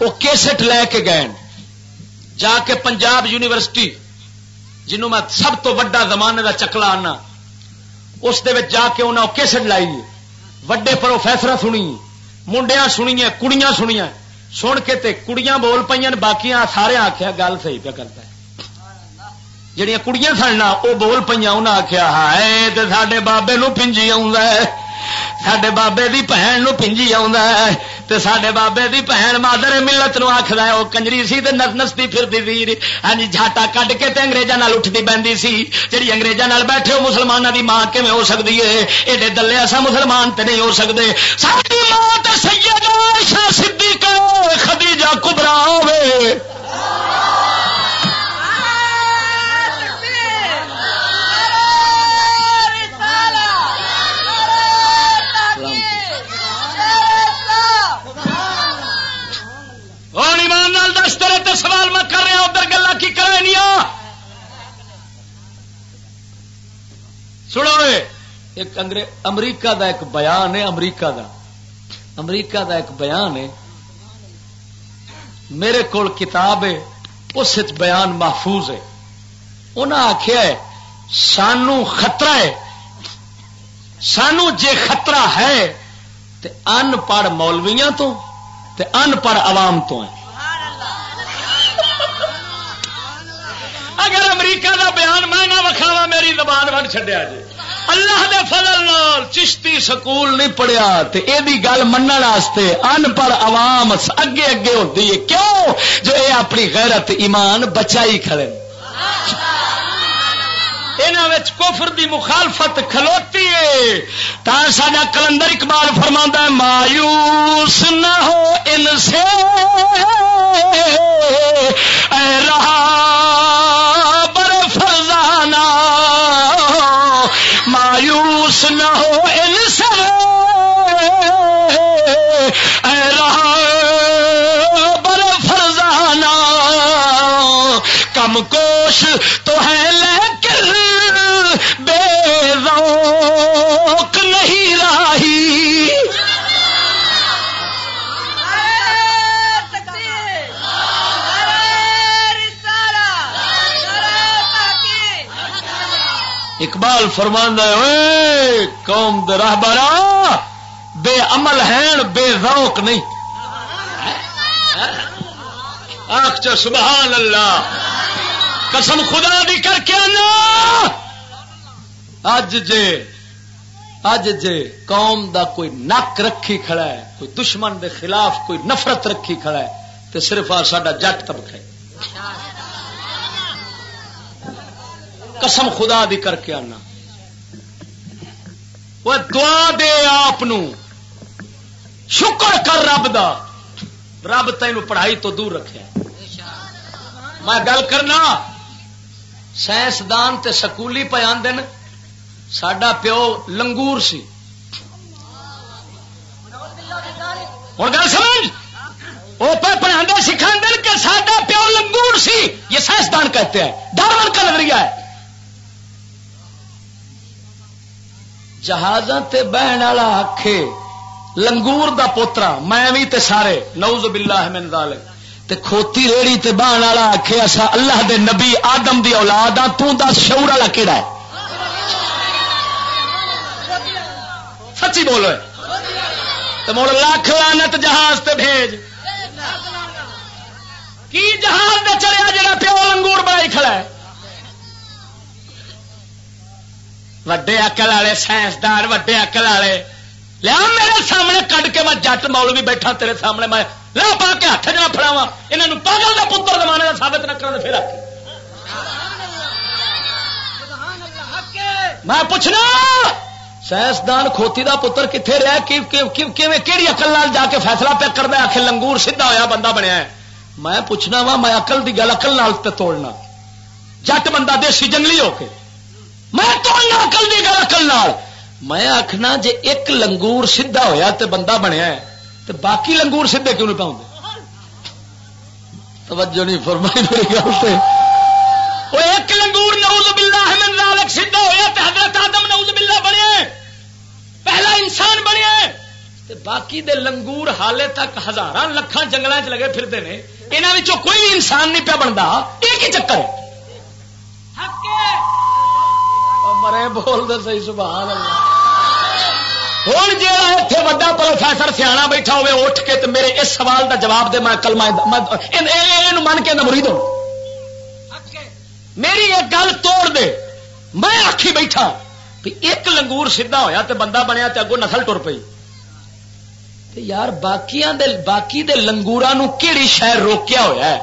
وہ کیسٹ لے کے گئے جا کے پنجاب یونیورسٹی جنوں میں سب تو وڈا زمانے کا چکلا آنا، اس جا کے انہیں کیسٹ لائی۔ وڈے پروفیسر سنی منڈیا سنیا کڑیاں سنیا سن کے تے کڑیاں بول پہ باقی سارے آخیا گل صحیح پہ کرتا ہے۔ جہیا کڑیاں سننا وہ بول پہ انہیں آخیا ہائے تو سڈے بابے نو پنجی سڈے بابے دی بھن نو پنجی تے سڈے بابے دی بھن مادر ملت نو آخر وہ کنجری سی تے نستی پھرتی سی ہاں جی جھاٹا کڈ کے تے انگریزاں اٹھتی بہتی سی جی اگریزاں بیٹھے ہو مسلمانوں دی ماں کیون ہو سکتی ہے ایڈے دلے ایسا مسلمان تے نہیں ہو سکتے ساری ماں تے سیدہ صدیقہ خدیجہ کبرا ہوے ہوں ایمان نال دس تیرے تے سوال میں کر رہا ادھر گلا کی کرنی سنو ایک امریکہ دا ایک بیان ہے، امریکہ دا۔ امریکہ دا ایک بیان ہے۔ میرے کول کتاب ہے، اس بیان محفوظ ہے۔ انہاں آخیا ہے، سانو خطرہ ہے۔ سانو جے خطرہ ہے، تے ان پڑھ مولویاں تو تے ان پڑھ عوام تو ہیں۔ اگر امریکہ دا بیان میں نہ وکھاوا میری زبان ون چڈیا جی۔ اللہ دے فضل نال چشتی سکول نہیں پڑھیا تے اے دی گل منن واسطے ان پڑھ عوام اگے اگے ہوتی ہے۔ کیوں؟ جو اے اپنی غیرت ایمان بچائی کھڑے کفر دی مخالفت کھلوتی ہے۔ تا سا کلندر اقبال فرما ہے، مایوس نہ ہو ان سے اے رہا بر فرزانہ۔ مایوس نہ ہو ان سے اے رہا بر فرزانہ۔ کم کوش تو ہے اقبال فرماندہ قوم راہ بارا بے عمل ہیں، بے ذوق نہیں۔ آخ سبحان اللہ۔ قسم خدا دی کر کے آنا۔ اج جے اج جے قوم دا کوئی نک رکھی کھڑا ہے، کوئی دشمن دے خلاف کوئی نفرت رکھی کھڑا ہے تو صرف آ سا جٹ طبقہ ہے۔ قسم خدا دی کر کے آنا۔ وہ دعا دے آپ شکر کر رب دا۔ رب تین پڑھائی تو دور رکھے۔ میں گل کرنا، سائنسدان تے سکولی پہ آدھے سڈا پیو لنگور سی۔ ہوں گل سمجھ؟ وہ پڑھا سکھا کہ سڈا پیو لنگور سی۔ یہ سائنسدان کہتے ہیں۔ ڈارون کا نظریہ ہے۔ جہاز بہن والا آخے لنگور دا پوترا، میں بھی تے سارے نوز باللہ من ذالک۔ تے کھوتی ریڑی تے بہن والا آخے اصا اللہ دے نبی آدم دی اولاد ہاں تس شعور والا کہڑا ہے؟ سچی بولو۔ تو مڑ لاکھ لانت جہاز تے بھیج۔ کی جہاز دے چلیا جڑا پیو لنگور بڑائی کھڑا ہے؟ وڈے اکل والے سائنسدان وڈے اکل والے۔ لیا میرے سامنے کڈ کے میں جٹ مول بھی بیٹھا تیرے سامنے میں لا پا کے ہاتھ جنا فڑاوا یہ پاگل کا پتر زمانے کا سابت نہ کرنا پھر میں پوچھنا۔ سائنسدان کھوتی دا پتر کتنے رہا کہڑی اقل لال جا کے فیصلہ پہ کرتا آخر لنگور سیدھا ہوا بندہ بنیا ہے۔ میں پوچھنا وا، میں اقل کی گل اقل لال پہ توڑنا۔ جٹ بندہ دیسی جنگلی ہو کے۔ میں تو اکل دی گل اکل میں آخنا جی ایک لنگور سیدھا ہویا تے بندہ بنیا ہے تو باقی لنگور سیدھے کیوں نہیں پاؤں توجہ نہیں فرمائی میری گل سے وہ ایک لنگور نعوذ باللہ من ذالک سیدھا ہویا تے حضرت آدم نعوذ باللہ بنے پہلا انسان بنے باقی دے لنگور حالے تک ہزار لکھان جنگل چ لگے پھرتے ہیں یہاں کوئی انسان نہیں پیا بنتا ایک ہی چکر ہے۔ مرے بول دے صحیح سبحان اللہ ہوں جا اتنے وا پروفیسر سیاح بیٹھا ہوئے اٹھ کے تو میرے اس سوال دا جواب دے میں کلمہ من کے نمری دو میری ایک گل توڑ دے۔ میں آخی بیٹھا۔ بھی ایک لنگور سیدھا ہویا تے بندہ بنیا تے اگوں نسل ٹر پئی۔ تے یار باقیاں دے باقی دے لنگوراں نو کیڑی شہر روکیا ہویا ہے؟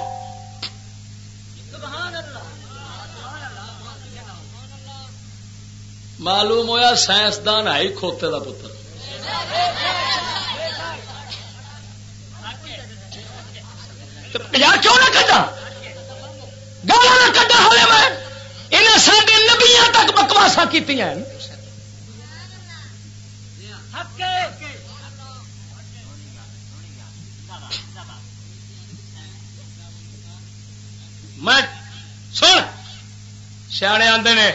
معلوم ہویا سائنسدان ہے کھوتے دا پتر۔ یار کیوں نہ کٹا گالا نہ کٹا ہوئے میں انہیں سارے نبیاں تک بکواسا کی میں سن! سیانے آتے نے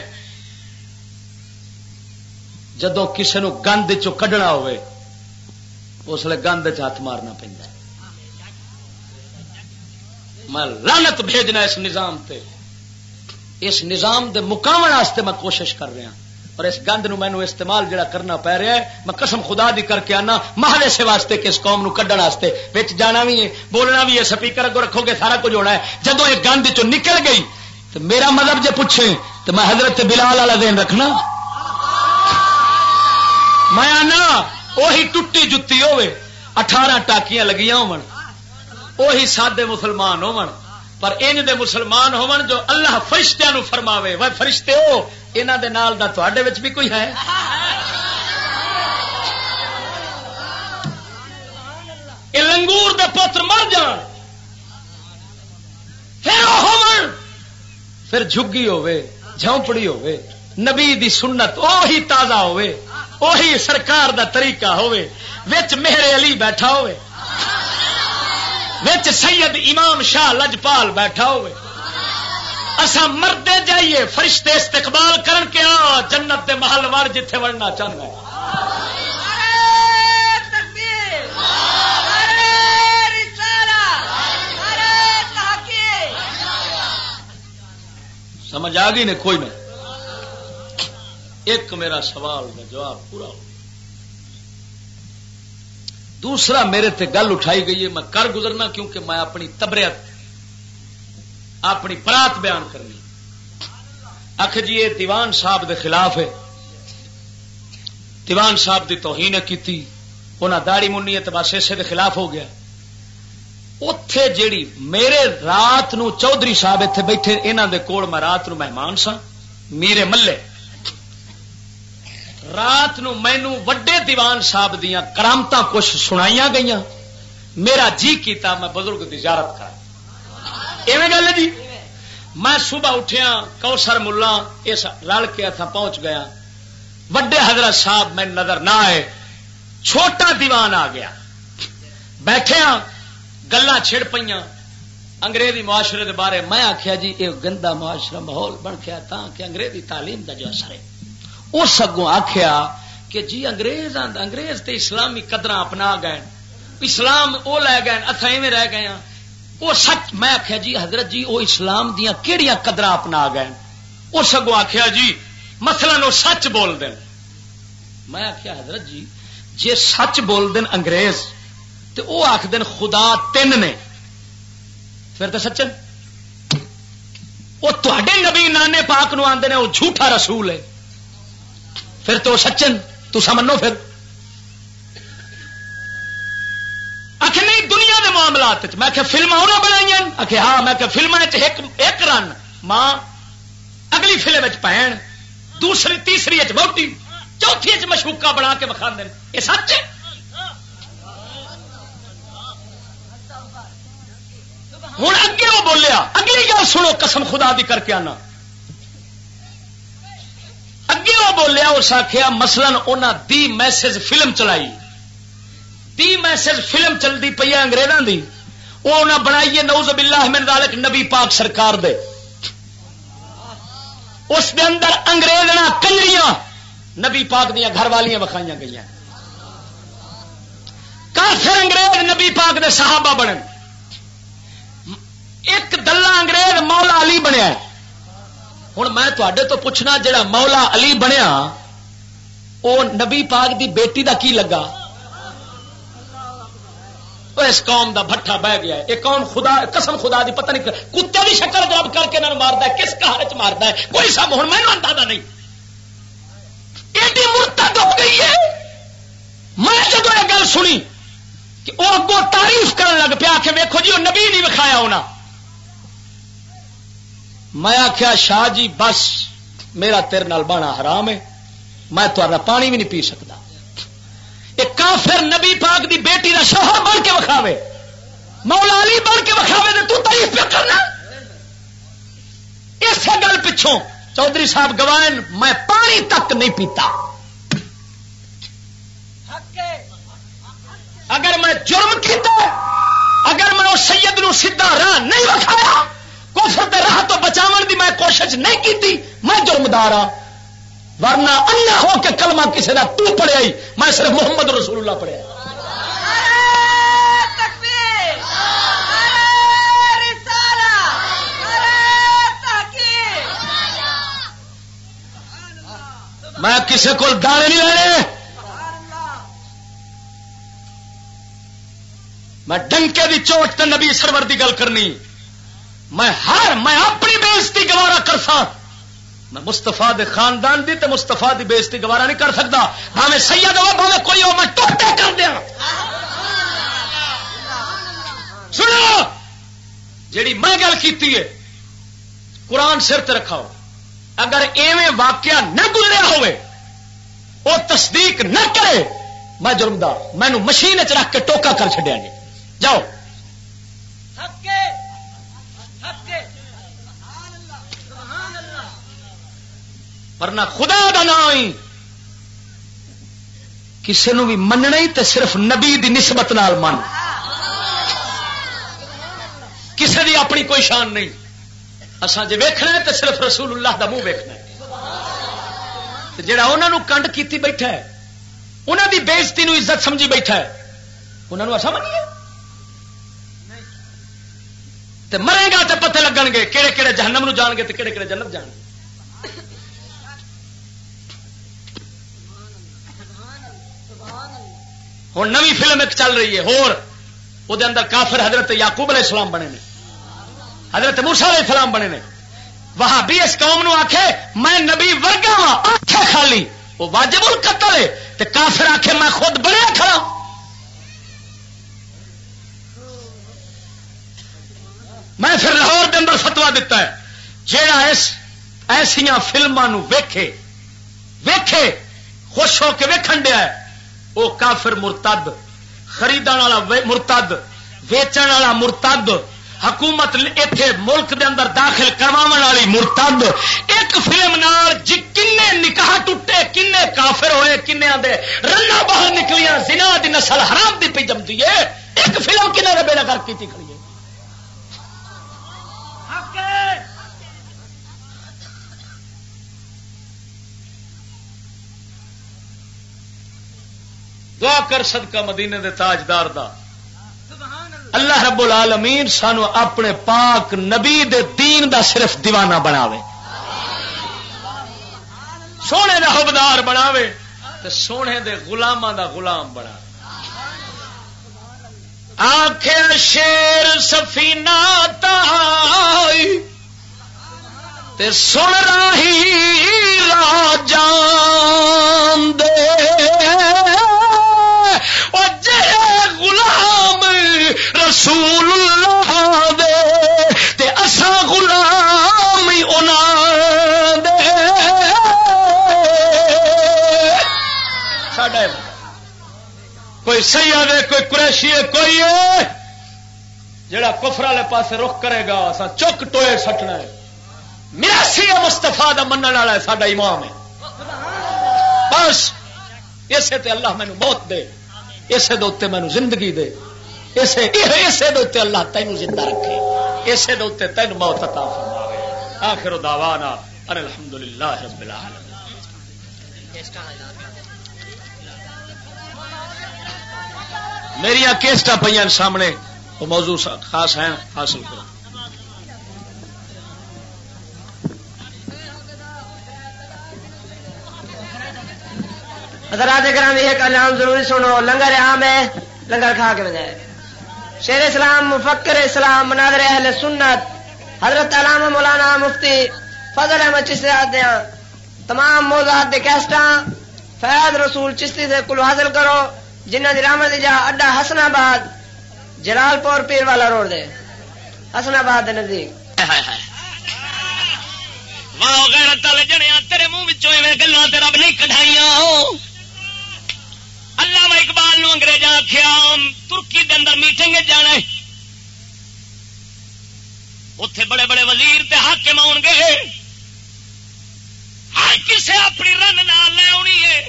جدو کسی گند چ کڈنا ہوئے گند چ ہاتھ مارنا پہ میں لانت بھیجنا اس نظام تے۔ اس نظام دے مقام واسطے میں کوشش کر رہا اور اس گند نو مینو استعمال جڑا کرنا پی رہا ہے، میں قسم خدا دی کر کے آنا، محلے سے واسطے کہ اس قوم نو کڈن واسطے۔ وچ جانا بھی ہے، بولنا بھی ہے، سپیکر اگو رکھو گے، سارا کچھ ہونا ہے۔ جدو یہ گند چ نکل گئی، تو میرا مذہب جے پوچھے، تو میں حضرت بلال والا دین رکھنا۔ میں آنا وہی ٹوٹی جتی ہوے اٹھارہ ٹاکیاں لگیاں ہون۔ وہی سادے مسلمان ہون۔ پر انج دے مسلمان ہون جو اللہ فرشتیاں نو فرماوے۔ وہ فرشتے ہو، انہاں دے نال دا تواڈے وچ بھی کوئی ہے؟ یہ لنگور دے پتر مر جان۔ پھر وہ ہون پھر جھگی ہوے جھونپڑی ہوے نبی دی سنت وہی تازہ ہوے وہی سرکار دا طریقہ ہوے وچ میرے علی بیٹھا ہوے وچ سید امام شاہ لجپال بیٹھا ہوئے۔ اسا مردے جائیے فرشتے استقبال کرن کے آ جنت دے محل وڑ جتھے وڑنا چاہتا ہے۔ سمجھ آ گئی نے کوئی نہیں ایک میرا سوال کا جواب پورا ہو دوسرا میرے تے گل اٹھائی گئی ہے، میں کر گزرنا کیونکہ میں اپنی تبریت، اپنی پرات بیان کرنی اکھ جی یہ دیوان صاحب دے خلاف ہے۔ دیوان صاحب دی توہین کی انہیں داڑی منی ہے تو بس اسے دے خلاف ہو گیا۔ اتے جیڑی میرے رات نو چودھری صاحب اتنے بیٹھے انہوں دے کول میں رات نو مہمان سا میرے ملے۔ رات نو مینو وڈے دیوان صاحب دیا کرامت کچھ سنائی گئی میرا جی کیتا، میں بزرگ کی زیارت کرا گل جی؟ میں صبح اٹھیا کوسر ملا، اس رل کے اتنا پہنچ گیا۔ وڈے حضرت صاحب میں نظر نہ آئے۔ چھوٹا دیوان آ گیا۔ بیٹھے گلا چھڑ پہ انگریزی معاشرے کے بارے میں آخیا جی یہ گندا معاشرہ ماحول بن گیا کہ انگریزی تعلیم کا جو اثر ہے۔ اس اگوں آخیا کہ جی انگریز انگریز تے اسلامی قدر اپنا گئے اسلام وہ لے گئے اتنا ایویں رہ گئے ہاں۔ وہ سچ میں آخیا جی حضرت جی وہ اسلام دیا کہڑی قدر اپنا گئے اس اگوں آخیا جی مثلا وہ سچ بول دین۔ میں آخیا حضرت جی جی سچ بول دین انگریز تو وہ آخ دین خدا تین نے۔ پھر تو سچن؟ وہ تے نبی نانے پاک نو آدھے وہ جھوٹا رسول ہے۔ پھر تو سچن، تو سمنو پھر۔ آخ نہیں، دنیا کے معاملات میں کہ فلم انہیں بنائی آخ ہاں میں کہ فلم ایک رن، ماں اگلی فلم پہن، دوسری، تیسری بہتی چوتھی چ مشوکا بنا کے بکھا دیں یہ سچ ہے؟ ہوں اگے وہ بولیا، اگلی گل سنو، قسم خدا دی کر کے آنا۔ اگے وہ بولیا، اس آخیا مسلم انہیں دی میسج فلم چلائی۔ دی میسج فلم چلتی پی ہے انگریزوں کی وہ انہیں بنائی نوز باللہ من ذالک نبی پاک سرکار دے۔ اس دے اندر انگریز کنجریاں نبی پاک دیا گھر والیاں وکھائی گئی کافر انگریز نبی پاک دے صحابہ بنے ایک دلہ انگریز مولا علی بنیا ہے۔ ہوں میں تے تو پوچھنا جڑا مولا علی بنیا وہ نبی پاک دی بیٹی دا کی لگا؟ اس قوم دا بٹھا بہ گیا ہے، یہ قوم خدا، قسم خدا دی پتہ نہیں، کتے کی شکل جب کر کے مارتا ہے، کس کہار چ مارتا ہے؟ کوئی سب ہوں میں اندازہ نہیں۔ ہو گئی ہے۔ میں جب یہ گل سنی کہ وہ اگوں تعریف کرن لگ پیا کہ ویکو جی وہ نبی نہیں وکھایا ہونا۔ میں آخیا شاہ جی بس، میرا تیرے نال حرام ہے۔ میں تا پانی بھی نہیں پی سکتا ایک کافر نبی پاک دی بیٹی دا شوہر بن کے وکھاوے۔ مولا علی بن کے وکھاوے تو تعریف پہ کرنا۔ اس گل پچھوں چودھری صاحب گوائن، میں پانی تک نہیں پیتا۔ اگر میں جرم کیتا، اگر میں اس سید نو سیدھا راہ نہیں وکھایا کفر دے راہ تو بچاون دی میں کوشش نہیں کیتی، میں جرمدار ہاں۔ ورنہ اللہ ہو کے کلمہ کسی کا تو پڑھیا ہی میں صرف محمد رسول اللہ پڑھیا میں کسی کو دانے نہیں لینے۔ میں ڈنکے دی چوٹ تے نبی سرور دی گل کرنی۔ میں ہر میں اپنی بےزتی گوارا کر سا میں مستفا دے خاندان دی تے مستفا دی بےزتی گوارا نہیں کر سکتا بھاوے سید ہو بھاوے کوئی ہو، میں ٹوٹے کر دیا سنو! جیڑی میں گل کیتی ہے، قرآن سر تے رکھا ہو اگر ایویں واقعہ نہ گزریا ہوئے وہ تصدیق نہ کرے، میں جرمدار مینو مشین چ رکھ کے ٹوکا کر چڈیا جی۔ جاؤ۔ ورنہ خدا کا نام کسی بھی مننا ہی تو صرف نبی دی نسبت نال من۔ کسی دی اپنی کوئی شان نہیں۔ اصا جی ویخنا تو صرف رسول اللہ دا منہ ویخنا جڑا انہوں کنڈ کیتی بیٹھا ہے انہوں دی بےزتی نو عزت سمجھی بیٹھا ہے انہوں نے ایسا منیے؟ تے مرے گا تو پتے لگن گے کہڑے کہڑے جہنم نو جان گے تے کہڑے کہڑے جنت جان گے۔ ہوں نوی فلم ایک چل رہی ہے، ہور۔ وہ اندر کافر حضرت یعقوب علیہ السلام بنے نے۔ حضرت موسا علیہ السلام بنے نے۔ وہاں بھی اس قوم نو آخے میں نبی ورگا ہاں، وا آخے خالی۔ وہ واجب القتل ہے، تے کافر آخے میں خود بنیا کھڑا میں پھر لاہور کے اندر فتوا دیتا ہے جہاں اس ایسیا فلموں ویکھے ویکھے، خوش ہو کے ویکھن دیا ہے۔ وہ کافر مرتد خرید والا مرتد، ویچن والا مرتد، حکومت اتے ملک دے اندر داخل کروا والی مرتد، ایک فلم نال جی کن نکاح ٹوٹے کن کافر ہوئے کنیا دے رنا باہر نکلیاں، زنا دی نسل حرام دی پی جمتی ہے، ایک فلم کنہیں ربے نگر کی کھڑی ہے دعا کر صدقہ مدینے دے تاجدار دا۔ اللہ۔ رب العالمین سانو اپنے پاک نبی دے دین دا صرف دیوانہ بناوے۔ سونے دا حبدار بناوے تے سونے دے غلاماں دا غلام بنا۔ آخر شیر سفینہ تائی تے سن راہی راجان دے۔ رسول اللہ دے تے اسا غلام ہی انہاں دے۔ ساڈا کوئی سیاح دے کوئی قریشی ہے، کوئی ہے۔ جڑا کفر والے پاسے رخ کرے گا اسا چک ٹوئے سٹنا ہے۔ میرا سی مستفا کا من والا ہے، ساڈا امام ہے۔ بس، اسے تے اللہ مینو موت دے۔ اسے دے مینو زندگی دے۔ اسے اسے دے اللہ تینوں زندہ رکھے۔ اسے دے تین موت عطا فرماوے۔ آخر دعوانا ان الحمدللہ رب العالمین۔ میری کیسٹا پہ سامنے۔ وہ موضوع خاص ہیں، حاصل کرو۔ حضرات کرام یہ کلام ضروری سنو۔ لنگر عام ہے، لنگر کھا کے بجائے۔ شیر اسلام، مفکر اسلام، مناظر اہل سنت، حضرت علامہ مولانا مفتی فضل احمد چشتی دیا ہاں۔ تمام موضوعات دے کیسٹاں فیض رسول چشتی سے کلو حاصل کرو جنہ دی رحمت جا اڈا حسن آباد جلال پور پیر والا روڈ دے۔ حسن آباد دے نزدیک۔ واہ، غیرت والے جنیا تیرے منہ وچوں ایویں گلاں تے رب نہیں کڈھائیاں۔ علامہ اقبال نو انگریزاں آکھیا ترکی دے اندر میٹنگ جانا ہے۔ اتے بڑے بڑے وزیر تے حاکم آن گے۔ ہر کسے اپنی رن نال لے آنی ہے۔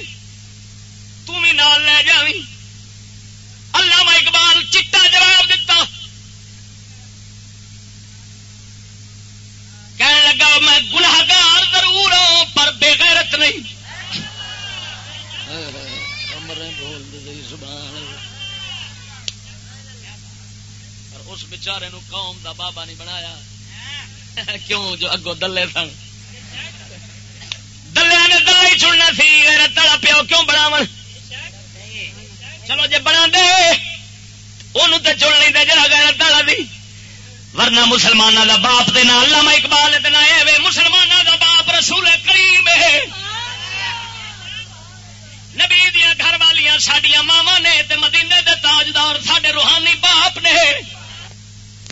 تم بھی نال لے جاوی علامہ اقبال چٹا جواب دیتا کہنے لگا، میں گناہگار ضرور ہوں، پر بے غیرت نہیں پر اس بیچارے نو قوم دا بابا نہیں بنایا۔ کیوں جو اگوں دلے سن؟ دلیا نے دلا ہی چڑنا سی، غیرت والا پیو کیوں بناو چلو جی بنا دے انہوں تے چن لیں جڑا غیرت والا دی۔ ورنہ مسلمانوں دا باپ دے علامہ اقبال دے اے مسلمانوں دا باپ رسول کریم ہے نبی دیا گھر والیاں سڈیا ماوا نے تے مدینے دے تاجدار سڈے روحانی باپ نے۔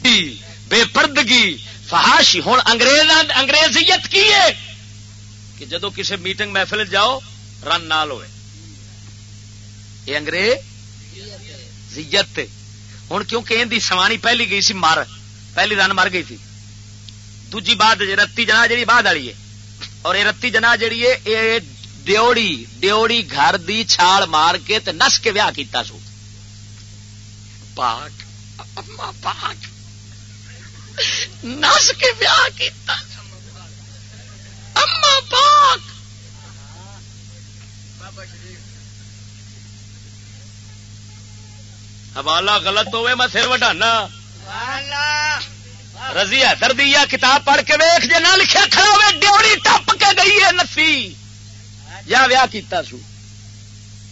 بدتی بے پردگی فحاشی۔ ہوں انگریز انگریزیت کی ہے؟ کہ جدو کسی میٹنگ محفل جاؤ، رن نال ہوئے۔ یہ انگریزیت ہوں کیونکہ ان سوانی پہلی گئی سی مر پہلی رن مر گئی تھی۔ دوجی بات جی رتی جنا جی بعد والی ہے۔ اور یہ رتی جنا جیڑی ہے، یہ ڈیوڑی ڈیوڑی گھر دی چھال مار کے تے نس کے ویاہ کیتا سو۔ پاک، اما پاک۔ نس کے ویاہ کیتا۔ اما پاک۔ حوالہ غلط ہوئے میں سر وڈانا رضیا دردیا کتاب پڑھ کے ویخ جی نہ لکھا کھڑا ہوئے ڈیوڑی ٹپ کے گئی ہے نفی یا ویاہ کیتا سو۔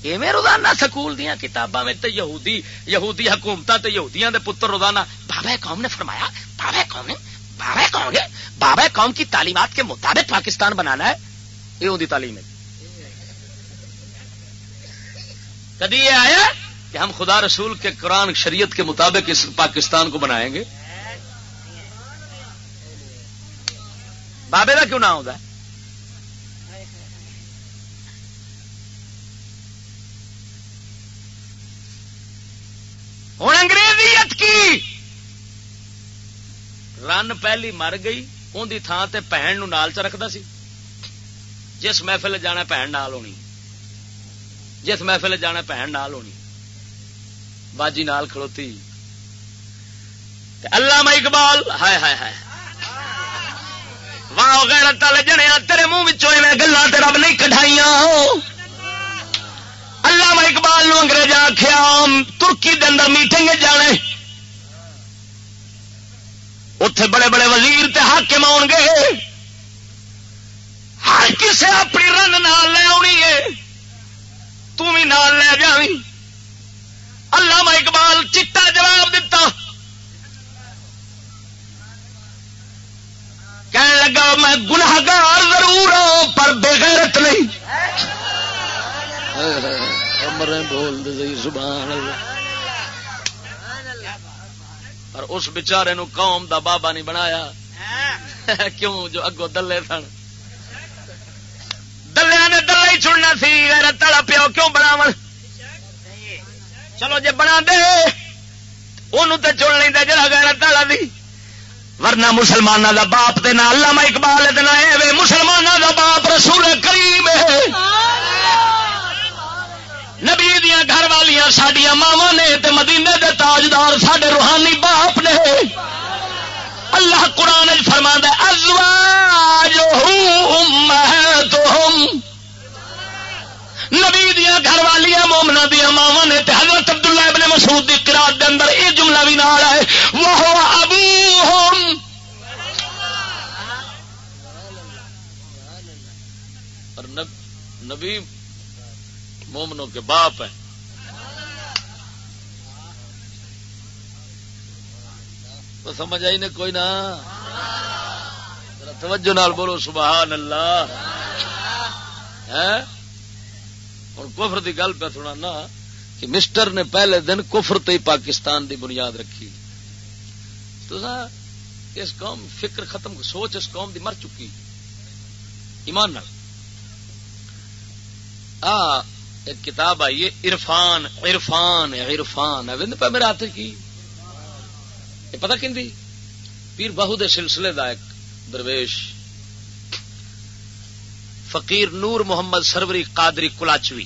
ایویں روزانہ سکول دیا کتاباں میں تے یہودی یہودی حکومت تے یہودیاں دے پتر روزانہ، بابا قوم نے فرمایا، بابا قوم نے، بابا قوم نے، بابا قوم کی تعلیمات کے مطابق پاکستان بنانا ہے۔ یہ ہوتی تعلیم ہے۔ کدی یہ آیا کہ ہم خدا رسول کے قرآن شریعت کے مطابق اس پاکستان کو بنائیں گے؟ بابے کا کیوں نہ ہوتا ہے؟ ہوں انگریزیت کی؟ رن پہلی مر گئی اندی تھان تے بھن نال چ رکھتا سی۔ جس محفل جانا بھن نال ہونی۔ جس محفل جانا بھن نال ہونی۔ باجی نال کھڑوتی اللہ میں اقبال، ہائے ہائے ہائے۔ واہ، غیرت والے جنیا تیرے منہ گلا رب نہیں کٹائیاں اللہ اقبال نو انگریز آخیا ترکی دے اندر میٹنگ جانے اتے بڑے بڑے وزیر تے حاکم آن گے ہر کسے اپنی رن نال لے آنی ہے۔ تم بھی نال لے جی اللہ اقبال چٹا جواب دیتا کہنے لگا، میں گناہگار ضرور ہوں، پر بغیرت نہیں۔ بول دے زبان اور اس بچارے نو قوم دا بابا نہیں بنایا۔ کیوں جو اگو دلے سن۔ دلیا نے دلے ہی چڑنا سی، غیرت والا پیو کیوں بناو چلو جی بنا دے ان چن لینا جڑا غیرت والا دی۔ ورنہ مسلمانوں دا باپ دے نام علامہ اقبال دے نام مسلمانوں دا باپ رسول کریم ہے۔ نبی دیا گھر والیاں سڈیا ماوا نے تے مدینے دے تاجدار سڈے روحانی باپ نے۔ اللہ قرآن فرما ازواج نبی دیا گھر والیاں مومنا دیا ماوا نے تے حضرت عبداللہ ابن مسعود دی قرات دے اندر یہ جملہ بھی نال ہے وہ ابو نبی مومنوں کے باپ ہیں۔ تو سمجھ آئی نے کوئی نہ؟ توجہ نال بولو، سبحان اللہ۔ ہوں کفر کی گل پہ سنا نا کہ مسٹر نے پہلے دن کفر تے پاکستان دی بنیاد رکھی۔ تو اس قوم فکر ختم سوچ اس قوم دی مر چکی۔ ایمان نال۔ آ ایک کتاب آئی ہے، عرفان عرفان عرفان. پہ میرے ہاتھ کی؟ یہ پتا کہ پیر بہو دے سلسلے دا ایک درویش. فقیر نور محمد سروری قادری کلاچوی.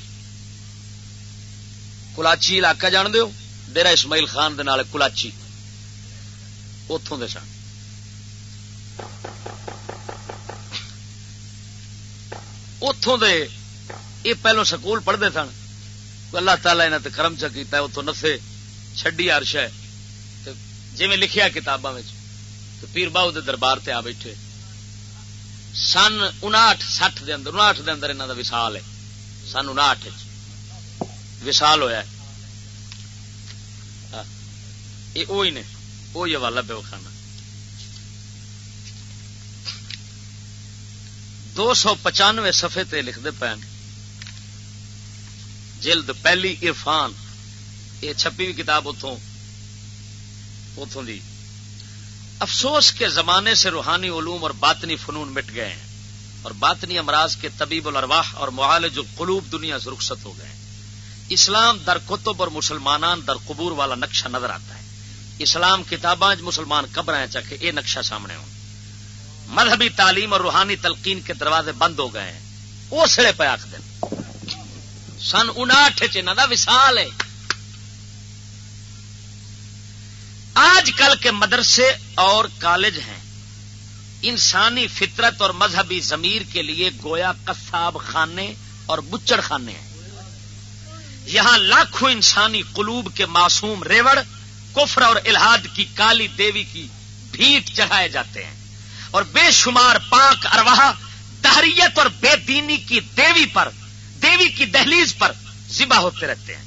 کلاچی علاقہ جان دیو؟ ڈیرا اسماعیل خان دے نال کلاچی. اتوں دے سن. اتوں دے یہ پہلو سکول پڑھتے سن۔ اللہ تعالی انہیں کرم چکیتا ہے اتوں نسے چڈی ارش ہے۔ جی میں لکھیا کتاباں پیر باہو دے دربار تے آ بیٹھے۔ سن انٹھ سٹھ دے اندر انٹھ دے اندر انہوں دا وسال ہے۔ سن انٹھ وسال ہوا ہاں۔ یہ وہی نے وہی حوالہ پہ وکھانا۔ دو سو پچانوے سفے تے لکھتے پے جلد پہلی عرفان، یہ چھپی ہوئی کتاب اتوں اتوں دی۔ افسوس کے زمانے سے روحانی علوم اور باطنی فنون مٹ گئے ہیں اور باطنی امراض کے طبیب الرواح اور معالج القلوب دنیا سے رخصت ہو گئے ہیں۔ اسلام در کتب اور مسلمانان در قبور والا نقشہ نظر آتا ہے۔ اسلام کتاباں مسلمان قبر ہیں چکے یہ نقشہ سامنے ہو مذہبی تعلیم اور روحانی تلقین کے دروازے بند ہو گئے ہیں۔ اسلے پہ آخ دن سن انٹھ چاہ وسال ہے۔ آج کل کے مدرسے اور کالج ہیں۔ انسانی فطرت اور مذہبی ضمیر کے لیے گویا کساب خانے اور بچڑ خانے ہیں۔ یہاں لاکھوں انسانی قلوب کے معصوم ریوڑ، کفر اور الہاد کی کالی دیوی کی بھیٹ چڑھائے جاتے ہیں۔ اور بے شمار پاک ارواہ دہریت اور بے دینی کی دیوی پر دیوی کی دہلیز پر ذبح ہوتے رہتے ہیں۔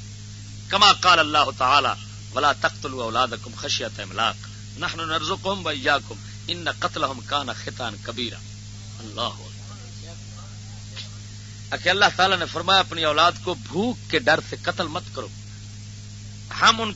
کما کال اللہ تعالی، ولا تخت اولادکم خشیت املاک نحن نرزقهم وإياكم ان قتلهم كان خطان کبیرا۔ اللہ اللہ تعالی نے فرمایا، اپنی اولاد کو بھوک کے ڈر سے قتل مت کرو۔ ہم ان